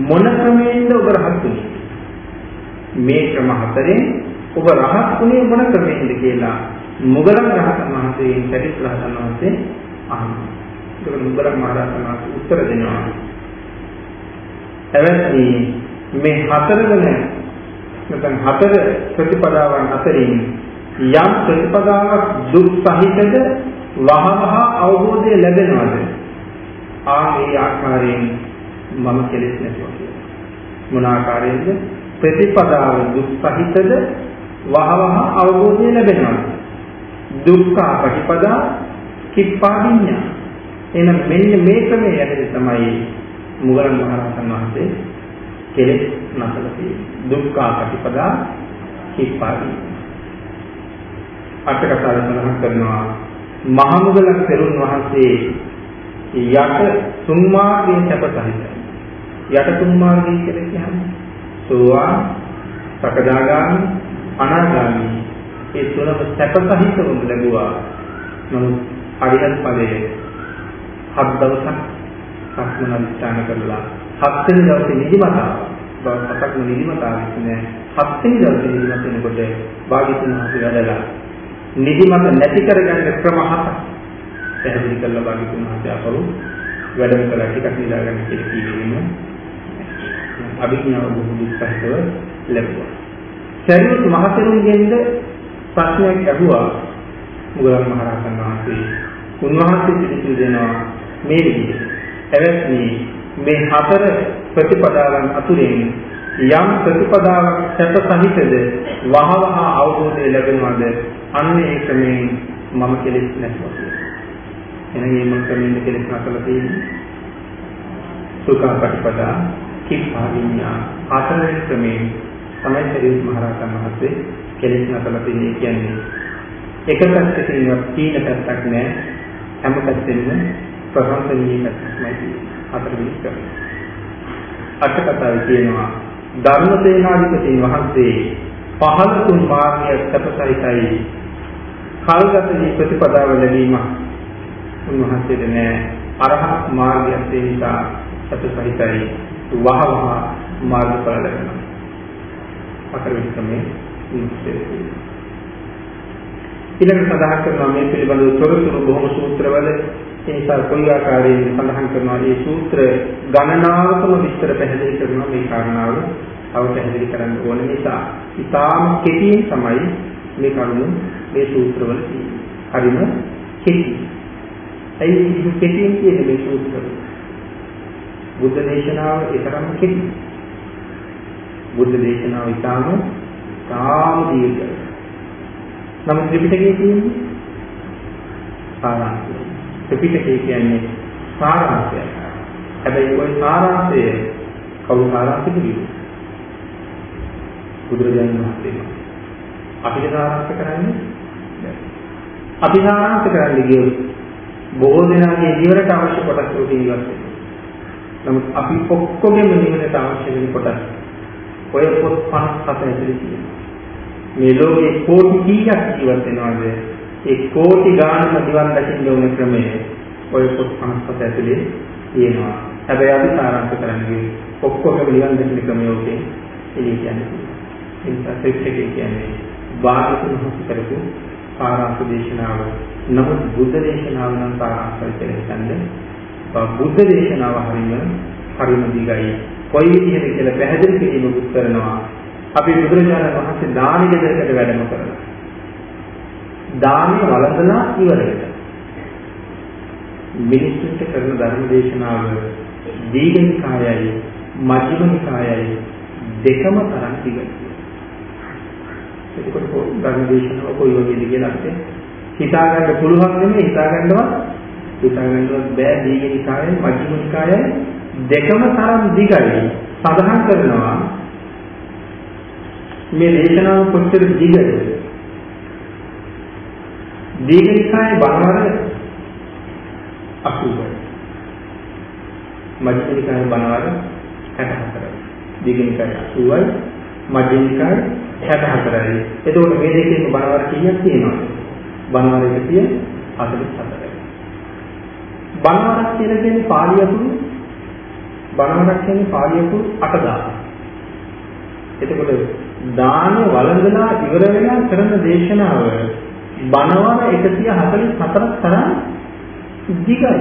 මොන ක්‍රමයෙන්ද ඔබ රහත් වුනේ? මේ ක්‍රම හතරෙන් ඔබ රහත් වුනේ මොන ක්‍රමයෙන්ද කියලා මුගලන් රහතන් වහන්සේගෙන් සරියුත් රහතන් වහන්සේ අහනවා. ඒක මුගලන් මහ රහතන් වහන්සේ උත්තර දෙනවා. එවැනි මේ හතරගෙන නැත්නම් හතර ප්‍රතිපදාවන් අතරින් යම් ප්‍රතිපදාවක් දුක් සහිතද වහවහ අවබෝධය ලැබෙනවද? ආ ඒ ආකාරයෙන් මම කෙලෙස් නැතුව කියලා. මොන ආකාරයෙන්ද? ප්‍රතිපදාව දුක් සහිතද වහවහ අවබෝධය ලැබෙනවද? දුක්ඛ ප්‍රතිපදා කිප්පාදිඤ්ඤා. එහෙනම් මෙන්න මේ ක්‍රමයේ යටතේ තමයි මුගලන් මහරහතන් වහන්සේ කෙලෙස් නැසල තියෙන්නේ. දුක්ඛ ප්‍රතිපදා කිප්පාවි. අටකතාව සඳහන් කරනවා මහමුගලන් තෙරුන් වහන්සේ යට තුන් මාර්ගයෙන් සැප සහිතයි. යට තුන් මාර්ගය කියලා කියන්නේ සෝවාන්, සකදාගාමි, අනාගාමි. ඒ තුනම සැප සහිතවම ලැබුවා. නමුත් අරිහත් ඵලයේ හත් දවසක් සක්මන අධිෂ්ඨාන කරලා හත්වෙනි දවසේ නිදිමතාව දවස් හතක්ම නිදිමතාවක් නෑ හත්වෙනි දවසේ නිදිමත වෙනකොට භාග්‍යතුන් වහන්සේ වැඩලා නිදිමත නැති කරගන්න ක්‍රම හතක් පැහැදිලි කරලා භාග්‍යතුන් වහන්සේ අපරු වැඩම කළා ටිකක් නිදා ගන්න කියලා කියගෙන අභිඥාව බොහෝ දුක්ඛව ලැබුවා. සරියුත් මහතෙරුන්ගෙන්ද ප්‍රශ්නයක් ඇහුවා. මුගලන් මහරහතන් වහන්සේ උන්වහන්සේ පිළිතුරු දෙනවා මේ විදිහට. එවත්නි මේ හතර ප්‍රතිපදාවන් අතුරෙන් යම් ප්‍රතිපදාවක් සැප සහිතද වහවහ අවබෝධය ලැබෙනවද? අන්න ඒ ක්‍රමයෙන් මම කෙලෙස් නැතුව එහෙනම් මේ ක්‍රමයෙන් කෙලෙස් නැතලා තියෙන්නේ. සුඛ ප්‍රතිපදා කිප්පා විඤ්ඤා හතරවෙනි ක්‍රමයෙන් තමයි සරියුත් මහරහතන් වහන්සේ කෙලෙස් නැතලා තියෙන්නේ කියන්නේ. එක පැත්තකින්වත් තීන පැත්තක් නැහැ. හැම පැත්තෙම ප්‍රසන්නීය පැත්තක්මයි තියෙන්නේ හතරවෙනි ක්‍රමය. අට කතාවේ කියනවා ධර්මසේනාධිපති වහන්සේ පහළ තුන් මාර්ගය සැපසහිතයි. කල්ගතදී ප්‍රතිපදාව ලැබීම උන්වහන්සේට නෑ අරහත් මාර්ගයක් ඒ නිසා සැපසහිතයි වහවහ මාර්ගඵල ලැබෙනවා. හතරවෙනි ක්‍රමය ඊළඟ සඳහන් කරනවා මේ පිළිබඳව තොරතුරු බොහොම සූත්‍රවල ඒ නිසා කොයි ආකාරයෙන් සඳහන් කරනවා මේ සූත්‍ර ගණනාවකම විස්තර පැහැදිලි කරනවා මේ කාරණාව තව පැහැදිලි කරන්න ඕන නිසා ඉතාම කෙටියෙන් තමයි මේ කරුණු මේ සූත්‍රවල තියෙන්නේ. හරිම කෙටි. ඇයි මේ කෙටියෙන් කියන්නේ මේ සූත්‍රවල? බුද්ධ දේශනාව ඒතරම් කෙටි. බුද්ධ දේශනාව ඉතාම තාම දීර්ඝයි. නමුත් ත්‍රිපිටකයේ තියෙන්නේ සාරාංශය. ත්‍රිපිටකය කියන්නේ සාරාංශය. හැබැයි ওই සාරාංශය කවුරු සාරාංශ කිව්වේ? බුදුරජාණන් වහන්සේ. අපිට සාරාංශ කරන්නේ අපි සාරාංශ කරන්නේ ගියොත් බොහෝ දෙනාගේ ජීවිතයට අවශ්‍ය කොටස් වලට ඉවත් වෙනවා. නමුත් අපි ඔක්කොගෙම නිවනට අවශ්‍ය වෙන කොටස් ඔය පොත් 57 ඇතුලේ තියෙනවා. මේ ලෝකේ කෝටි කීයක් ජීවත් වෙනවද? ඒ කෝටි ගානම නිවන් දකින්න ඕන ක්‍රමය ඔය පොත් 57 ඇතුලේ තියෙනවා. හැබැයි අපි සාරාංශ කරන්නේ ඔක්කොම නිවන් දකින්න ක්‍රමය ඔකේ එළිය කියන්නේ. ඒ නිසා ත්‍රිපිටකය කියන්නේ වාග්තුන් හසු කරපු සාරාංශ දේශනාව. නමුත් බුද්ධ දේශනාව නම් සාරාංශය කියලා හිතන්නේ. බුද්ධ දේශනාව හරියම හරිම දිගයි. කොයි විදිහට කියලා පැහැදිලි කිරීමකුත් කරනවා. අපි බුදුරජාණන් වහන්සේ දානි ගෙදරකට වැඩම කරනවා. දානි වළඳලා ඉවර වෙනවා. මිනිස්සුන්ට කරන ධර්ම දේශනාව දීඝනිකායයි මජ්ක්‍ධිම නිකායයි දෙකම තරම් දිගයි. එතකොට ධර්ම දේශනාව කොයි වගේද කියලා අපිට හිතා ගන්න පුළුවන් නෙමෙයි හිතා ගන්නවත් හිතා ගන්නවත් බෑ දීඝනිකායයි මජ්ක්‍ධිම නිකායයි දෙකම තරම් දිගයි. සඳහන් කරනවා මේ දේශනාව කොච්චර දිගද? දීඝනිකායේ බණවර 80යි. මජ්ක්‍ධිම නිකායේ බණවර 64යි. දීඝනිකායේ 80යි මජ්ක්‍ධිම නිකායේ 64යි. එතකොට මේ දෙකේම බණවර කීයක් තියෙනවද? බණවර 144යි. බණවරක් කියලා කියන්නේ පාළි අතුරු බණවරක් කියන්නේ පාළි අතුරු 8000. එතකොට දාන වළඳලා ඉවර වෙලා කරන දේශනාව බණවර 144ක් තරම් දිගයි.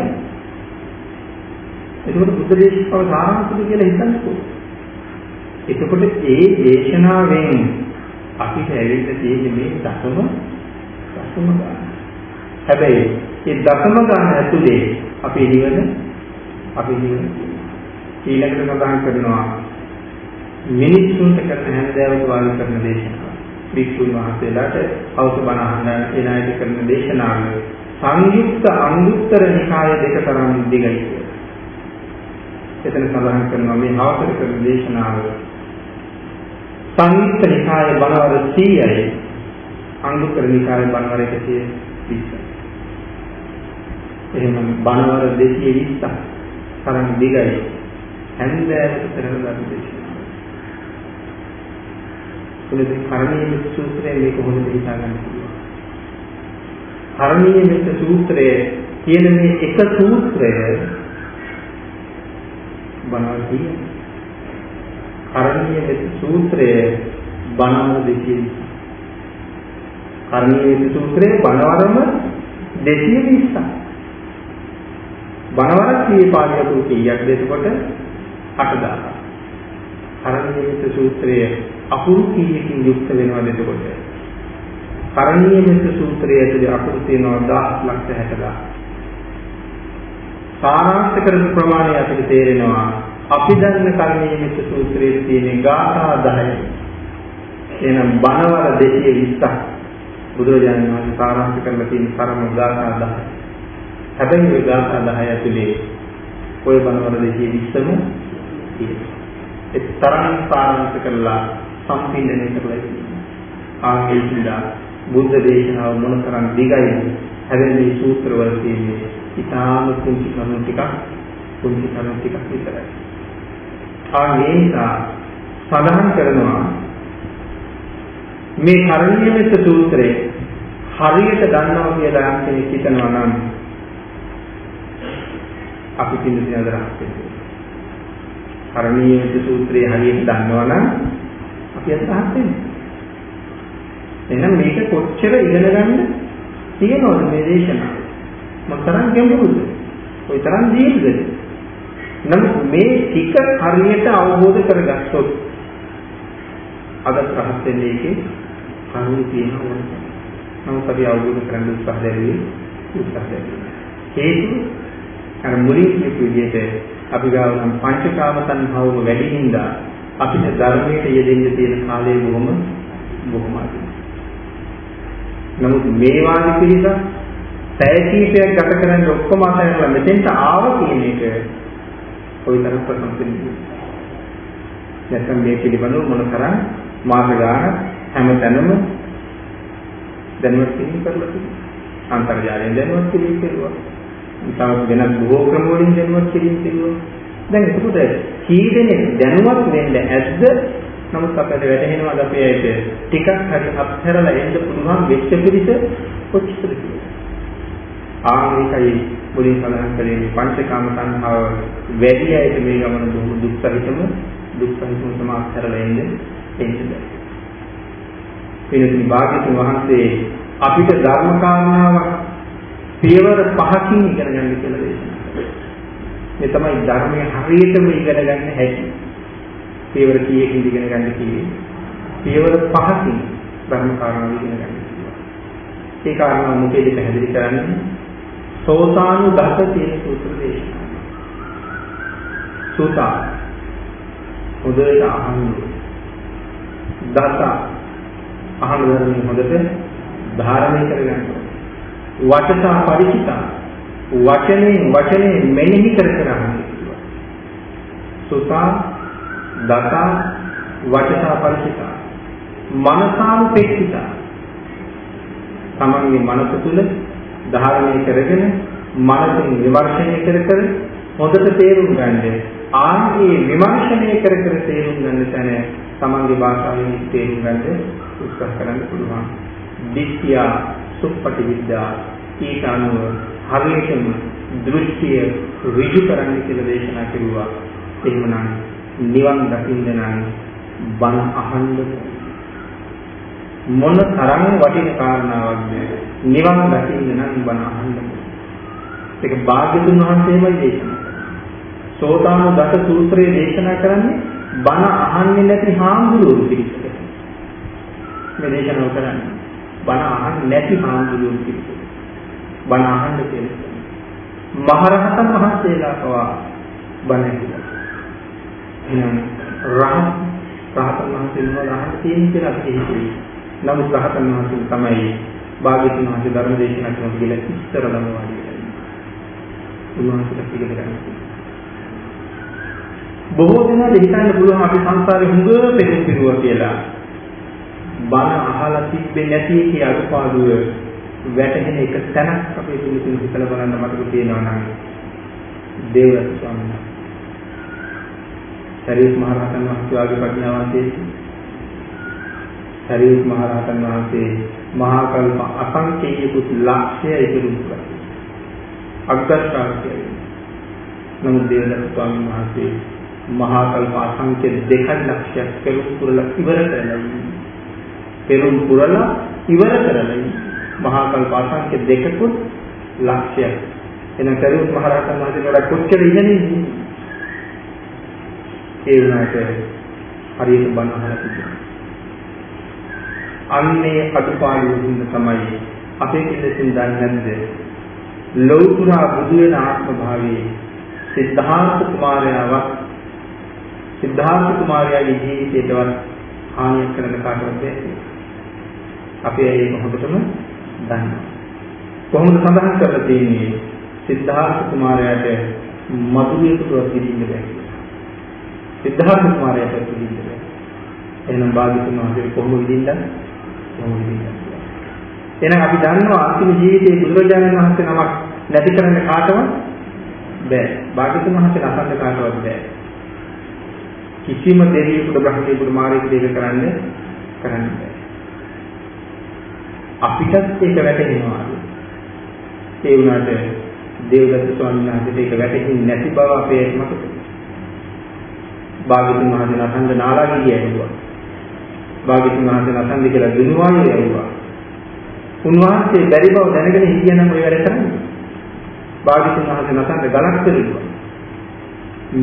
එතකොට බුද්ධ දේශනාව සාරාංශද කියලා හිතන්නකෝ. එතකොට ඒ දේශනාවෙන් අපිට ඇවිල්ලා තියෙන්නේ මේ දසම දසම ගාන. හැබැයි ඒ දසම ගාන ඇතුලේ අපේ නිවන අපේ නිවන ඊළඟට සඳහන් කරනවා මිනිස්සුන්ට කරන හැන්දෑවට වාගේ කරන දේශනාව. වික්ෂුන් වහන්සේලාට අවශ්‍ය බණ අහන්න එන අයට කරන දේශනාව සංයුක්ත අංගුත්තර නිකාය දෙක තරම් දිගයි කියලා. එතන සඳහන් කරනවා මේ හවතර කරන දේශනාව සංයුක්ත නිකාය බණවර 100යි අංගුත්තර නිකාය බණවර 120යි. එහෙනම් බණවර 220ක් තරම් දිගයි. හැන්දෑවට කරන ධර්ම දේශනාව. මොකද කරණීය සූත්‍රයෙන් මේක හොඳට හිතා ගන්න පුළුවන්. කරණීය මෙත් සූත්‍රය කියන මේ එක සූත්‍රය බණවදී කරණීය මෙත් සූත්‍රය බණවර දෙකේ කරණීය මෙත් සූත්‍රය බණවරම 220ක් බණවරක් කී පාඩියතු කීයක්ද එතකොට 8000ක් කරණීය මෙත් සූත්‍රය අකුරු කීයකින් යුක්ත වෙනවද එතකොට? කරණීය මෙත්ත සූත්‍රයේ ඇතුලේ අකුරු තියෙනවා 10 ලක්ෂ 60000. සාරාංශ කරපු ප්‍රමාණය අපිට තේරෙනවා අපි දන්න කරණීය මෙත්ත සූත්‍රයේ තියෙන ගාථා 10යි. එහෙනම් බණවර 220ක් බුදුරජාණන් වහන්සේ සාරාංශ කරලා තියෙන පරම ගාථා 10යි. හැබැයි මේ ගාථා 10 ඇතුලේ ওই බණවර 220ම තියෙනවා. ඒ තරම් සාරාංශ කරලා සම්පීඩනය කරලා ඉන්නවා. ආගේ ඉඳලා බුද්ධ දේශනාව මොනතරම් දිගයි හැබැයි මේ සූත්‍රවල තියෙන්නේ ඉතාම කුංචි කරුණු ටිකක් කුංචි කරුණු ටිකක් විතරයි. ආගේ නිසා සඳහන් කරනවා මේ කරණීයමෙත් සූත්‍රයේ හරියට දන්නවා කියලා යම් කෙනෙක් හිතනවා නම් අපි පිළිසින අදහස් වෙනවා. කරණීයමෙත් සූත්‍රයේ හරියට දන්නවා නම් අපි අදහස් වෙන්නේ. එහෙනම් මේක කොච්චර ඉගෙන ගන්න තියෙනවද මේ දේශනාව? මොතරම් ගැඹුරුද? කොයි තරම් දීර්ඝද? නමුත් මේ ටික හරියට අවබෝධ කරගත්තොත් අද රහත් වෙන්නේ ඒකේ කරුණු තියෙනවා. නමුත් අපි අවබෝධ කරගන්න උත්සාහ දැරුවේ උත්සාහ දැරුවේ. හේතුව අර මුලින් කියපු විදිහට අපි ගාව නම් පංචකාම තණ්හාවම වැඩි හින්දා අපිට ධර්මයට යෙදෙන්න තියෙන කාලය බොහොම බොහොම අඩුයි. නමුත් මේ වාගේ පිළිසක් පැය කීපයක් ගත කරන්න ඔක්කොම අතහැරලා මෙතෙන්ට ආව කියන එක කොයිතරම් ප්‍රසන්නද නැත්නම් මේ පිළිබඳව මොන තරම් මාස ගානක් හැම තැනම දැනුවත් කිරීම කරලා තියෙනවා. අන්තර්ජාලයෙන් දැනුවත් කිරීම කෙරුවා. තව වෙනත් බොහෝ ක්‍රම වලින් දැනුවත් කිරීම කෙරුවා. දැන් එතකොට කී දෙනෙක් දැනුවත් වෙන්න ඇද්ද? නමුත් අපිට වැටහෙනවා අපි ඇයිද ටිකක් හරි අත්හැරලා එන්න පුළුවන් වෙච්ච පිළිස කොච්චරද කියලා. ආනිකයි මුලින් සඳහන් කළේ මේ පංචකාම සංහාව වැඩි අයට මේ ගමන දුක් දුක් සහිතම දුක් සහිතම සමාස් කරලා එන්නේ එන්නේ. පිළිතුරු භාග්‍යතුන් වහන්සේ අපිට ධර්ම කාරණාවක් පියවර පහකින් ඉගෙන ගන්න කියලා දේශනා කළා. මේ තමයි ධර්මයේ හරියටම ඉගෙන ගන්න හැටි. පියවර කීයකින් ඉගෙන ගන්න කියේ? පියවර පහකින් ධර්ම කාරණාව ඉගෙන ගන්න. ඒ කාරණා මොකේද පැහැදිලි කරන්නේ? සෝතානුගත තියෙන සූත්‍ර දේශනා. සූතා හොඳට අහන්න. දස අහන්න ධර්මයේ හොඳට ධාරණය කරගන්න. වචසා පරිචිතා වචනේ වචනේ මෙනෙහි කර කර අහන්න. සුතා දස වචසා පරිචිතා මනසානුපෙක්ඛිතා තමන්ගේ මනස තුල ධාරණය කරගෙන මනසින් විමර්ශනය කර කර හොඳට තේරුම් ගන්න. ආන්ගේ විමර්ශනය කර කර තේරුම් ගන්න තැන තමන්ගේ භාෂාවෙන් තේරුම් ගන්න උත්සාහ කරන්න පුළුවන්. දිට්ඨිය සුප්පටි විද්‍යා ඊට අනුව හරියටම දෘෂ්ටිය ඍජු කරන්න කියලා දේශනා කෙරුවා. එහෙමනම් නිවන් දකින්න නම් බණ අහන්න මොන තරම් වටින කාරණාවක්ද? නිවන් දකින්න නම් බණ අහන්න ඒක භාග්‍යතුන් වහන්සේමයි දේශනා කරන්නේ. සෝතානුගත සූත්‍රයේ දේශනා කරන්නේ බණ අහන්නේ නැති හාමුදුරුවෝ පිළිසකට මේ දේශනාව කරන්නේ බණ අහන්නේ නැති හාමුදුරුවෝ පිළිසකට බණ අහන්න කියලා මහරහතන් වහන්සේලා පවා බණ ඇහිලා. එහෙනම් රහත් රහතන් වහන්සේලා අහන්න තියෙන කියලා අපි හිතුවේ නමුත් රහතන් වහන්සේ තමයි භාග්‍යතුන් වහන්සේ ධර්ම දේශනා කරන කියලා ඉස්තරලම වාඩි වෙලා. උන්වහන්සේට පිළිගන්න ගන්න. බොහෝ දෙනාට හිතන්න පුළුවන් අපි සංසාරේ හුඟ පෙරම් පිරුවා කියලා. බණ අහලා තිබෙන්නේ නැති එකේ අනුපාදුව වැටහෙන එක තැනක් අපේ පිළිතුරු හිතලා බලන්න මතක තියෙනවා නම් දේවරත් ස්වාමීන් වහන්සේ. සරියුත් මහ රහතන් වහන්සේගේ ප්‍රඥාවන්තයේ සරියුත් මහ රහතන් වහන්සේ මහා කල්ප අසංකේයිකුත් ලක්ෂය ඉදිරි කළා. අග්‍රශ්‍රාවකයයි. නමුත් දේවදත්ත ස්වාමීන් වහන්සේ මහා කල්ප අසංකේ දෙක ලක්ෂයක් පෙරම් පුරලා ඉවර කරලා පෙරම් පුරලා ඉවර කරලා මහා කල්ප අසංකේ දෙකකුත් ලක්ෂයක්. එන සරියුත් මහ රහතන් වහන්සේ වඩා කොච්චර ඉගෙනන්නේ? ඒ වුණාට හරියට බණ අහලා තිබුණා. අන්නේ අදුපාඩුව හින්දා තමයි අපේ කෙලෙසින් දන්නේ නැද්ද ලෞතුරා බුදු වෙන ආත්ම භාවයේ සිද්ධාර්ථ කුමාරයාවත් සිද්ධාර්ථ කුමාරයාගේ ජීවිතයටවත් හානියක් කරන්න කාටවත් බැහැ. අපි ඒක හොඳටම දන්නවා. කොහොමද සඳහන් කරලා තියෙන්නේ සිද්ධාර්ථ කුමාරයාට මధుරයකට පිළිඳ බැහැ. සිද්ධාර්ථ කුමාරයාට පිළිඳ බැහැ. එහෙනම් භාග්‍යතුන් වහන්සේ කොහොමද විඳින්නේ? එහෙනම් අපි දන්නවා අන්තිම ජීවිතයේ බුදුරජාණන් වහන්සේ නමක් නැති කරන්න කාටවත් බෑ. භාග්‍යතුන් වහන්සේ නසන්න කාටවත් බෑ. කිසිම දෙවියෙකුට බ්‍රහ්මයෙකුට මාරයෙකුට ඒක කරන්න කරන්න බෑ. අපිටත් ඒක වැටහෙනවා. ඒ වුණාට දේවදත්ත ස්වාමීන් වහන්සේට ඒක වැටහෙන්නේ නැති බව අපේ මතකයි. භාග්‍යතුන් වහන්සේ නසන්න නාලාගිය ඇහුවා. භාග්‍යතුන් වහන්සේ නසන්දි කියලා දුනුවාය යවුවා. උන්වහන්සේ බැරි බව දැනගෙන හිටියනම් ඔය වැඩ කරන්නේ. භාග්‍යතුන් වහන්සේ නසන්ද ගලක් දෙලුවා.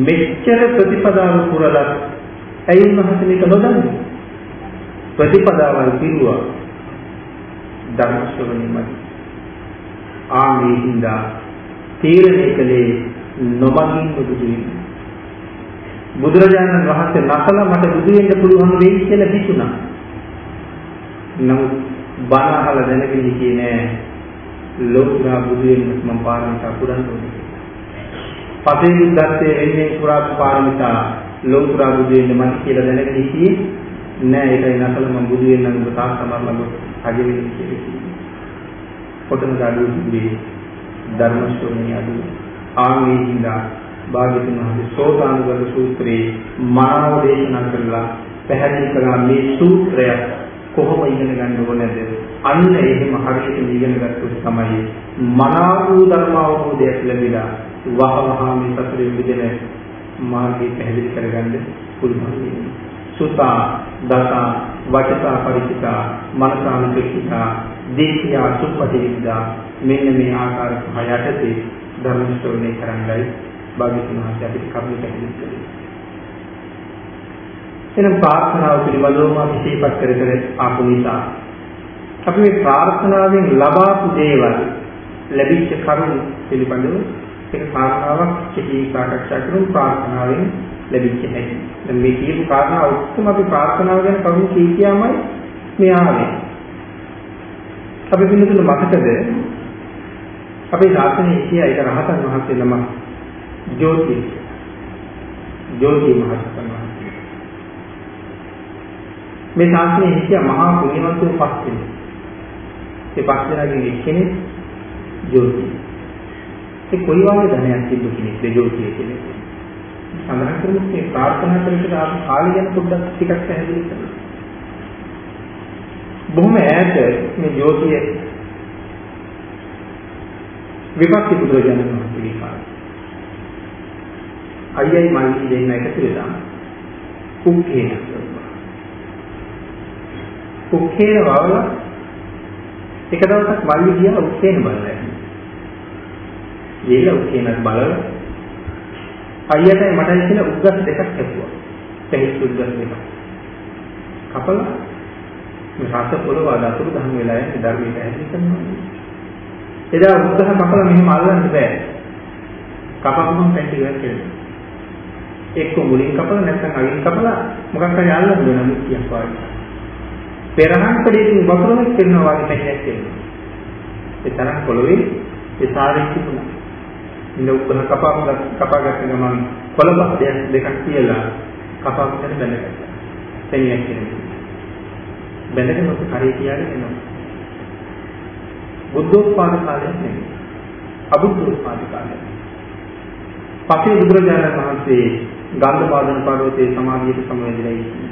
මෙච්චර ප්‍රතිපදාව පුරලා ඇයි උන්වහන්සේ මේක නොදන්නේ? ප්‍රතිපදාවල් පිරුවා ධර්ම ශ්‍රවණයමයි. ආමේ හින්දා තීරණය කළේ නොමගින් බුදු වෙන්නේ. බුදුරජාණන් වහන්සේ නැසලා මට බුදු වෙන්න පුළුවන් වෙයි කියලා හිතුණා. නමුත් බණ අහලා දැනගෙන හිටියේ නෑ ලෝකුරා බුදු වෙන්න මම පාරමිතා පුරන්න ඕනේ. පසේ බුද්ධත්වයේ වෙන්නේ පුරා පාරමිතා ලෝකුරා බුදු වෙන්න මම කියලා දැනගෙන හිටියේ නෑ ඒකයි නැසලා මම බුදු වෙන්න නම් තාක් සමරලා හජ වෙන්නේ කියලා. කොතනද අඩුවේ ධර්ම ශ්‍රවණිය අඩුවේ ආන්ගේ හින්දා භාග්‍යතුන් වහන්සේ සෝතානුගත සූත්‍රයේ මානව දේශනා කළා පැහැදිලි කළා මේ සූත්‍රය කොහොම ඉගෙන ගන්න ඕනද? අන්න එහෙම හරියට ඉගෙන ගත්තොත් තමයි මනාව ධර්ම අවබෝධයක් ලැබිලා වහවහ මේ සතරේ විදින මාර්ගය පැහැදිලි කරගන්න පුළුවන් වෙන්නේ. සුතා දසා වචසා පරිචිතා මනසානුපෙක්ඛිතා දේශියා සුප්පටිවිදා මෙන්න මේ ආකාර පහ යටතේ ධර්ම ශ්‍රවණය කරන්නයි භාග්‍යතුන් වහන්සේ අපිට කරුණු පැහැදිලි කළේ. එනම් ප්‍රාර්ථනාව පිළිබඳවම අපි සිහිපත් කර කර ආපු නිසා අපි මේ ප්‍රාර්ථනාවෙන් ලබාපු දේවල් ලැබිච්ච කරුණු පිළිබඳව ඒක කාරණාවක් කෙටි සාකච්ඡා කරමු ප්‍රාර්ථනාවෙන් ලැබිච්ච හැටි. දැන් මේ කියපු කාරණා ඔක්කොම අපි ප්‍රාර්ථනාව ගැන කරුණු කී කියාමයි මේ ආවේ. අපි පිළිතුරු මතකද අපේ ශාසනයේ කිය ඒක රහතන් වහන්සේ නම ජෝති ජෝති මහත්මයා. වහන්සේ මේ ශාස්ත්‍රයේ හිටිය මහා පුණ්‍යවන්තයෝ පස් දෙනෙක් ඒ පස් දෙනාගෙන් එක්කෙනෙක් ජෝති ඒ කොයි වගේ ධනයක් තිබ්බ කෙනෙක්ද ජෝතිය කියන්නේ සඳහන් කරමු මේ ප්‍රාර්ථනා කරේට අපි කාලය ගැන පොඩ්ඩක් ටිකක් පැහැදිලි කරමු. බොහොම ඈත මේ ජෝතිය විපක්ෂ බුදුරජාණන් වහන්සේගේ කාලේ අයියයි මල්ලි දෙන්න එකතු වෙලා කුක්කේන කරුවා. කුක්කේන වවලා එක දවසක් මල්ලි ගියා උක්කේන බලලා. ගිහලා උක්කේනත් බලලා අයියටයි මටයි කියලා උද්ගස් දෙකක් හැපුවා. තෙහිස් උද්ගස් දෙකක්. කපලා මේ රස පොළව අදතුරු දහම් වෙලා යන ධර්මයට ඇහිලි කරනවා. එදා උද්ගහ කපලා මෙහෙම අල්ලන්න බෑ. කපපුවම පැටි වෙලා කියලා. එක්ක මුලින් කපලා නැත්නම් අගින් කපලා මොකක් හරි අල්ලන්න වෙන මුක්තියක් වගේ. පෙරහන් පොඩේකින් වතුරක් කරනවා වගේ පැහැයක් තියෙනවා. ඒ තරම් පොළවේ ඒ සාරේ තිබුණා. ඉන්න උත්තර කපා කපාගත්ත ගමන් කොළඹ දෙයක් දෙකක් කියලා කපාකට බැඳගත්තා. තනියක් කියන්නේ. බැඳගෙන ඔක කරේ කියන්නේ එනවා. බුද්ධෝත්පාද කාලයක් නෙමෙයි. අබුද්ධෝත්පාද කාලයක්. පසේ බුදුරජාණන් වහන්සේ ගන්ධපාදන පර්වතයේ සමාධියට සමවැදලා ඉන්නේ.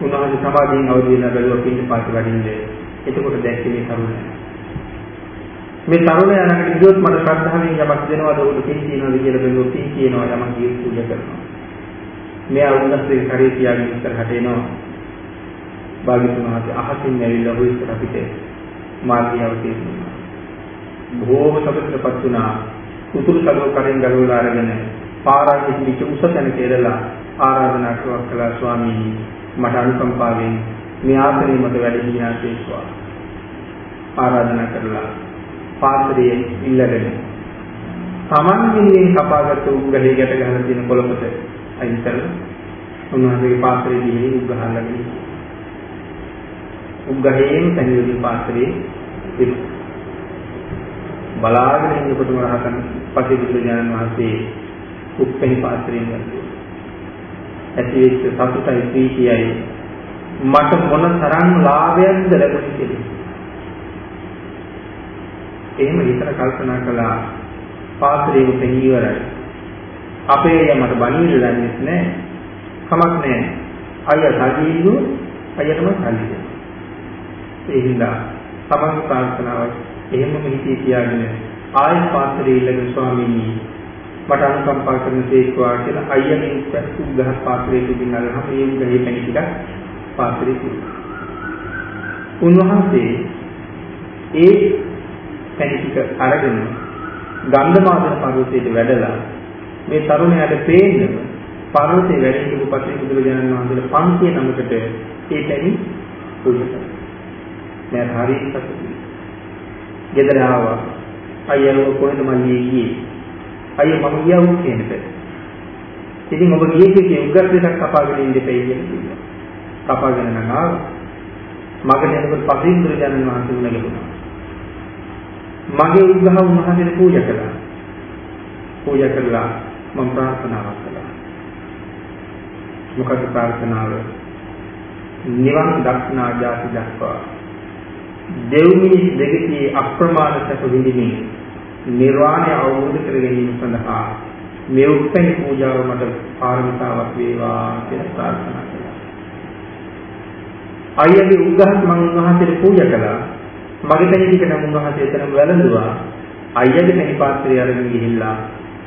උන්වහන්සේ සමාධියෙන් අවදි වෙලා බැලුවා පින්න පාට වඩින්නේ. එතකොට දැක්කේ මේ තරුණය. මේ තරුණයා ළඟට ගියොත් මට ශ්‍රද්ධාවෙන් යමක් දෙනවද උඩ පින් තියනවද කියලා බැලුවා පින් කියනවා යමක් ගිය පූජා කරනවා. මෙයා උන්වහන්සේ කරේ තියාගෙන ඉස්සරහට එනවා. භාග්‍යතුන් වහන්සේ අහසින් ඇවිල්ලා හොය ඉස්සර අපිට මාර්ගයව තියෙනවා. බොහෝම සතුටටපත් වුණා. උතුරු සලුව කඩෙන් ගලවලා අරගෙන පාරාගේ පිට උස තැන කියලා ආරාධනා කළා ස්වාමීනි මට අනුකම්පාවෙන් මේ ආසනයේ මට වැඩ හිනාසේක්වා ආරාධනා කරලා පාත්‍රයේ ඉල්ලගෙන තමන්ගෙන් කපාගත්තු උග්ගලේ ගැට ගහලා තියෙන කොළපත අයින් කරලා උන්වහන්සේගේ පාත්‍රයේ දීලා උග්ගහලා උග්ගහේම තනියුලින් පාත්‍රයේ බලාගෙන ඉන්නකොටම රහතන් පසේ බුදුරජාණන් වහන්සේ උප්පෙහි පාත්‍රයෙන් ගන්නවා. ඇතිවෙච්ච සතුටයි ප්‍රීතියයි මට මොන තරම් ලාභයක්ද ලැබුණේ කියලා. එහෙම විතර කල්පනා කළා පාත්‍රයේ උපෙහි ඉවරයි. අපේ අය මට බණින්න දන්නේ නැහැ. කමක් නැහැ. අයියා සජීවු අයියටම සල්ලි දෙන්න. ඒ හින්දා තමන්ගේ ප්‍රාර්ථනාව එහෙමම හිතේ තියාගෙන ආයෙත් පාත්‍රයේ ඉල්ලගෙන ස්වාමීනි මට අනුකම්පා කරන තේක්වා කියලා අයියගෙන් උග්ගහ පාත්‍රයේ තුලින් අරහම මේ උග්ගහේ පැණි ටිකක් පාත්‍රයේ තිබුණා. උන්වහන්සේ ඒ පැණි ටික අරගෙන ගන්ධමාදන පර්වතයට වැඩලා මේ තරුණයාට පේන්න පර්වතේ වැඩ හිටපු පස්සේ බුදුරජාණන් වහන්සේලා 500 නමකට ඒ පැණි පූජා කළා. මම හරි සතුටුයි. ගෙදර ආවා. අයියෝ කොහෙද මල්ලී ගියේ? අයියෝ මම ගියා උන් කියනට. ඉතින් ඔබ ගියේ කියේ උගත් දෙයක් කපාගෙන ඉන්න දෙපයි කියලා කිව්වා. කපාගෙන නම් ආවා. මගට යනකොට පස්සේ බුදුරජාණන් වහන්සේ උණ ගැහුණා. මගේ උග්‍රහ උන්වහන්සේට පූජා කළා. පූජා කළා මම ප්‍රාර්ථනාවක් කළා. මොකද ප්‍රාර්ථනාව? නිවන් දක්නා ජාති දක්වා දෙව් මිනිස් දෙකේ අප්‍රමාණ සැප විඳින්නේ නිර්වාණය අවබෝධ කර ගැනීම සඳහා මේ උත්පැනි පූජාව මට පාරමිතාවක් වේවා කියලා ප්‍රාර්ථනා කළා. අයියගේ උග්ඝහත් මම උන්වහන්සේට පූජා කළා. මගේ පැණි ටික නම් උන්වහන්සේ එතනම වැළඳුවා. අයියගේ පැණි පාත්‍රය අරගෙන ගිහිල්ලා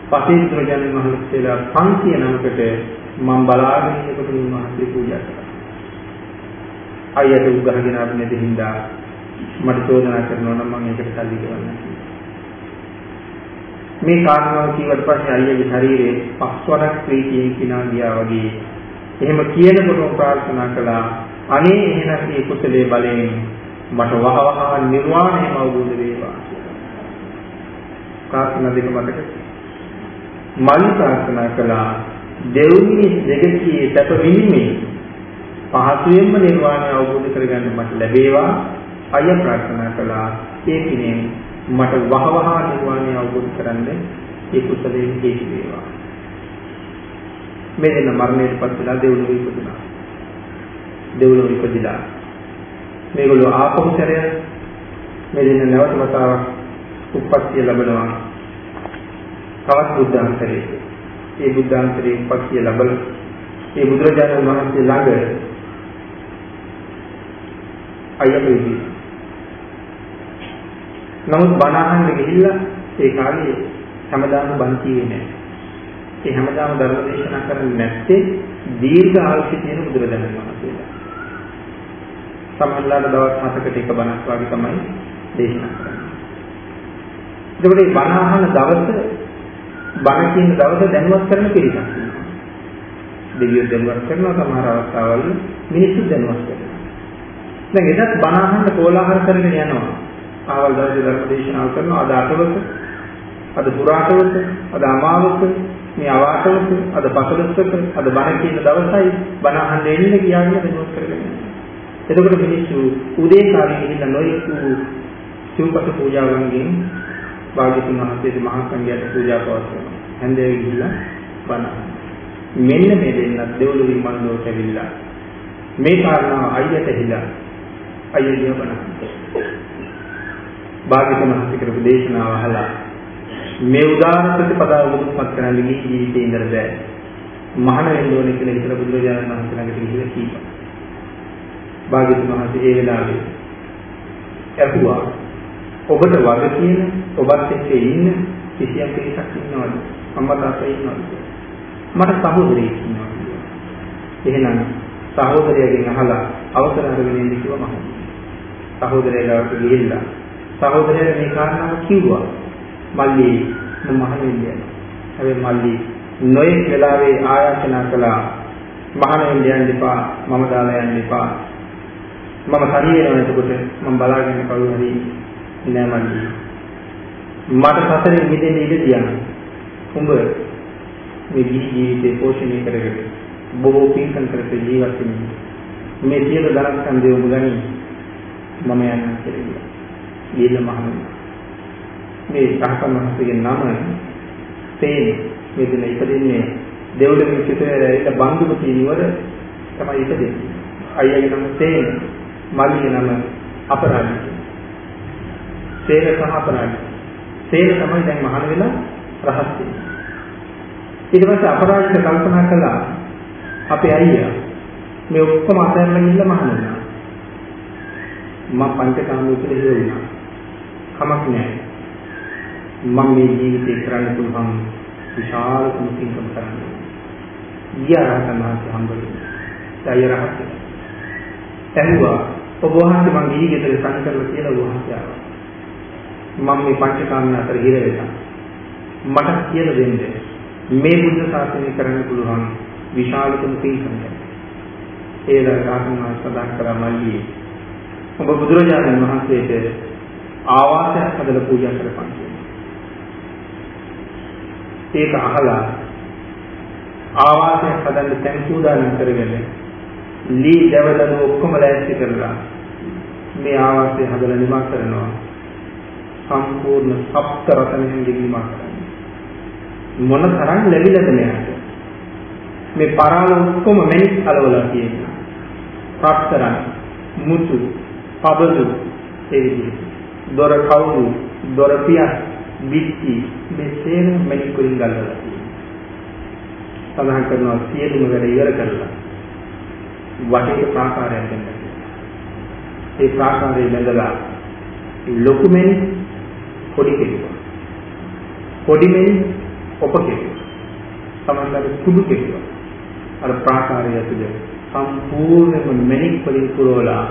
පසේ බුදුරජාණන් වහන්සේලා 500 නමකට මම බලාගෙන ඉන්නකොට උන්වහන්සේ පූජා කළා. අයියට උග්ඝහගෙන අපි නැති හින්දා මට චෝදනා කරනවා නම් මම ඒකට සල්ලි ගෙවන්න මේ කාරණාව කීවට පස්සේ අයියගේ ශරීරයේ පස්වරක් ප්‍රීතියෙන් කිනා ගියා වගේ. එහෙම කියනකොටම ප්‍රාර්ථනා කළා අනේ එහෙනම් මේ කුසලයේ බලයෙන් මට වහවහ නිර්වාණයම අවබෝධ වේවා. ප්‍රාර්ථනා දෙක මතක මල් ප්‍රාර්ථනා කළා දෙව්මිනිස් දෙගතියේ සැප විඳීමේ පහසුවෙන්ම නිර්වාණය අවබෝධ කරගන්න මට ලැබේවා. අය ප්‍රාර්ථනා කළා ඒ කිනේ මට වහවහ නිර්වාණය අවබෝධ කරන්න ඒ කුසලයෙන් හේතු වේවා. මේ දෙන මරණයටපත් වෙලා දෙව්ලොව ඉපදුනා. දෙව්ලොව ඉපදිලා මේගොල්ලෝ ආපෞචරය මේ දෙන නැවත වතාවක් උප්පත්තිය ලැබනවා. තවත් බුද්ධාන්තරයේ ඒ බුද්ධාන්තරයේ උප්පත්තිය ලැබල ඒ බුදුරජාණන් වහන්සේ ළඟ අයපෙදී නමුත් බණ අහන්න ගිහිල්ලා ඒ කාලේ හැමදාම බණ කියේ නැහැ. ඒ හැමදාම ධර්ම දේශනා කරන්නේ නැත්තේ දීර්ඝ ආයුෂ තියෙන බුදුරජාණන් වහන්සේලා. සමහරවිට දවස් 7කට එක බණක් වගේ තමයි දේශනා කරන්නේ. ඒකට මේ බණ අහන දවස බණ කියන දවස දැනුවත් කරන පිරිසක් ඉන්නවා. දෙවියෝ දැනුවත් කරනවා සමහර අවස්ථාවල මිනිස්සු දැනුවත් කරනවා. දැන් එදත් බණ අහන්න කෝලාහල කරගෙන යනවා. ආවල් දවසේ ධර්ම දේශනාව කරනවා අද අටවක අද පුරාටවක අද අමාවක මේ අවාටවක අද පසළොස්වක අද බණ කියන දවසයි බණ අහන්න එන්නේ කියාගෙන දෙනුවක් කරගෙන එතකොට මිනිස්සු උදේ කාලේ ගිහිල්ලා නොයෙක් සිව්පස පූජාවන්ගෙන් භාග්‍යතුන් වහන්සේට මහා සංඝයාට පූජා පවත්වනවා. හැන්දේ ගිහිල්ලා බණ මෙන්න මේ දෙන්නත් දෙවලුවින් මනෝට ඇවිල්ලා මේ කාරණාව අයියට හිලා අයියෝ බණ භාග්‍යතුන් වහන්සේ කරපු දේශනාව අහලා මේ උදාහරණ ප්‍රතිපදාව මුදුන්පත් කරන්න ගිහි ජීවිතේ ඉඳලා බෑ. මහාන වෙන්න ඕනේ කියලා හිතලා බුදුරජාණන් වහන්සේ ළඟට ගිහිල්ලා කීවා. භාග්‍යතුන් වහන්සේ ඒ වෙලාවේ ඇහුවා ඔබට වග කියන ඔබත් එක්ක ඉන්න කිසියම් පිරිසක් ඉන්නවද? අම්මා තාත්තා ඉන්නවද? මට සහෝදරයෙක් ඉන්නවා කියලා. එහෙනම් සහෝදරයගෙන් අහලා අවසර අරගෙන ඉන්න කිව්වා මම. සහෝදරයලාට ගිහිල්ලා සහෝදරයා මේ කාරණාව කිව්වා. මල්ලි මම මහණෙන්ද යනවා. හැබැයි මල්ලි නොයෙක් වෙලාවේ ආයාචනා කළා මහණෙන්ද යන්න එපා මම දාලා යන්න එපා. මම හරියනවා එතකොට මම බලාගෙන කවුරු හරි නෑ මල්ලි. මට සසරේ මිදෙන්න ඉඩ තියන්න. උඹ මේ ජීවිතේ පෝෂණය කරගෙන බොහෝ පින්කම් කරලා ජීවත් වෙන්න. මේ සියලු ධනස්කන්ධය ඔබ ගනි මම යනවා කියලා. ගිහිල්ලා මහණුනි. මේ රහතන් වහන්සේගේ නම තේන මෙතන ඉපදින්නේ දෙව්ලොවේ සිටේ බන්දුපති නිවර තමයි ඉපදෙන්නේ. අයියාගේ නම තේන, මල්ලිගේ නම අපරාජිත. තේන සහ අපරාජිත. තේන තමයි දැන් මහාන වෙලා රහත් වෙන්නේ. ඊට පස්සේ අපරාජිත කල්පනා කළා අපේ අයියා මේ ඔක්කොම අතහැරලා ගිහිල්ලා මහාන වුණා. මම පංචකාමී කියලා හිතුවා. කමක් නැහැ. මම මේ ජීවිතේ කරන්න පුළුවන් විශාල කුමිකම් කරන්නේ. ගියා රහතන් හම්බුනේ. ඒ රහත්. ඇහුවා ඔබ වහන්සේ මං ගිහි ගෙදර සංකල්ප කියලා ඔබ වහන්සේ ආවා. මම මේ පංචකාමයන් අතර හිර වෙලා. මට කියලා දෙන්න. මේ බුද්ධ ශාසනය කරන්න පුළුවන් විශාලතම පින්කම. ඒ රහතන් වහන්සේ සදාන් කරා මල්ලි. ඔබ බුදුරජාණන් වහන්සේට ආවාසයක් හදලා පූජා කරපන්. ඒක අහලා ආවාසයක් හදන්න තැන් සූදානම් කරගෙන ලී දවදන ඔක්කොම ලෑස්ති කරලා මේ ආවාසය හදලා නිමා කරනවා. සම්පූර්ණ සප්ත රතනයෙන් නිමා කරනවා. මොන තරම් ලැබිලාද මෙයාට? මේ පරාල ඔක්කොම මැනික් අලවලා තියෙනවා. පත්තරන් මුතු පබදු ඒ විදිහට. දොර කවුරු දොර පියා බිත්ති මේ සේම මැනික් වලින් ගල්වලා තියෙනවා සඳහන් කරනවා සියලුම වැඩ ඉවර කරලා වටේට ප්‍රාකාරයක් දෙන්න. ඒ ප්‍රාකාරයේ බැඳලා ලොකුමෙන් පොඩි කෙරුවා. පොඩිමෙන් ඔප කෙරුවා. සමහරවිට කුඩු කෙරුවා. අර ප්‍රාකාරය ඇතුලේ සම්පූර්ණයෙන්ම මෙනික් වලින් පුරවලා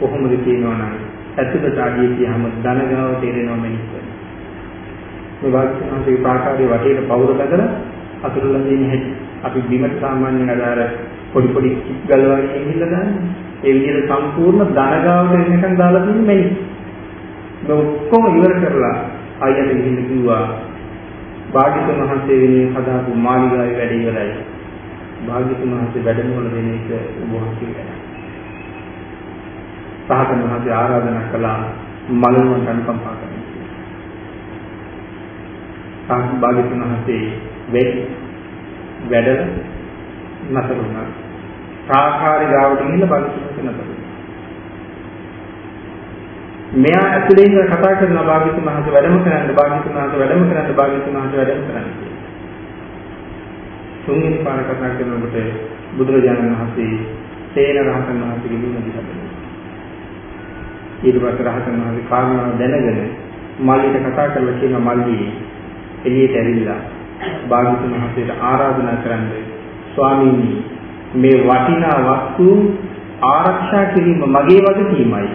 කොහොමද කියනවා නම් ඇතුළට ආදී කියහම ධනගාව තේරෙනවා මෙනික් වලින්. මේ වාක්‍යනාගේ ප්‍රාකාරයේ වටේට පවුර බඳලා අතුරුලා දෙන්නේ හැටි. අපි බිමට සාමාන්‍යයෙන් අදාර පොඩි පොඩි ගල් වගේ ගිහිල්ලා දාන්නේ. ඒ විදිහට සම්පූර්ණ ධනගාවට එන්නකන් දාලා තියෙන්නේ මැනි. මේ ඔක්කොම ඉවර කරලා අයියට ගිහින් කිව්වා භාග්‍යතුන් වහන්සේ වෙනුවෙන් හදාපු මාලිගාවේ වැඩ ඉවරයි. භාග්‍යතුන් වහන්සේ වැඩමවල දෙන එක ඔබ වහන්සේ කරා. සාහතන වහන්සේ ආරාධනා කළා මලනුවන් අනුකම්පා කරන්න. සාහත් භාග්‍යතුන් වහන්සේ වැඩ නතර වුණා. සාකාරී ගාවට ගිහිල්ලා බලපෑමක් නතර මෙයා ඇතුලේ ඉඳලා කතා කරන භාග්‍යතුන් වහන්සේ වැඩම කරන්න භාග්‍යතුන් වහන්සේ වැඩම කරන්න භාග්‍යතුන් වහන්සේ වැඩම කරන්න තුන්වෙනි පාර කතා කරනකොට බුදුරජාණන් වහන්සේ තේන රහතන් වහන්සේගේ දුන්න දිහා ඊට පස්සේ රහතන් වහන්සේ කාරණාව දැනගෙන මල්ලිට කතා කරලා කියන මල්ලි එළියට ඇවිල්ලා භාග්‍යතුන් වහන්සේට ආරාධනා කරන්නේ ස්වාමීනි මේ වටිනා වස්තු ආරක්ෂා කිරීම මගේ වගකීමයි.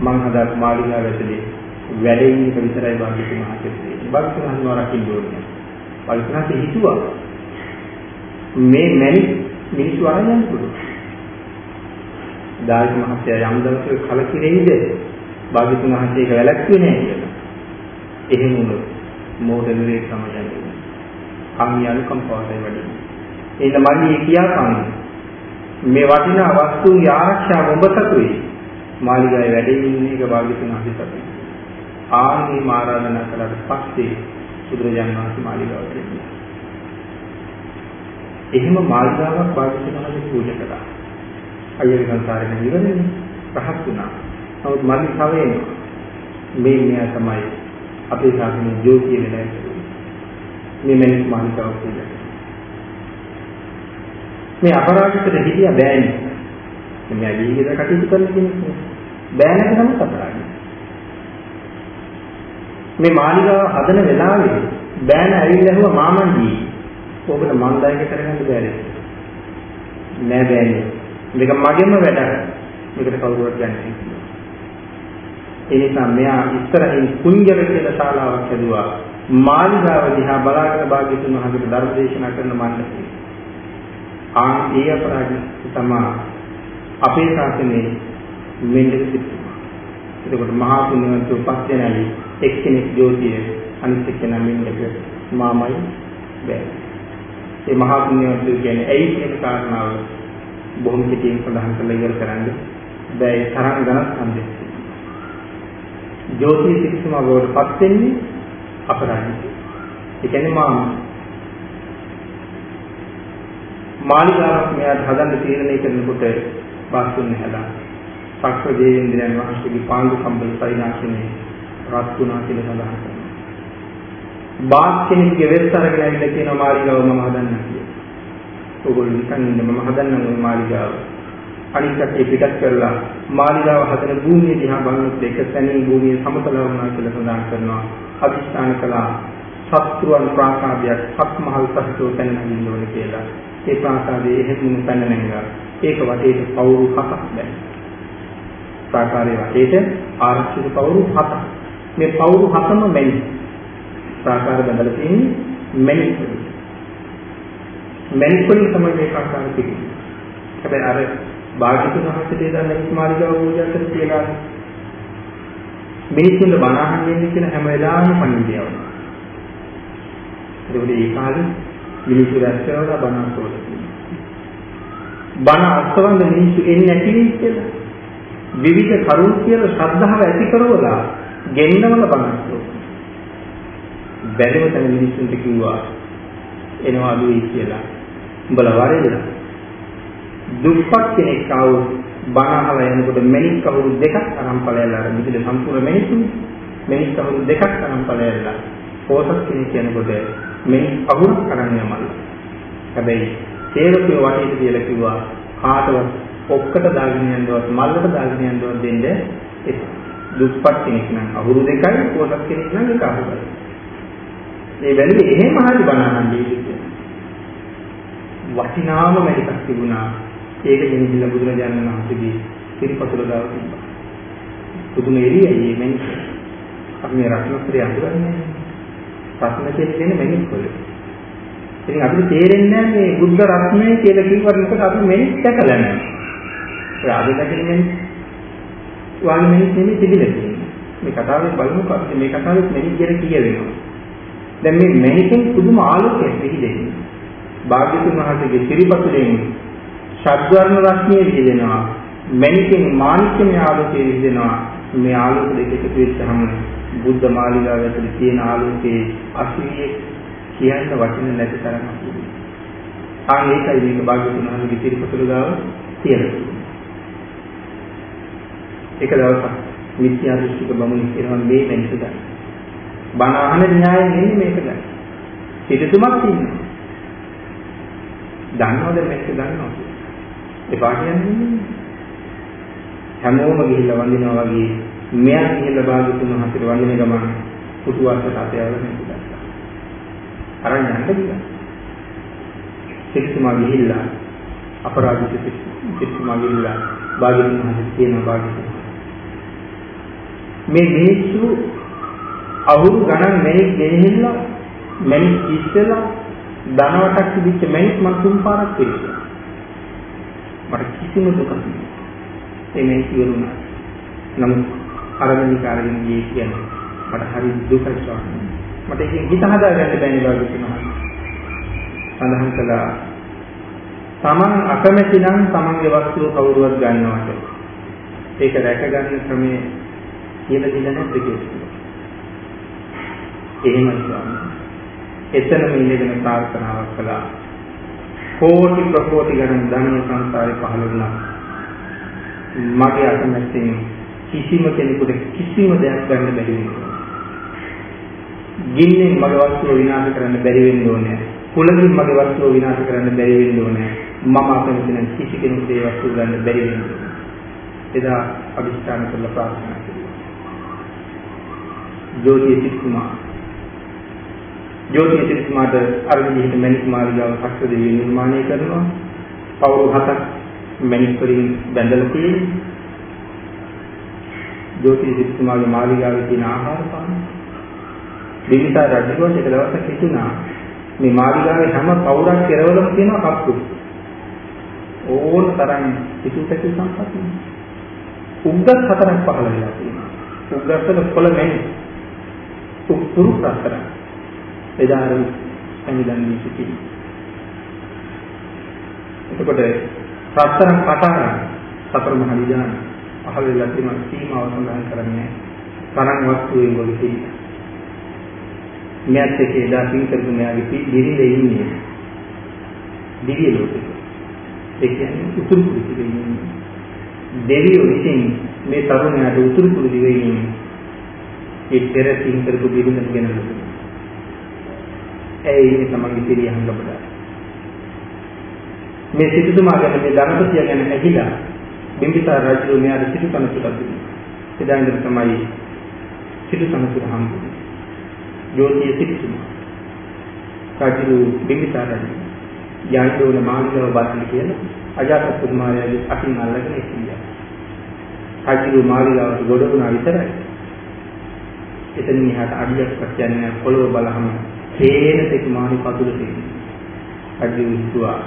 මං හදා මාළිගාව ඇතුලේ වැඩින් එක විතරයි භාග්‍යතුන් වහන්සේ දෙන්නේ. භාග්‍යතුන් වහන්සේ රකින්න ඕනේ. භාග්‍යතුන් වහන්සේ හිතුවා මේ මැනි මිනිස්සු අරගෙන පුළුවන්. දායක මහත්තයා යම් දවසක කලකිරෙයිද භාග්‍යතුන් වහන්සේ ඒක වැළැක්ුවේ නෑ කියලා. එහෙම වුණොත් මෝඩ නිරේ සමජන්නේ. කම්මිය අනුකම්පාවයි වැඩි. එන්න මල්ලි කියාපන් මේ වටිනා වස්තුන්ගේ ආරක්ෂාව ඔබ සතුයි. මාලිගාවේ වැඩේ ඉන්න එක භාග්‍යතුන් අහිතයි. ආන්නේ ආරාධනා කළාට පස්සේ බුදුරජාණන් වහන්සේ මාලිගාවට එන්නේ. එහෙම මාලිගාවක් භාග්‍යතුන් වහන්සේ පූජා කළා. අයියගේ සංසාරේ නිවරනේ රහත් වුණා. නමුත් මල්ලි කවෙනවා. මේ මෙයා තමයි අපේ ශාසනයේ ජෝතිය වෙලා මේ මැනික් මාලිකාව කියලා. මේ අපරාධිකට හිතියා බෑනේ. මේ අජීවිත කටයුතු කරන කෙනෙක් නේ. බෑනක නම් අපරාධි. මේ මාලිකාව හදන වෙලාවේ බෑන ඇවිල්ලා ඇහුවා මාමන්දී. ඔබට මන්දායක කරගන්න බැරි. නෑ බෑනේ. මේක මගෙම වැඩක්. මේකට කවුරුවත් ගන්නේ නැහැ. ඒ නිසා මෙයා ඉස්සරහින් කුංජර කියලා ශාලාවක් හැදුවා. මාලිගාව දිහා බලාගෙන භාග්‍යතුන් වහන්සේට ධර්ම දේශනා කරන මණ්ඩපය. ආන් ඒ අපරාධ තමයි අපේ ශාසනයේ මෙන්න සිද්ධුවා. එතකොට මහා පුණ්‍යවන්ත උපස්තනලි එක්කෙනෙක් ජෝතිය අනිත් එක්කෙනා මෙන්නක මාමයි බෑ. ඒ මහා පුණ්‍යවන්ත කියන්නේ ඇයි කියන කාරණාව බොහොම කෙටියෙන් සඳහන් කරලා ඉවර කරන්න බෑ තරම් ගණන් සම්දෙස්. ජෝතිය සික්ෂම බවට පත් වෙන්නේ අපරාධයි. ඒ කියන්නේ මාම මාලිගාවක් මෙයාට හදන්න තීරණය කරනකොට වාස්තුන් හැදා. සක්‍ර දේවේන්ද්‍රයන් වහන්සේගේ පාණ්ඩු කම්බල පරිණාශනේ රත් වුණා කියලා සඳහන් කරනවා. බාස් කෙනෙක්ගේ වෙස් අරගෙන ඇවිල්ලා කියනවා මාලිගාව මම හදන්න කියලා. ඕගොල්ලෝ නිකන් ඉන්න මම හදන්නම් ওই මාලිගාව. අනිත් කටේ පිටත් කරලා මාලිගාව හදන භූමිය දිහා බලනකොට එක තැනින් භූමිය සමතල වුණා කියලා සඳහන් කරනවා. අදිස්ථාන කළා සත්‍රුවන් ප්‍රාසාදයක් හත්මහල් සහිතව පැන නගින්න ඕනේ කියලා. ඒ ප්‍රාසාදයේ එහෙම පැන නැංගා. ඒක වටේට පවුරු හතක් දැන්. ප්‍රාකාරයේ වටේට ආරක්ෂිත පවුරු හතක්. මේ පවුරු හතම මැණික්. ප්‍රාකාර බඳලා තියෙන්නේ මැණික් වලින්. මැණික් වලින් තමයි මේ ප්‍රාකාර තිබෙන්නේ. හැබැයි අර භාග්‍යතුන් වහන්සේ දෙන මැණික් මාලිගාව පූජා කරලා කියලා මිනිස්සුන්ට බණ අහන්න ඉන්නේ කියන හැම වෙලාවෙම පණිවිඩයව. ඒකෝද ඒ කාලේ මිනිස්සු රැස් කරලා බණ අසවල. බණ අසවන්න මිනිස්සු එන්නේ නැති වෙයි කියලා. විවිධ කරුණු කියලා ශ්‍රද්ධාව ඇති කරවලා ගෙන්නවල බණ අසවල. බැරිම තැන මිනිස්සුන්ට කිව්වා එනවා අඩුයි කියලා. උඹලා වරේද? දුප්පත් කෙනෙක් ආවොත් බණ අහලා යනකොට මෙනික් කවුරු දෙකක් අරන් ඵලයල්ලා අර මිදිල සම්පූර්ණ මෙනිකුන් මෙනික් කවුරු දෙකක් අරන් ඵලයල්ලා පොසත් කෙනෙක් යනකොට මෙනික් අහුරක් අරන් යමල් හැබැයි සේවකයෝ වටේට කියලා කිව්වා කාටවත් ඔක්කට දාගෙන යනවත් මල්ලට දාගෙන යනවත් දෙන්න ඒ දුප්පත් කෙනෙක් නම් අහුරු දෙකයි පොසත් කෙනෙක් නම් එක අහුරයි මේ බැලුවේ එහෙම හරි බණ අහන්නේ වටිනාම මෙලිකක් තිබුණා ඒක ගෙනදිලා බුදුරජාණන් වහන්සේගේ පිරිපතුල ගාව තිබ්බා. පුදුම එළියයි මේ මිනිස්සු. අපි මේ රත්නත්‍රය අඳුරන්නේ රත්න කියන්නේ මෙනික් වල. ඉතින් අපිට තේරෙන්නේ මේ බුද්ධ රත්නය කියලා කිව්වට මොකද අපි මෙනික් දැකලා නැහැ. ඒ ආද දැකලා මෙනික් වාගේ මෙනික් නෙමෙයි තිබිලා තියෙන්නේ. මේ කතාවේ බලමුකෝ අපිට මේ කතාවේ මෙනික් ගැන කියවෙනවා. දැන් මේ මෙනිකෙන් පුදුම ආලෝකයක් පිහිදෙන්නේ. භාග්‍යතුන් වහන්සේගේ ත්‍රිපතුලෙන් ශබ්දවර්ණ රශ්මිය විහිදෙනවා. මණිකෙන් මාණික්‍යමය ආලෝකය විහිදෙනවා. මේ ආලෝක දෙක එකතු වෙච්චහම බුද්ධ මාලිගාව ඇතුලේ තියෙන ආලෝකයේ අසිරිය කියන්න වටින නැති තරම් අසිරිය. ආ ඒකයි මේක භාග්‍යතුන් වහන්සේගේ තිරපතුල ගාව තියෙනවා. එක දවසක් මිත්‍යා දෘෂ්ටික බමුණෙක් කියනවා මේ වෙනස ගන්න. බණ අහන න්‍යායෙන් එන්නේ මේක ගන්න. සිටුතුමක් ඉන්නවා. දන්නවද මේක දන්නවද? එපා කියන්නේ හැමෝම ගිහිල්ලා වඳිනවා වගේ මෙයා ගිහිල්ලා භාගතුන් වහන්සේට වඳින ගමන් පුතුවස්සට අතයවල නැතිලා. අරන් යන්න ගියා. සිටුමා ගිහිල්ලා අපරාධිත සිටුමා ගිහිල්ලා භාගතුන් වහන්සේ කියන භාගතුන් මේ මිනිස්සු අවුරු ගණන් මෙනික් ගෙනහිල්ලා මෙනික් ඉස්සලා ධනවටක් තිබිච්ච මෙනික් මං තුන් පාරක් පිළිගන්නවා. මට කිසිම දුකක් නෑ. එමේ කියුණා. නමුත් අරගෙන කාරගෙන ගියේ කියන්නේ මට හරි දුකයි ස්වාමීනි. මට ඒකෙන් හිත හදාගන්න බැරි වගේ කියනවා. සඳහන් කළා තමන් අකමැති නම් තමන්ගේ වස්තුව කවුරුවත් ගන්නවට. ඒක රැකගන්න ක්‍රමයේ කියලා දෙන්න නැද්ද කියලා. එහෙමයි ස්වාමීනි. එතනම ඉඳගෙන ප්‍රාර්ථනාවක් කළා. කෝටි ප්‍රකෝටි ගණන් ධර්ම සංසාරේ පහළ වුණා. මගේ අකමැත්තෙන් කිසිම කෙනෙකුට කිසිම දෙයක් ගන්න බැරි වෙනවා. ගින්නෙන් මගේ වස්තුව විනාශ කරන්න බැරි වෙන්න ඕනේ. කුලකින් මගේ වස්තුව විනාශ කරන්න බැරි වෙන්න ඕනේ. මම අකමැති නම් කිසි කෙනෙකුට ඒ වස්තුව ගන්න බැරි වෙන්න ඕනේ. එදා අභිෂ්ඨාන කරලා ප්‍රාර්ථනා කළා. ජෝතිය සිටුමා ජෝතිය සිටුමාට අර විදිහට මණික් මාලිගාව සක්‍ර දෙවියන් නිර්මාණය කරනවා. පවුරු හතක් මණික් වලින් බැඳලා තියෙනවා. ජෝතිය සිටුමාගේ මාලිගාවේ තියෙන ආහාර පාන. බිම්බිසාර රජුට එක දවසක් හිතුණා මේ මාලිගාවේ හැම පවුරක් කෙරවලම තියෙන කප්පු. ඕන තරම් පිටුටක සම්පත් උග්ගත් හතරක් පහළ වෙලා තියෙනවා. උග්ගස්වල කොළ මෙන්නේ. උපුරු හතරක්. එදා අර සංවිධානයේ සිටි. එතකොට සතරන් කටාරම් සතර මහා විඥාන පහළ වෙලා තියෙන සීමාව සඳහන් කරන්නේ තරං වස්තුවේ වල තියෙන. මෙයත් එක්ක එදා සිංකරු මෙයාගේ දිවිලේ ඉන්නේ. දිව්‍ය ලෝකෙ. ඒ කියන්නේ උතුරු කුරුසියේ ඉන්නේ. දෙවියෝ විසින් මේ තරුණයාට උතුරු කුරුසියේ ඉන්නේ. ඒ පෙර සිංකරු බිරිඳ ගෙනල්ලා ඇයි ඉන්නේ තමන්ගේ පිරියහන් ලබලා. මේ සිටුතුමා ගැන මේ ධනපතිය ගැන ඇහිලා බිම්බිසාර රජු මෙයාට සිටු කනසුරක් දුන්නා. එදා ඉඳන් තමයි සිටු කනසුර හම්බුනේ. ජෝතිය සිටුතුමා. රජු බිම්බිසාර රජු යන්න ඕන මාළිගාව බාටලි කියලා අජාතත් කුමාරයාගේ අතින් අල්ලගෙන ඉතියා. රජු මාළිගාවට ගොඩ වුණා විතරයි. එතනින් එහාට අඩියක්වත් යන්නේ පොළොව බලහම හේන තෙක් මාළි පතුල තියෙනවා. රජු විශ්වා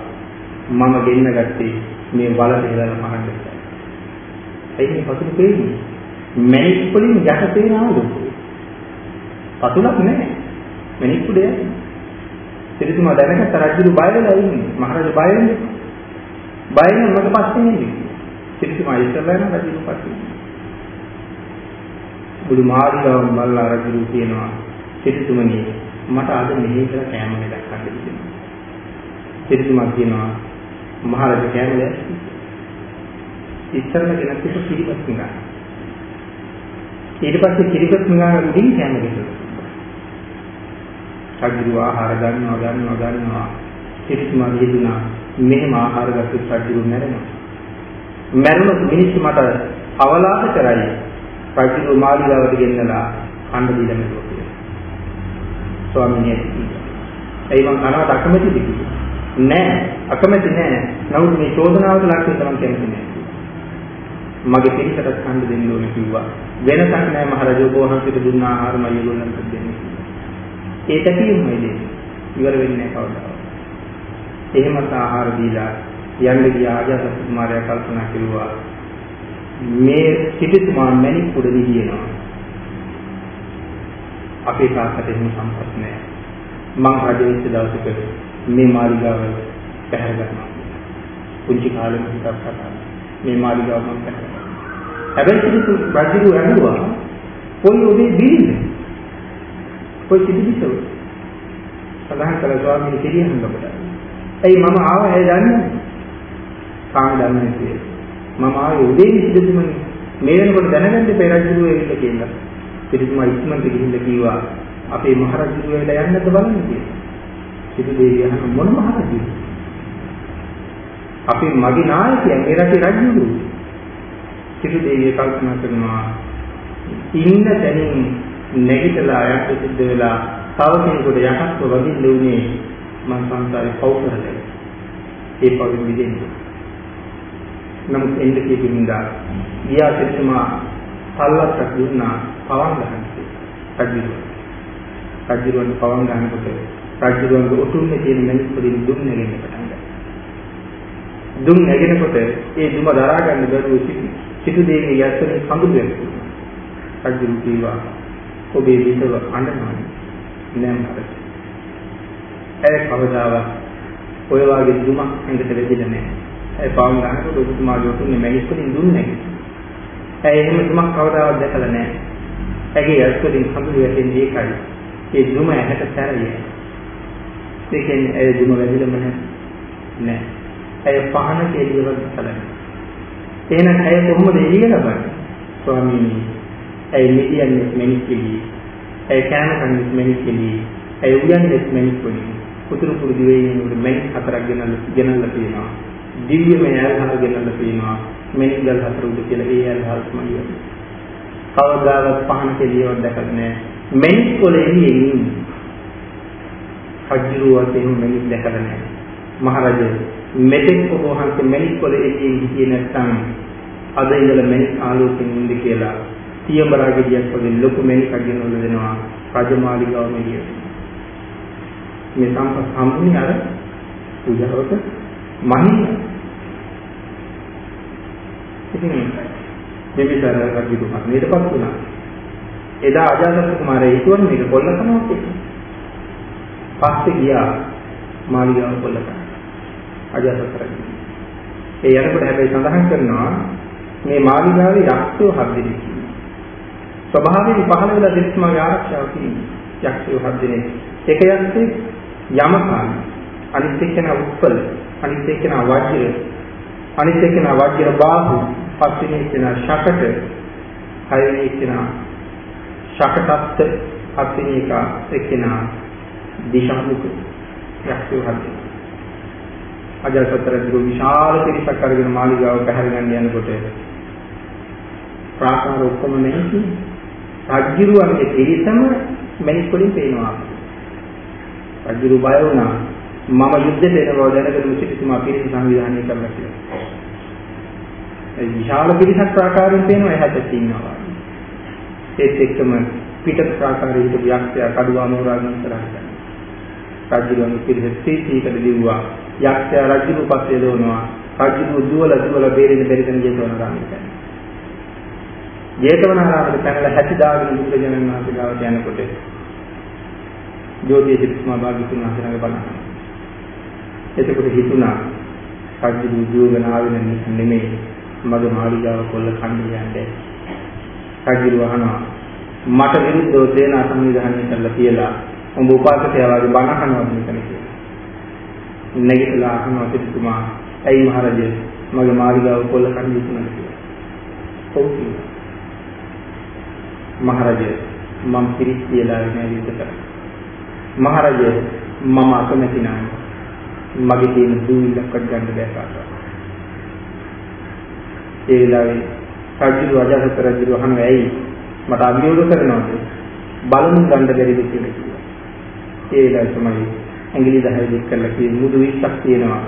මම ගෙන්න ගත්තේ මේ වල දෙලන මහන්න. ඒ මේ පතුල පේන්නේ. මැණික් වලින් යට පේන ආලෝකය. පතුලක් නැහැ. මැණික් උඩේ සිරිතුමා දැනගත්ත රජු බය වෙලා ඉන්නේ. මහරජා බය වෙන්නේ. බය වෙන මට පස්සේ ඉන්නේ. සිරිතුමා ඉස්සරලා යන රජු පස්සේ. බුදු මාළිගාව මල්ලා රජු කියනවා සිරිතුමනි මට අද මෙහි කියලා කැම එකක් ගන්න දෙන්න. සිරිතුමා කියනවා මහරජා කැම දැක්කේ. ඉස්සරල ගෙනත් එක කිරිපත් නිකන්. ඊට පස්සේ කිරිපත් නිකන් උඩින් කැම දෙන්න. රජු ආහාර ගන්නවා ගන්නවා ගන්නවා කිසිම හේතුනා මෙහෙම ආහාර ගත්තොත් රජු මැරෙනවා මැරුණොත් මිනිස්සු මට අවලාද කරයි රජු මාළිගාවට ගෙන්නලා කන්න දීලා මෙලොව කියලා ස්වාමීන් වහන්සේ ඒ මං කනවට අකමැතිද නෑ අකමැති නෑ නමුත් මේ චෝදනාවට ලක් වෙන්න මං කැමති නෑ මගේ පිරිසට කන්න දෙන්න ඕනේ කිව්වා වෙනසක් නෑ මහරජෝ බෝහන්සිට දුන්න ආහාරමයි ඒගොල්ලන්ට දෙන්නේ ඒ තැකීමයි දෙන්නේ. ඉවර වෙන්නේ නැහැ කවදාවත්. එහෙමත් ආහාර දීලා යන්න ගිය ආජාත කුමාරයා කල්පනා කරුවා මේ සිටුතුමා මැණික් උඩ විදිනවා. අපේ තාත්තට එහෙම සම්පත් නැහැ. මං රජ වෙච්ච දවසක මේ මාලිගාව පැහැර ගන්නවා. පුංචි කාලේ හිතක් කතා. මේ මාලිගාව මම පැහැර ගන්නවා. හැබැයි සිටු රජු ඇහුවා පොයි ඔබේ බිරිඳ කොයි කිදිවිසෝ සඳහන් කළ ස්වාමීන් කෙරියන් ඔබට. එයි මම ආව ඇයි දන්නේ? කාම දන්නේ නැහැ. මම ආවේ උදේ විසිදුමනේ. මේ වෙනකොට දැනගන්න එපා රජුරුව ඇවිල්ලා කියලා. පිටිතුමා ඉක්මනට ගිහිල්ලා කිව්වා අපේ මහරජුරුව ඇවිල්ලා යන්නද බලන්න කියලා. සිටු දේවිය අහන මොන මහරජුරුව? අපේ මගේ නායකයා මේ රටේ රජුරුව. සිටු දේවිය කල්පනා කරනවා ඉන්න තැනින් නැගිටලා යන්න සිද්ධ වෙලා තව කෙනෙකුට යටත්ව වදින්න උනේ මං සංසාරේ පව් කරලා. ඒ පවෙන් මිදෙන්න. නමුත් එන්න කියපින්දා ගියා සිතුමා පල්ලක් දුන්නා පවන් ගන්න. රජුරුව. රජුරුවන් පවන් ගන්නකොට රජුරුවන්ගේ ඔටුන්නේ තියෙන මිනිස් වලින් දුම් නැගෙන්න පටන් ගත්තා. දුම් නැගෙනකොට ඒ දුම දරා ගන්න බැරුව සිටු දෙවියන් යැත්තේ කඳු වෙනවා. රජුරු කීවා ඔබේ විදව අඬනවා නෑ මට. ඇය කවදාවත් ඔය වගේ දුමක් ඇඟට වැදිලා නෑ. ඇය පාවුම් ගන්නකොට ඔබතුමාගේ උතුනේ මැණික්කලින් දුන්නේ නෑ. ඇය එහෙම දුමක් කවදාවත් දැකලා නෑ. ඇගේ ඇස්වලින් කඳුළු වැටෙන්නේ ඒකයි. ඒ දුම ඇහැට සැරියයි. ඒ කියන්නේ ඇය දුම වැදිලම නෑ. නෑ. ඇය පහන කෙලියවත් දැකලා නෑ. එහෙනම් ඇය කොහොමද එළිය ලබන්නේ? ස්වාමීනි ඇයි මිදියන්නේ මෙනික් කෙලි ඇයි කෑම කන්නේ මෙනික් කෙලි ඇයි උයන්නේ මෙනික් කෙලි කුතුරු පුරුදු වෙන්නේ උඩ මෙනික් හතරක් ගෙනල්ලා ගෙනල්ලා තියෙනවා දිව්‍යමය ඇල්හල් ගෙනල්ලා තියෙනවා මෙනික් ගල් හතර උඩ කියලා ඒ ඇල්හල් තමයි කවදාවත් පහන කෙලියවත් දැකලා නැහැ මෙනික් වල එන්නේ ඉන්නේ හජ්ජුරුවත් එහෙම මෙනික් දැකලා නැහැ මහරජා මෙතෙක් ඔබ වහන්සේ මෙනික් වල එන්නේ හිටියේ නැත්නම් අද ඉඳලා මෙනික් ආලෝකයෙන් ඉන්න කියලා පියඹරා ගෙඩියක් වගේ ලොකු මැණිකක් ගෙනල්ල දෙනවා රජමාලිගාව මෙලිය. මේ සම්පත් සම්මුනේ අර පූජාවට මහින්න. ඉතින් මේ විතර රජුතුමා නේදපත් වුණා. එදා අජාසත් කුමාරයා හිතුවනේ මේක කොල්ල කරනවා කියලා. පස්සේ ගියා මාලිගාව කොල්ල කරා. අජාසත් රජු. ඒ යනකොට හැබැයි සඳහන් කරනවා මේ මාලිගාවේ යක්ෂයෝ හත් දෙනෙක් ස්වභාවයෙන් පහළ වෙලා දෙස්මාගේ ආරක්ෂාව තියෙනවා. යක්ෂයෝ හත් දෙනෙක්. එක යක්ෂේ යමකාන අනිත් එක්කෙනා උත්පල අනිත් එක්කෙනා වජ්‍ර අනිත් එක්කෙනා වජ්‍ර බාහු පස්වෙනි එක්කෙනා ශකට හයවෙනි එක්කෙනා ශකටත් හත්වෙනි එක එක්කෙනා දිශාමුක යක්ෂයෝ හත් දෙනෙක්. අජාසතර දිරු විශාල පිරිසක් අරගෙන මාලිගාව පැහැරගෙන යනකොට ප්‍රාකාර ඔක්කොම නැහැ රජ්ජුරුවන්ගේ පිරිසම මැණික් වලින් පේනවා. රජු බය වුණා. මම යුද්ධෙට එන බව දැනගෙන මුසිතුමා පිරිස සංවිධානය කරලා කියලා. ඒ විශාල පිරිසක් ආකාරයෙන් පේනවා එහාට ඉන්නවා. ඒත් එක්කම පිටත ප්‍රාකාරයේ හිටපු යක්ෂයා කඩුවා නෝරාගෙන ඉස්සරහට. රජුන් පිරිස සීසීකට දිව්වා. යක්ෂයා රජු පස්සේ දෝනවා. රජු දුවල දුවල බේරෙන්න බැරි කෙනෙක් ජේතවනාරාමයට. ජේතවනාරාමයට පැනලා හැටි දාගෙන බුදුරජාණන් වහන්සේ ගාවට යනකොට ජෝතිය සිතුමා භාග්‍යතුන් වහන්සේ ළඟ බලනවා. එතකොට හිතුණා රජු දුවගෙන ආවෙන නිසා නෙමෙයි මගේ මාළිගාව කොල්ල කන්නේ යන්නේ. රජු අහනවා මට විරුද්ධව සේනා සංවිධානය කළා කියලා උඹ උපාසකයා වගේ බණ අහනවද මෙතන කියලා. නැගිටලා අහනවා සිතුමා ඇයි මහරජය මගේ මාළිගාව කොල්ල කන්නේ යුතුනද කියලා. ඔව් කියලා. මහරජය මම පිරිස් කියලා නෑ යුද්ධ කරා. මහරජය මම අකමැති නෑ. මගේ තියෙන දූවිල්ලක්වත් ගන්න බෑ කාටවත්. ඒ වෙලාවේ රජු අජාසත් රජු අහනවා ඇයි මට අභියෝග කරනවද බලමු ගන්න බැරිද කියලා කිව්වා. ඒ වෙලාවේ තමයි ඇඟිලි 10 දෙක කරලා කිය මුදු 20ක් තියෙනවා.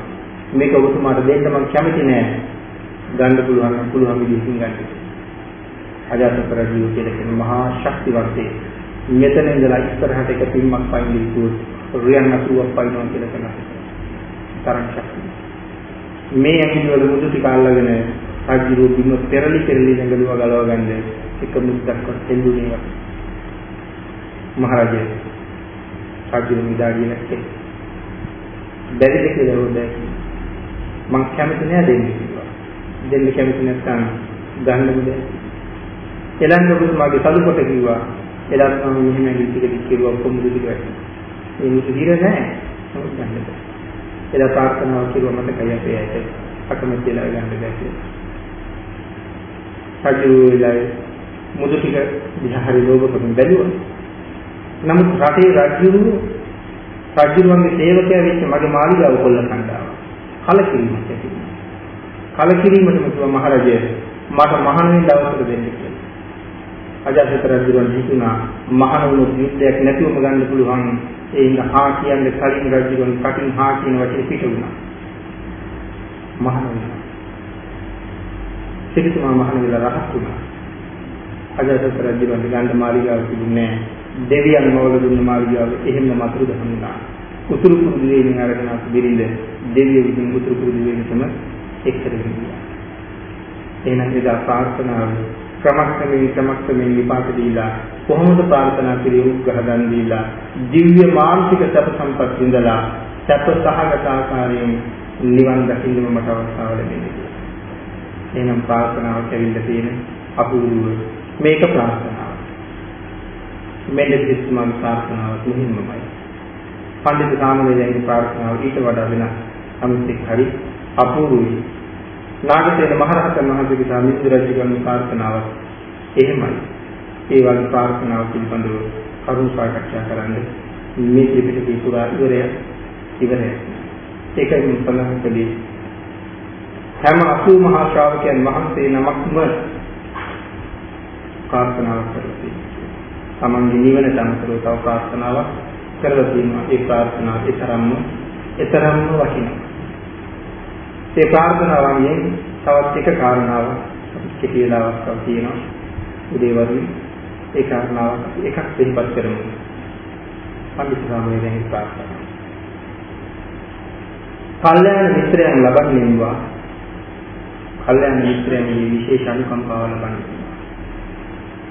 මේක ඔබතුමාට දෙන්න මම කැමති නෑ. ගන්න පුළුවන් නම් පුළුවන් විදිහකින් ගන්න. අජාසත් රජු කියලා කියන මහා ශක්තිවන්තේ මෙතන ඉඳලා ඉස්සරහට එක පින්මක් පයින් දීපුවොත් රියන් 80ක් පයින්නවා කියලා කරනවා. තරම් ශක්තිය. මේ ඇඟිලි වල මුදු ටික අල්ලගෙන රජුරු බිම පෙරලි පෙරලි නැගලුවා ගලව ගන්න එක මුද්දක්වත් දෙල්ලුනේ වත් මහරජා රජුරු මිදාගිය නැත්තේ. බැරිද කියලා හොදයි මං කැමති නෑ දෙන්න කිව්වා. දෙන්න කැමති නැත්නම් ගන්න මුද එලන්න ඔබතුමාගේ සතුටට කිව්වා. එලත් මම මෙහෙම ඇඟිලි ටික ටික කිව්වා ඔක්කොම මුදු ටික වැටි මේ මුදු දිර නෑ. නමුත් ගන්න බෑ එලා ප්‍රාර්ථනාව කිව්වා මට කය අපේ ඇට අකමැති වෙලා ගන්න බෑ කියලා රජු වෙලාවේ මුදු ටික දිහා හරි ලෝභකම බැලුවා. නමුත් රටේ රජු රජුන්ගේ සේවකයා වෙච්ච මගේ මාළිගාව කොල්ල කණ්ඩායම කලකිරීමක් ඇති වුණා. කලකිරීමටම කිව්වා මහරජය මට මහණ වෙන දවසට දෙන්න කියලා. අජාසත් රජුන් හිතුණා මහණ වුණොත් යුද්ධයක් නැතිවම ගන්න පුළුවන් ඒ ඉන්න හා කියන්නේ කලින් රජුන් කටින් හා කියන වචනේ පිට වුණා. මහණ වුණා. සිටුමා මහණ වෙලා රහත් වුණා. අජාසත් රජුන්ට ගන්න මාලිගාව තිබුණේ දෙවියන් මොවල දුන්න මාලිගාව එහෙම මතුරු දහමුණා. උතුරු කුරුදු වේලින් අරගෙන අප බිරිඳ දෙවියෝ විසින් උතුරු කුරුදු වේලිටම එක්කරගෙන ගියා. එහෙනම් එදා ප්‍රාර්ථනාව ක්‍රමක්‍රමයෙන් ක්‍රමක්‍රමයෙන් විපාක දීලා කොහොමද ප්‍රාර්ථනා කරේ උග්‍රහ දන් දීලා දිව්‍ය මානසික සැප සම්පත් විඳලා සැප සහගත ආකාරයෙන් නිවන් දකින්නම මට අවස්ථාව ලැබෙන්නේ. එහෙනම් ප්‍රාර්ථනාවක් ඇවිල්ලා තියෙන අපූර්ව මේක ප්‍රාර්ථනාව. මෙන්න කිස්මන් ප්‍රාර්ථනාවක් මුහින්මයි. පඬිතු සාමණේරයන්ගේ ප්‍රාර්ථනාව ඊට වඩා වෙනස්. අනිත් එක් හරි අපූර්වයි. නාගසේන මහරහතන් වහන්සේගේ සාමිත්‍ර රජුගේ ප්‍රාර්ථනාවක් එහෙමයි. ඒ වගේ ප්‍රාර්ථනාවක් පිළිබඳව කරුණු සාකච්ඡා කරන්න මේ ත්‍රිපිටකේ පුරා ඉවරය ඉවරයි. ඒකයි මම සඳහන් කළේ හැම 80 මහා ශ්‍රාවකයන් වහන්සේ නමක්ම ප්‍රාර්ථනාවක් කරලා තියෙනවා. තමන්ගේ නිවනට අනුකූලව තව ප්‍රාර්ථනාවක් කරලා තියෙනවා. ඒ ප්‍රාර්ථනාව ඒ තරම්ම ඒ තරම්ම වටිනවා. ඒ ප්‍රාර්ථනාවෙන් තවත් එක කාරණාවක් කෙටි වෙලාවක් තව තියෙනවා. උදේවරුේ ඒ කාරණාවක් එකක් දෙහිපත් කරමු. පඬිත් සාමණේරයන් ප්‍රාර්ථනා. කල්යාණ මිත්‍රයන් ලබන්නේවා කල්යන මිත්‍රයන් මේ විශේෂ අනුකම්පාව ලබන්නේ.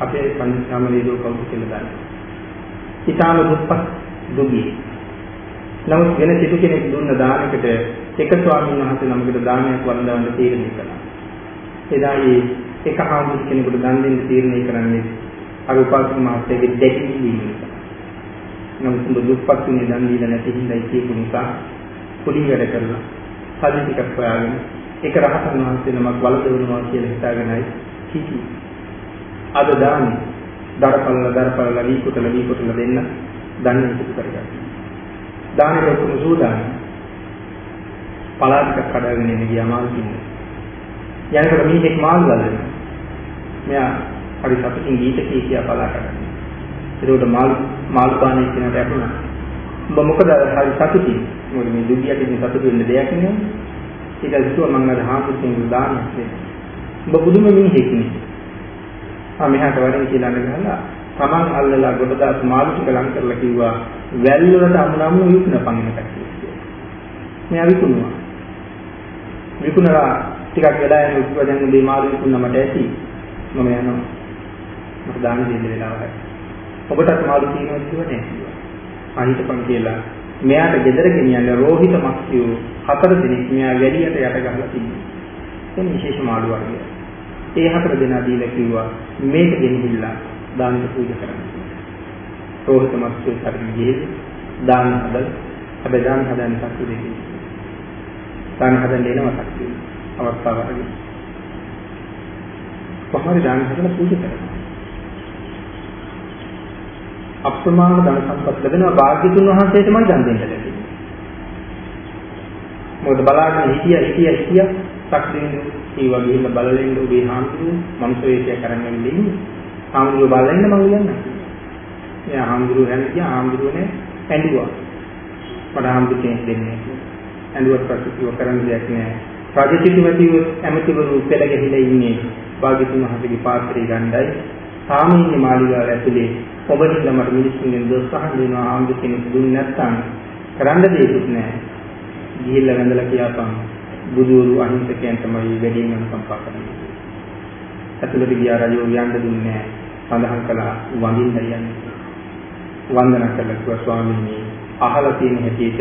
අපේ සංසාමලීදෝ කවුද කියලා දන්නේ. ඊටාම දුප්පත් දුගී. නමුත් වෙන සිටු කෙනෙක් දුන්න දානකට එක ස්වාමීන් වහන්සේ නමකට දානයක් වළඳවන්න තීරණය කළා. එදා ඒ එක හාමුදුරු කෙනෙකුට දන් දෙන්න තීරණය කරන්නේ අර උපාසක මහත්තයාගේ දෙකී වීම. නමුත් උඹ දුප්පත් වෙන්නේ දන් දීලා නැති හින්දා කියපු නිසා පොඩි වැඩ කරලා සල්ලි ටිකක් හොයාගෙන ඒක රහතන් වහන්සේ නමක් වලදවනවා කියලා හිතාගෙනයි කිසි. අද දාන්නේ දරපල්ල දරපල්ල ලී කුටල ලී කුටල දෙන්න දන්නේ ඉතුරු කරගන්න. දානේ ඔක්කොම සූදානම්. පලාටික කඩගෙන ඉන්න ගියා මාල් කින්නේ. යනකොට මීහෙක් මාල් ගලන. මෙයා හරි සතුටින් ගීත කී කියා පලා කඩන. ඒකට මාල් මාල් පානේ කියනට ඇහුණා. ඔබ මොකද හරි සතුටින් මොකද මේ දුගියට ඉතින් සතුට වෙන්න දෙයක් නෙමෙයි ඊට පස්සේ මම අර හාමුදුරුවෝ දාන්නත් ඔබ බුදුම මිනිහෙක් නේ ආ මෙහාට වරින් කියලා ගහලා තමන් අල්ලලා ගොඩදාස් මාළු ටික ලං කරලා කිව්වා වැල් වලට අමුණමු විකුණ පංගන කට්ටිය මෙයා විකුණුවා. විකුණලා ටිකක් වෙලා යන උත්ව දැන් මේ මාළු විකුණන මට ඇති. මම යනවා. මට දාන්න දෙන්න වෙලාවයි ඔබටත් මාළු තියෙනවද කියලා නෑ අහිතපන් කියලා. මෙයාට ගෙදර ගෙනියන්න රෝහිත මක්සියෝ හතර දිනක් මෙයා වැලියට යට ගහලා තිබුණා. ඒ විශේෂ මාළු වර්ගය. ඒ හතර දෙනා දීලා කිව්වා මේක ගෙනහිල්ලා දානෙට පූජා කරන්න. රෝහිත මක්සියෝ හරියට ගිහින් දාන හදලා හැබැයි දාන හදන්න සතු දෙන්නේ. දාන හදන්න එනවා සතු අවස්ථාවකදී. කොහොමද දාන හදලා පූජා කරන්නේ? අප්‍රමාණ ධන සම්පත් ලැබෙනවා භාග්‍යතුන් වහන්සේට මම දන් දෙන්න ලැබෙනවා. මොකද බලාගෙන හිටිය හිටිය හිටිය සක්දින්දු ඒ වගේ ඉන්න බලලෙන්න ඔබේ හාමුදුරුවෝ මනුස්ස වේශය කරන්න ඉන්නේ. හාමුදුරුවෝ බලන්න මම කියන්නේ. එයා හාමුදුරුවෝ හැම කිය හාමුදුරුවනේ ඇඬුවා. මට හාමුදුරුවෝ කෙනෙක් දෙන්නේ නැහැ. ඇඬුවත් පස්සේ කිව්ව කරන්න දෙයක් නැහැ. රජසිටුමැතිව ඇමතිවරු පෙළ ගැහිලා ඉන්නේ භාග්‍යතුන් වහන්සේගේ පාත්‍රය ගණ්ඩායි සාමාන්‍ය මාලිගාව ඇතුලේ ඔබට මට මිනිස්සුන්ගෙන් දොස් අහන්න වෙනවා ආම්ද කෙනෙක් දුන්නේ නැත්නම් කරන්න දෙයක් නැහැ. ගිහිල්ලා වැඳලා කියපන් බුදුරු අහිංසකයන් තමයි වැඩිම අනුකම්පා කරන්නේ. ඇතුළට ගියා රජෝ යන්න දුන්නේ නැහැ. සඳහන් කළා වඳින්න යන්නේ. වන්දනා කළා කිව්වා ස්වාමීනි අහලා තියෙන හැටියට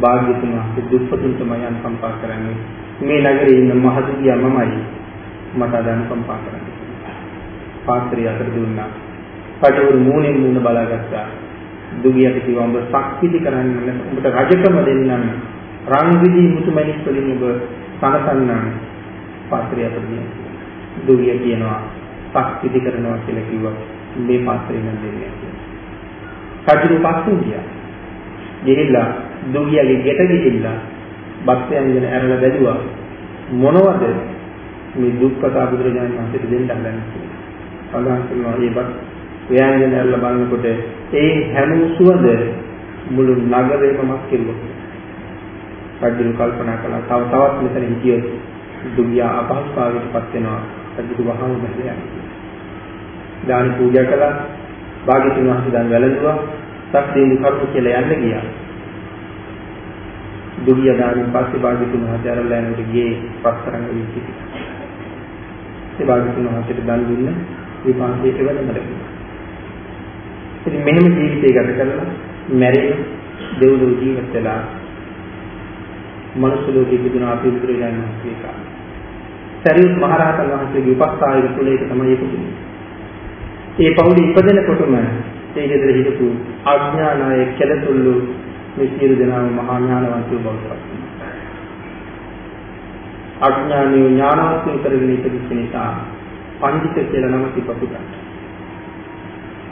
භාග්‍යතුන් වහන්සේ දුප්පතුන් තමයි අනුකම්පා කරන්නේ. මේ නගරේ ඉන්න මහතුගියා මමයි මට අනුකම්පා කරන්නේ. පාත්‍රය අතර දුන්නා. රජවරු මූණෙන් මූණ බලාගත්තා. දුගියට කිව්වා ඔබ ශක්තිති කරන්න ඔබට රජකම දෙන්නම්. රන් විදි මුතුමැණික් වලින් ඔබ සනසන්නම්. පාත්‍රය අතර දුන්නා. දුගිය කියනවා ශක්තිති කරනවා කියලා කිව්වා. මේ පාත්‍රය නම් දෙන්නේ කියලා. රජු පස්සෙන් ගියා. ගිහිල්ලා දුගියගේ ගෙට ගිහිල්ලා බක්සයන්ගෙන ඇරලා බැලුවා මොනවද මේ දුක්ඛතා බුදුරජාණන් වහන්සේට දෙන්න හදන්නේ කියලා. සඳහන් කරනවා මේවත් ව්‍යාංජන ඇරලා බලනකොට ඒ හැම සුවඳ මුළු නගරේම මස් කෙරුවා. රජු කල්පනා කළා තව තවත් මෙතන හිටියොත් දුගියා අපහසුතාවයටපත් වෙනවා. රජු වහම බැලලා දාන පූජා කළා. භාග්‍යතුන් වහන්සේ දැන් වැළඳුවා. සක්දේවි කරුණු කියලා යන්න ගියා. දුගිය දානින් පස්සේ භාග්‍යතුන් වහන්සේ අරලා යනකොට ගියේ පස්තරංග වී සිටියා. ඒ භාග්‍යතුන් වහන්සේට දන් දුන්නේ විපාකයේ එවලමද. ඉතින් මෙහෙම ජීවිතය ගත කරලා මැරෙන දෙව්ලොව ජීවත් වෙලා මනුස්ස ලෝකෙ ඉපදුන අපි බුදුරජාණන් වහන්සේ කාලේ. සරියුත් මහ රහතන් වහන්සේගේ උපස්ථායක කුලයක තමයි ඉපදුනේ. ඒ පවුලේ ඉපදෙනකොටම ඒ ගෙදර හිටපු අඥානය කෙලතුල්ලු මේ සියලු දෙනාම මහා ඥානවන්තයෝ බවට පත් වුණා. අඥානිය ඥානවන්තයෝ කරගෙන ඉපදිච්ච නිසා පඬිත කියලා නම තිබුණා.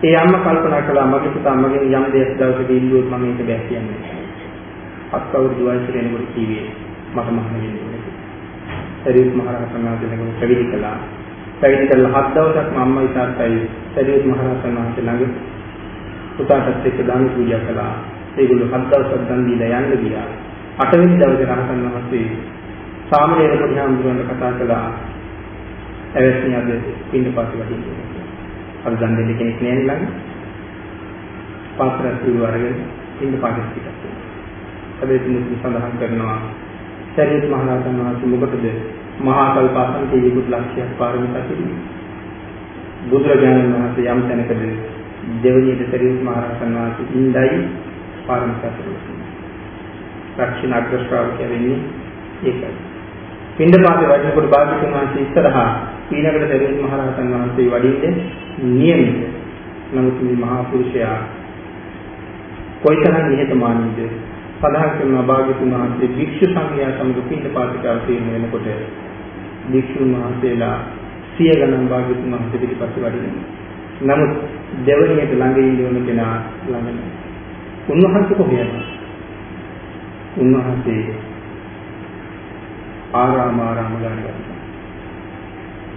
ඒ අම්මා කල්පනා කළා මගේ පුතා මගෙන් යම් දෙයක් දවසක ඉල්ලුවොත් මම ඒක බෑ කියන්නේ. හත් අවුරුදු වයසේ වෙනකොට කීවේ මට මහණ වෙන්න ඕනේ. සරියුත් මහ රහතන් වහන්සේ ළඟ පැවිදි කළා. පැවිදි කළා හත් දවසක් අම්මයි තාත්තයි සරියුත් මහ රහතන් වහන්සේ ළඟ පුතාටත් එක්ක දාන පූජා කළා. ඒගොල්ලෝ හත් දවසක් දන් දීලා යන්න ගියා. අටවෙනි දවසේ රහතන් වහන්සේ සාමණේර පොඩි හාමුදුරන්ට කතා කළා. ඇවැස්නි අද පින්න පාති වදින්න. අපි දන් දෙන්න කෙනෙක් නෑ ළඟ. පාත්‍ර සිව් අරගෙන ඉන්න පාඩම් ටිකක්. හැබැයි තුමුත් සඳහන් කරනවා සරියුත් මහ රහතන් වහන්සේ මොකටද මහා කල්පාසන් කීකුත් ලක්ෂයක් පාරමිතා පිළිගන්නේ. බුදුරජාණන් වහන්සේ යම් තැනකදී දෙවනියට සරියුත් මහ රහතන් වහන්සේ ඉඳයි පාරමිතා පිළිගන්නේ. රක්ෂණ අග්‍ර ශ්‍රාවකයා වෙන්නේ ඒකයි. පින්ඩපාතේ වඩිනකොට භාග්‍යතුන් වහන්සේ ඉස්සරහා ඊළඟට සරියුත් මහ රහතන් වහන්සේ වඩින්නේ නියමිත. නමුත් මේ මහා පුරුෂයා කොයිතරම් නිහතමානීද සඳහන් කරන භාග්‍යතුන් වහන්සේ භික්ෂු සංඝයා සමග පින්ඩපාතට අවතීර්ණ වෙනකොට භික්ෂුන් වහන්සේලා සිය ගණන් භාග්‍යතුන් වහන්සේ පිටිපස්ස වඩිනවා. නමුත් දෙවණියට ළඟ ඉන්න කෙනා ළඟ නැහැ. උන්වහන්සේ කොහේද? උන්වහන්සේ ආරාම ආරාම ගාන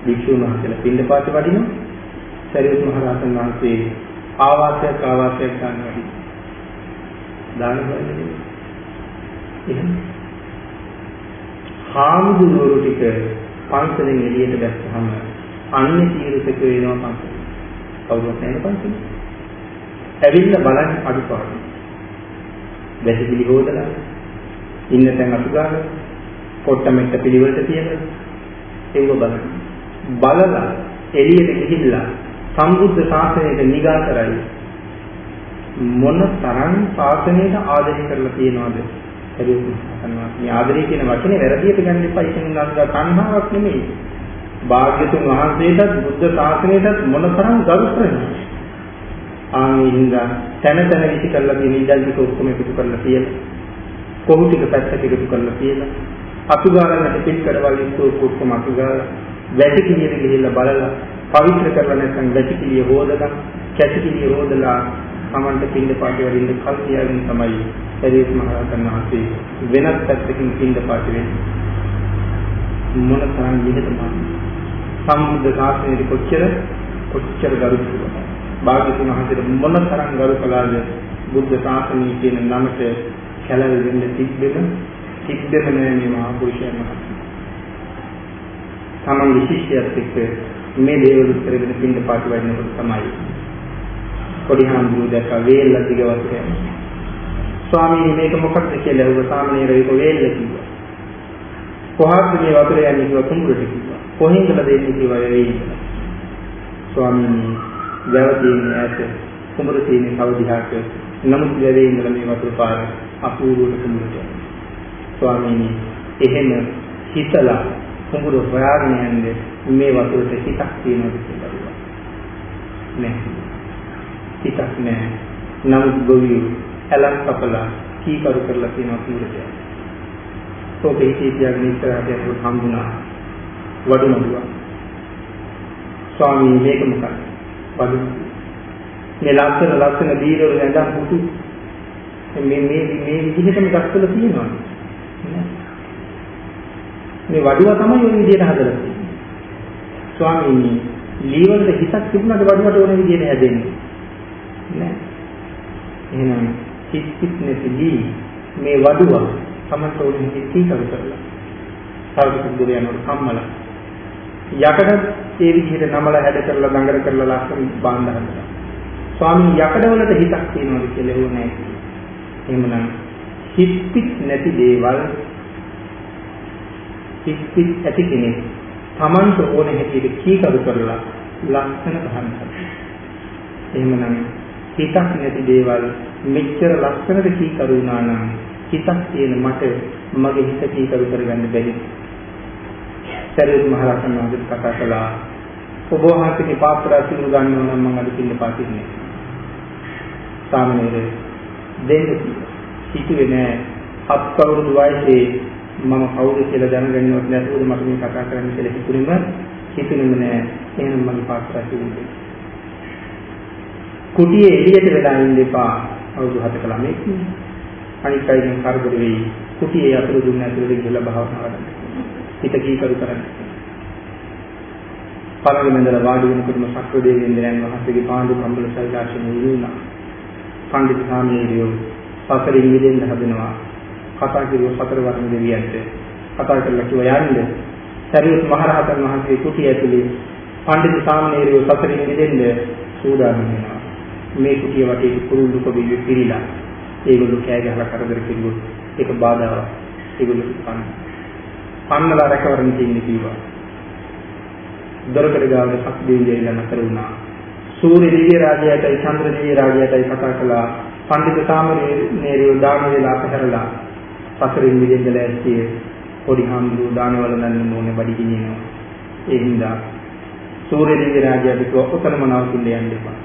භික්ෂුන් වහන්සේලා පින්ඩපාත වඩිනවා. සරියුත් මහ රහතන් වහන්සේ ආවාසයක් ආවාසයක් ගන්න වැඩි. දාන හොයන්නේ. එහෙනම් හාමුදුරුවෝ ටික පන්සලෙන් එළියට දැස්සහම අන්නේ තීරසක වෙනවා පන්සල. කවුරුත් නැහැ පන්සල. ඇවිල්ලා බලන්න අඩුපාඩු. වැසිකිලි හොදලා ඉන්න තැන් අසුගාන පොට්ටමෙට්ට පිළිවෙලට තියලා ඒව බලන්න. බලලා එළියට ගිහිල්ලා සම්බුද්ධ ශාසනයට නිගා කරයි මොන තරම් ශාසනයට ආදරය කරලා තියෙනවද මේ ආදරය කියන වචනේ වැරදියට ගන්න එපා. ඒකෙන් උනාට තණ්හාවක් නෙමෙයි. භාග්‍යතුන් වහන්සේටත් බුද්ධ ශාසනයටත් මොන තරම් ගරු කරනවද ආනින්දා තන තන විසි කරලා තියෙන ඉඩල් ටික ඔක්කොම එකතු කරලා තියලා කොහු ටික පැත්තට එකතු කරලා තියලා අතුගාරන්නට පිට කරවල ඉස්සෝ ඔක්කොම අතුගාර වැටි කිලියට ගිහිල්ලා බලලා පවිත්‍ර කරලා නැත්නම් වැටි කිලිය හොදලා කැටි කිලිය හොදලා Tamanta පින්ද පාටි වලින් කල් තියාගෙන තමයි පරිස් මහරහතන් වහන්සේ වෙනත් පැත්තකින් පින්ද පාටි වෙන්නේ මොන තරම් විහිදමයි සම්බුද්ධ ශාසනයේ කොච්චර කොච්චර ගරුතුමා භාග්‍යතුන් වහන්සේට මොන තරම් ගරු කළාද බුද්ධ ශාසනය කියන නමට කැලල දෙන්න තිබෙන තිබෙම නෑ මේ මහා පුරුෂයන් වහන්සේ. තමන්ගේ ශිෂ්‍යයත් එක්ක මේ දේවල් කරගෙන පින්න පාටි වඩනකොට තමයි පොඩි හාමුදුරුවෝ දැක්ක වේල්ල දිගවත් යනවා. ස්වාමීනි මේක මොකක්ද කියලා ඔබ සාමණේර ඒක වේල්ල කිව්වා. කොහොමද මේ වතුර යන්නේ කිව්වා කුඹුරට කිව්වා. කොහෙන්ද දෙන්නේ කිව්වා වේල්ල. ස්වාමීනි වැව තියෙන ඈත කුඹුර තියෙන කව දිහාට නමුත් වැවේ ඉඳලා මේ වතුර පාර අපූර්වට කුඹුරට යනවා. ස්වාමීනි එහෙම හිතලා කුඹුර හොයාගෙන යන්නේ මේ වතුරට හිතක් තියෙනවද කියලා බලන්න. නැහැ. හිතක් නැහැ. නමුත් ගොවියෝ ඇලක් කපලා කීකරු කරලා තියෙනවා කුඹුරට යනවා. ඔබේ හිතේ තියාගෙන ඉස්සරහට යනකොට හම්බුණා වඩුමඩුවක්. ස්වාමීනි මේක මොකක්ද? වඩු මේ ලස්සන ලස්සන දීරවල නැඳන් පුතු මේ මේ මේ විදිහටම ගස්වල තියෙනවා මේ වඩුව තමයි ওই විදිහට හදලා තියෙන්නේ ස්වාමීනි ලීවලට හිතක් තිබුණාද වඩුවට ඕන විදිහට හැදෙන්නේ නෑ එහෙනම් හිත හිත නැතිදී මේ වඩුව තමන්ට ඕන විදිහට කීකරු කරලා සාර්ථක දුර යනකොට කම්මලා යකඩ ඒ විදිහට නමල හැද කරලා දඟර කරලා ලස්සන බාණ්ඩ හදලා. ස්වාමීන් යකඩවලට හිතක් තියනවාද කියලා ඕනේ. එහෙමනම් හිත්පිට නැති දේවල් හිත්පිට ඇති කෙනෙක් Tamanට ඕන හැටියට කීකරු කරලා ලස්සන බහන්න. එහෙමනම් හිතක් නැති දේවල් මෙච්චර ලස්සනට කීකරු වුණා නම් හිතක් තියෙන මට මගේ හිත කීකරු කරගන්න බැරි. සරියුත් මහ රහතන් වහන්සේ කතා කළා ඔබ වහන්සේගේ පාත්‍රය සිඳු ගන්නවා නම් මම අද පින්න පාතින්නේ. සාමනීර දෙන්න හිතුවේ නෑ හත් කවුරුදු වයසේ මම කවුද කියලා දැනගන්නවත් නැතුව මට මේ කතා කරන්න කියලා හිතුනේම හිතුනේම නෑ එහෙනම් මගේ පාත්‍රය සිඳු කුටියේ එළියට වෙලා ඉන්න එපා අවුරුදු 7ක ළමෙක් අනිත් අයගෙන් කරදර වෙයි කුටියේ අතුරු දුන්න ඇතුළේ ගිහලා භාවනා කරන්න හිත කීකරු කරන්න. පළවෙනිදලා වාඩි වෙනකොටම සක්‍ර දෙවියන් වහන්සේගේ පාණ්ඩු කම්බල සෛලාශනෙ වුණා. පඬිත් සාමණේරයෝ සතරින් මිදෙන්න හදනවා. කතා කිව්ව සතර වර්ණ දෙවියන්ට කතා කරලා කිව්වා යන්නේ. සරියුත් මහරහතන් වහන්සේ කුටිය ඇතුලේ පඬිත් සාමණේරයෝ සතරින් මිදෙන්න සූදානම් වෙනවා. මේ කුටිය වටේ කුරුල්ලු කොබිලි පිරීලා ඒගොල්ලෝ කෑ ගහලා කරදර කෙරුවොත් ඒක බාධාවක්. ඒගොල්ලෝ පන්නේ පන්නලා රැකවරණ තියෙන්නේ කිව්වා. දොරකඩ ගාවට සක් දෙවියන් නතර වුණා. සූර්ය දිව්‍ය රාජයාටයි චන්ද්‍ර දිව්‍ය රාජයාටයි කතා කළා. පඬිතු සාමණේරයෝ දාන වේලා අපහැරලා සසරින් මිදෙන්න ලෑස්තිය පොඩි හාමුදුරුවෝ දානවල නන්න ඕනේ බඩි ගිනිනවා. ඒ හින්දා සූර්ය දිව්‍ය රාජයාට කිව්වා ඔතනම නවතින්න යන්න එපා.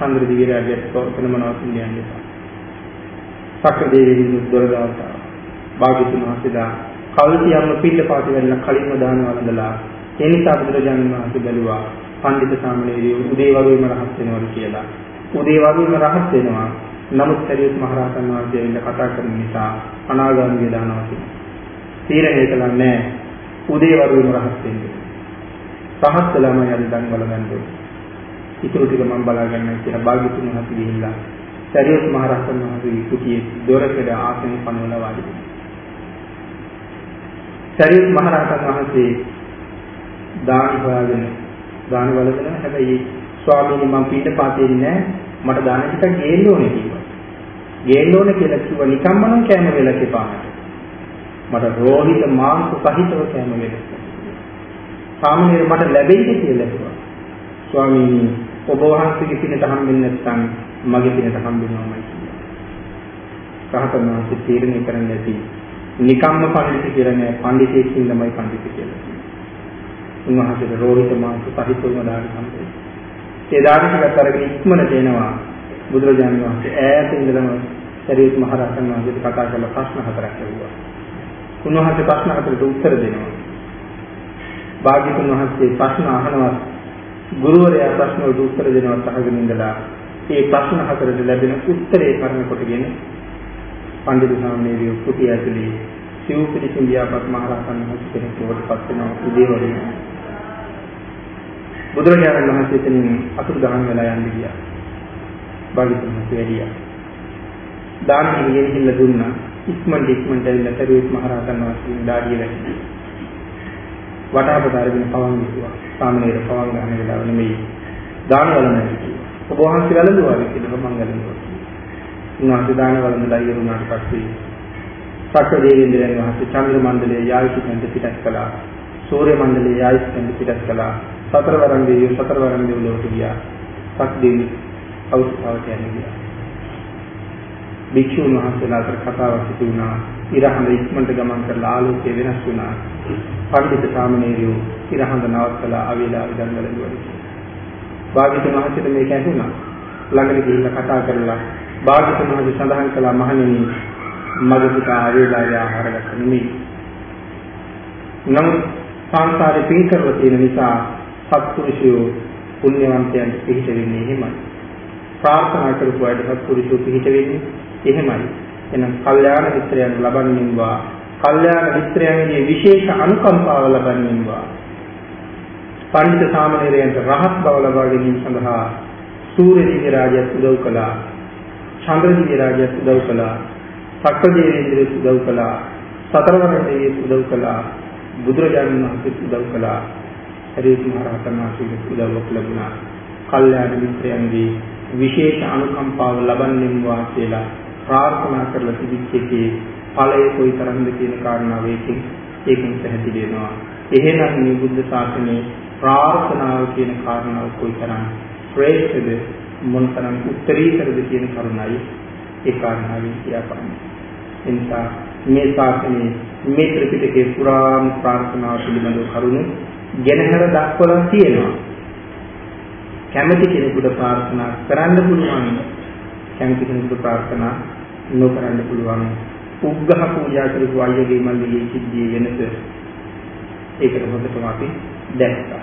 චන්ද්‍ර දිව්‍ය රාජයාට කිව්වා ඔතනම නවතින්න යන්න එපා. සක්‍ර දෙවියන් දොර ගාවට භාග්‍යතුන් වහන්සේලා කල්තියම්ම පිට පාති වෙන්න කලින්ම දාන වන්දලා ඒ නිසා බුදුරජාණන් වහන්සේ බැලුවා පඬිත සාමණේරියෝ උදේ වරුවේම රහත් වෙනවලු කියලා. උදේ වරුවේම රහත් වෙනවා. නමුත් සරියුත් මහ රහතන් වහන්සේ වෙන්න කතා කරන නිසා අනාගාමී දානවා කියලා. තීරණය කළා නෑ උදේ වරුවේම රහත් වෙන්නේ. රහත් වෙලාම යන දන් වල ගන්න ඉතුරු ටික මම බලාගන්නම් කියලා භාග්‍යතුන් වහන්සේ ගිහිල්ලා සරියුත් මහ රහතන් වහන්සේගේ කුටියේ දොරකඩ ආසනෙ පනවලා වාඩි වුණා. සරියුත් මහ රහතන් වහන්සේ දාන හොයාගෙන දාන වලදන හැබැයි ස්වාමීනි මම පිට පාතේන්නේ නැහැ මට දාන ටිකක් ගේන්න ඕනේ කිව්වා. ගේන්න ඕනේ කියලා කිව්වා නිකම්ම නම් කෑම වෙලක් එපාට. මට රෝහිත මාංශ සහිතව කෑම වෙලක්. සාමාන්‍යයෙන් මට ලැබෙයිද කියලා කිව්වා. ස්වාමීනි ඔබ වහන්සේගේ පිනට හම්බෙන්නේ නැත්නම් මගේ පිනට හම්බෙනවමයි කියලා. රහතන් වහන්සේ තීරණය කරන්න ඇති. නිකම්ම පඬිතු කියලා නෑ පඬිතෙක් ඉන්නමයි පඬිතු කියලා. උන්වහන්සේට රෝහිත මාංශ සහිතවම දාන හම්බෙයි. ඒ දාන ටිකත් අරගෙන ඉක්මනට එනවා බුදුරජාණන් වහන්සේ ඈත ඉඳලම සරියුත් මහ රහතන් වහන්සේට කතා කරලා ප්‍රශ්න හතරක් ඇහුවා. උන්වහන්සේ ප්‍රශ්න හතරට උත්තර දෙනවා. භාග්‍යතුන් වහන්සේ ප්‍රශ්න අහනවා ගුරුවරයා ප්‍රශ්න වලට උත්තර දෙනවා අහගෙන ඉඳලා ඒ ප්‍රශ්න හතරට ලැබෙන උත්තරේ කරන කොටගෙන පඬිතු සාමණේරිය කුටි ඇතුලේ සිව් පිළිසින් ව්‍යාපත් මහ රහතන් වහන්සේ කෙනෙක් වඩපත් වෙනවා උදේවරුේ බුදුරජාණන් වහන්සේ එතනින් අතුරු දහන් වෙලා යන්න ගියා. භාග්‍යතුන් වහන්සේ වැඩියා. දාන ගෙනිහිල්ල දුන්නා. ඉක්මනට ඉක්මනට ඇවිල්ලා සරුවෙත් මහ රහතන් වහන්සේ දාඩිය වැටි. වටාපත අරගෙන පවන් විසුවා. සාමනීර පවන් ගන්න වෙලාව නෙමෙයි. දාන වල නැති කිව්වා. ඔබ වහන්සේ වැළඳුවා කියලා මම වැළඳුවා. උන්වහන්සේ දාන වලඳලා ඉවරුනාට පස්සේ සක්‍ර දේවේන්ද්‍රයන් වහන්සේ චන්ද්‍ර මණ්ඩලයේ යායුෂ කන්ද පිටත් කළා. සූර්ය මණ්ඩලයේ යායුෂ කන්ද පිටත් කළා. සතරවරන් දෙවියෝ සතරවරන් දෙවියෝට ගියා. සක් දෙවි අවස්ථාවට යන්නේ ගියා. භික්ෂුන් වහන්සේලා අතර කතාවක් සිදු වුණා. ඉරහඳ ඉක්මනට ගමන් කරලා ආලෝකය වෙනස් වුණා. පඬිතු සාමණේරයෝ ඉරහඳ නවත්තලා අවේලා ඉඳන් වලදුවා. භාග්‍යතුන් වහන්සේට මේක ඇහුණා. ළඟට ගිහිල්ලා කතා කරලා භාග්‍යතුන් වහන්සේ සඳහන් කළා මහණෙනි මගේ පුතා අවේලාවේ ආහාර ගන්න නෙමෙයි. නමුත් සංසාරේ පින් කරලා තියෙන නිසා සත්පුරුෂයෝ පුණ්‍යවන්තයන් පිහිට වෙන්නේ එහෙමයි. ප්‍රාර්ථනා කරපු අයට සත්පුරුෂයෝ පිහිට වෙන්නේ එහෙමයි. එහෙනම් කල්යාණ මිත්‍රයන් ලබන්නේවා. කල්යාණ මිත්‍රයන්ගේ විශේෂ අනුකම්පාව ලබන්නේවා. පඬිත සාමණේරයන්ට රහත් බව ලබා ගැනීම සඳහා සූර්ය දිව්‍ය රාජයත් උදව් කළා. චන්ද්‍ර දිව්‍ය රාජයත් උදව් කළා. සක්‍රදේවේන්ද්‍රයත් උදව් කළා. සතරවරණ දෙවියත් උදව් කළා. බුදුරජාණන් වහන්සේත් උදව් කළා. හරිත් මහ රහතන් වහන්සේගේ උදව්වක් ලැබුණා. කල්යාණ මිත්‍රයන්ගේ විශේෂ අනුකම්පාව ලබන්නේවා කියලා ප්‍රාර්ථනා කරලා තිබිච්ච එකේ ඵලය කොයිතරම්ද කියන කාරණාව ඒකෙන් ඒකෙන් පැහැදිලි වෙනවා. එහෙනම් මේ බුද්ධ ශාසනයේ ප්‍රාර්ථනාව කියන කාරණාව කොයිතරම් ශ්‍රේෂ්ඨද මොනතරම් උත්තරීතරද කියන කරුණයි ඒ කාරණාවෙන් කියපන්නේ. එනිසා මේ ශාසනයේ මේ ත්‍රිපිටකේ පුරාම ප්‍රාර්ථනාව පිළිබඳව කරුණු ගෙනහැර දක්වලා තියෙනවා. කැමැති කෙනෙකුට ප්‍රාර්ථනා කරන්න පුළුවන් කැමැති කෙනෙකුට ප්‍රාර්ථනා නොකරන්න පුළුවන් උග්ඝහ පූජා කරපු අයගේ මල්ලිගේ සිද්ධිය වෙනස ඒකට හොඳටම අපි දැක්කා.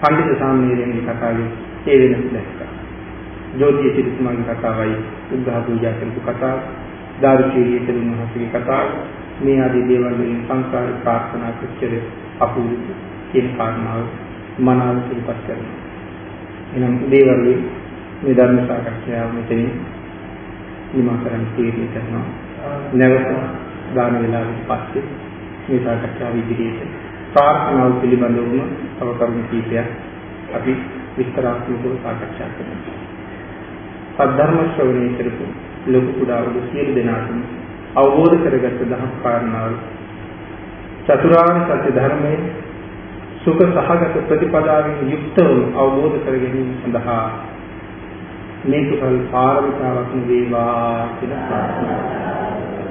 පඬිතු සාමණේරයන්ගේ කතාවේ ඒ වෙනස දැක්කා. ජෝතිය සිරිතුමාගේ කතාවයි උග්ඝහ පූජා කරපු කතාව, දාරුචීරිය තෙරුන් වහන්සේගේ කතාව මේ ආදී දේවල් වලින් සංස්කාර ප්‍රාර්ථනා කොච්චර අපූර්ව කියන කාරණාව මනාව සිහිපත් කරනවා. එනම් දේවල් මේ ධර්ම සාකච්ඡාව මෙතනින් නිමා කරන්න තීරණය කරනවා. නැවත දාන වේලාවට පස්සේ මේ සාකච්ඡාව ඉදිරියට ප්‍රාර්ථනාව පිළිබඳවම තව කරුණු කීපයක් අපි විස්තරාත්මකව සාකච්ඡා කරනවා. සද්ධර්ම ශ්‍රවණය කරපු ලොකු කුඩා වූ සියලු දෙනාටම අවබෝධ කරගත් දහම් කාරණාව චතුරාර්ය සත්‍ය ධර්මයේ සුඛ සහගත ප්‍රතිපදාවෙන් යුක්තව අවබෝධ කර ගැනීම සඳහා මේක පරිපාරමිතාවක් වේවා කියලා ප්‍රාර්ථනා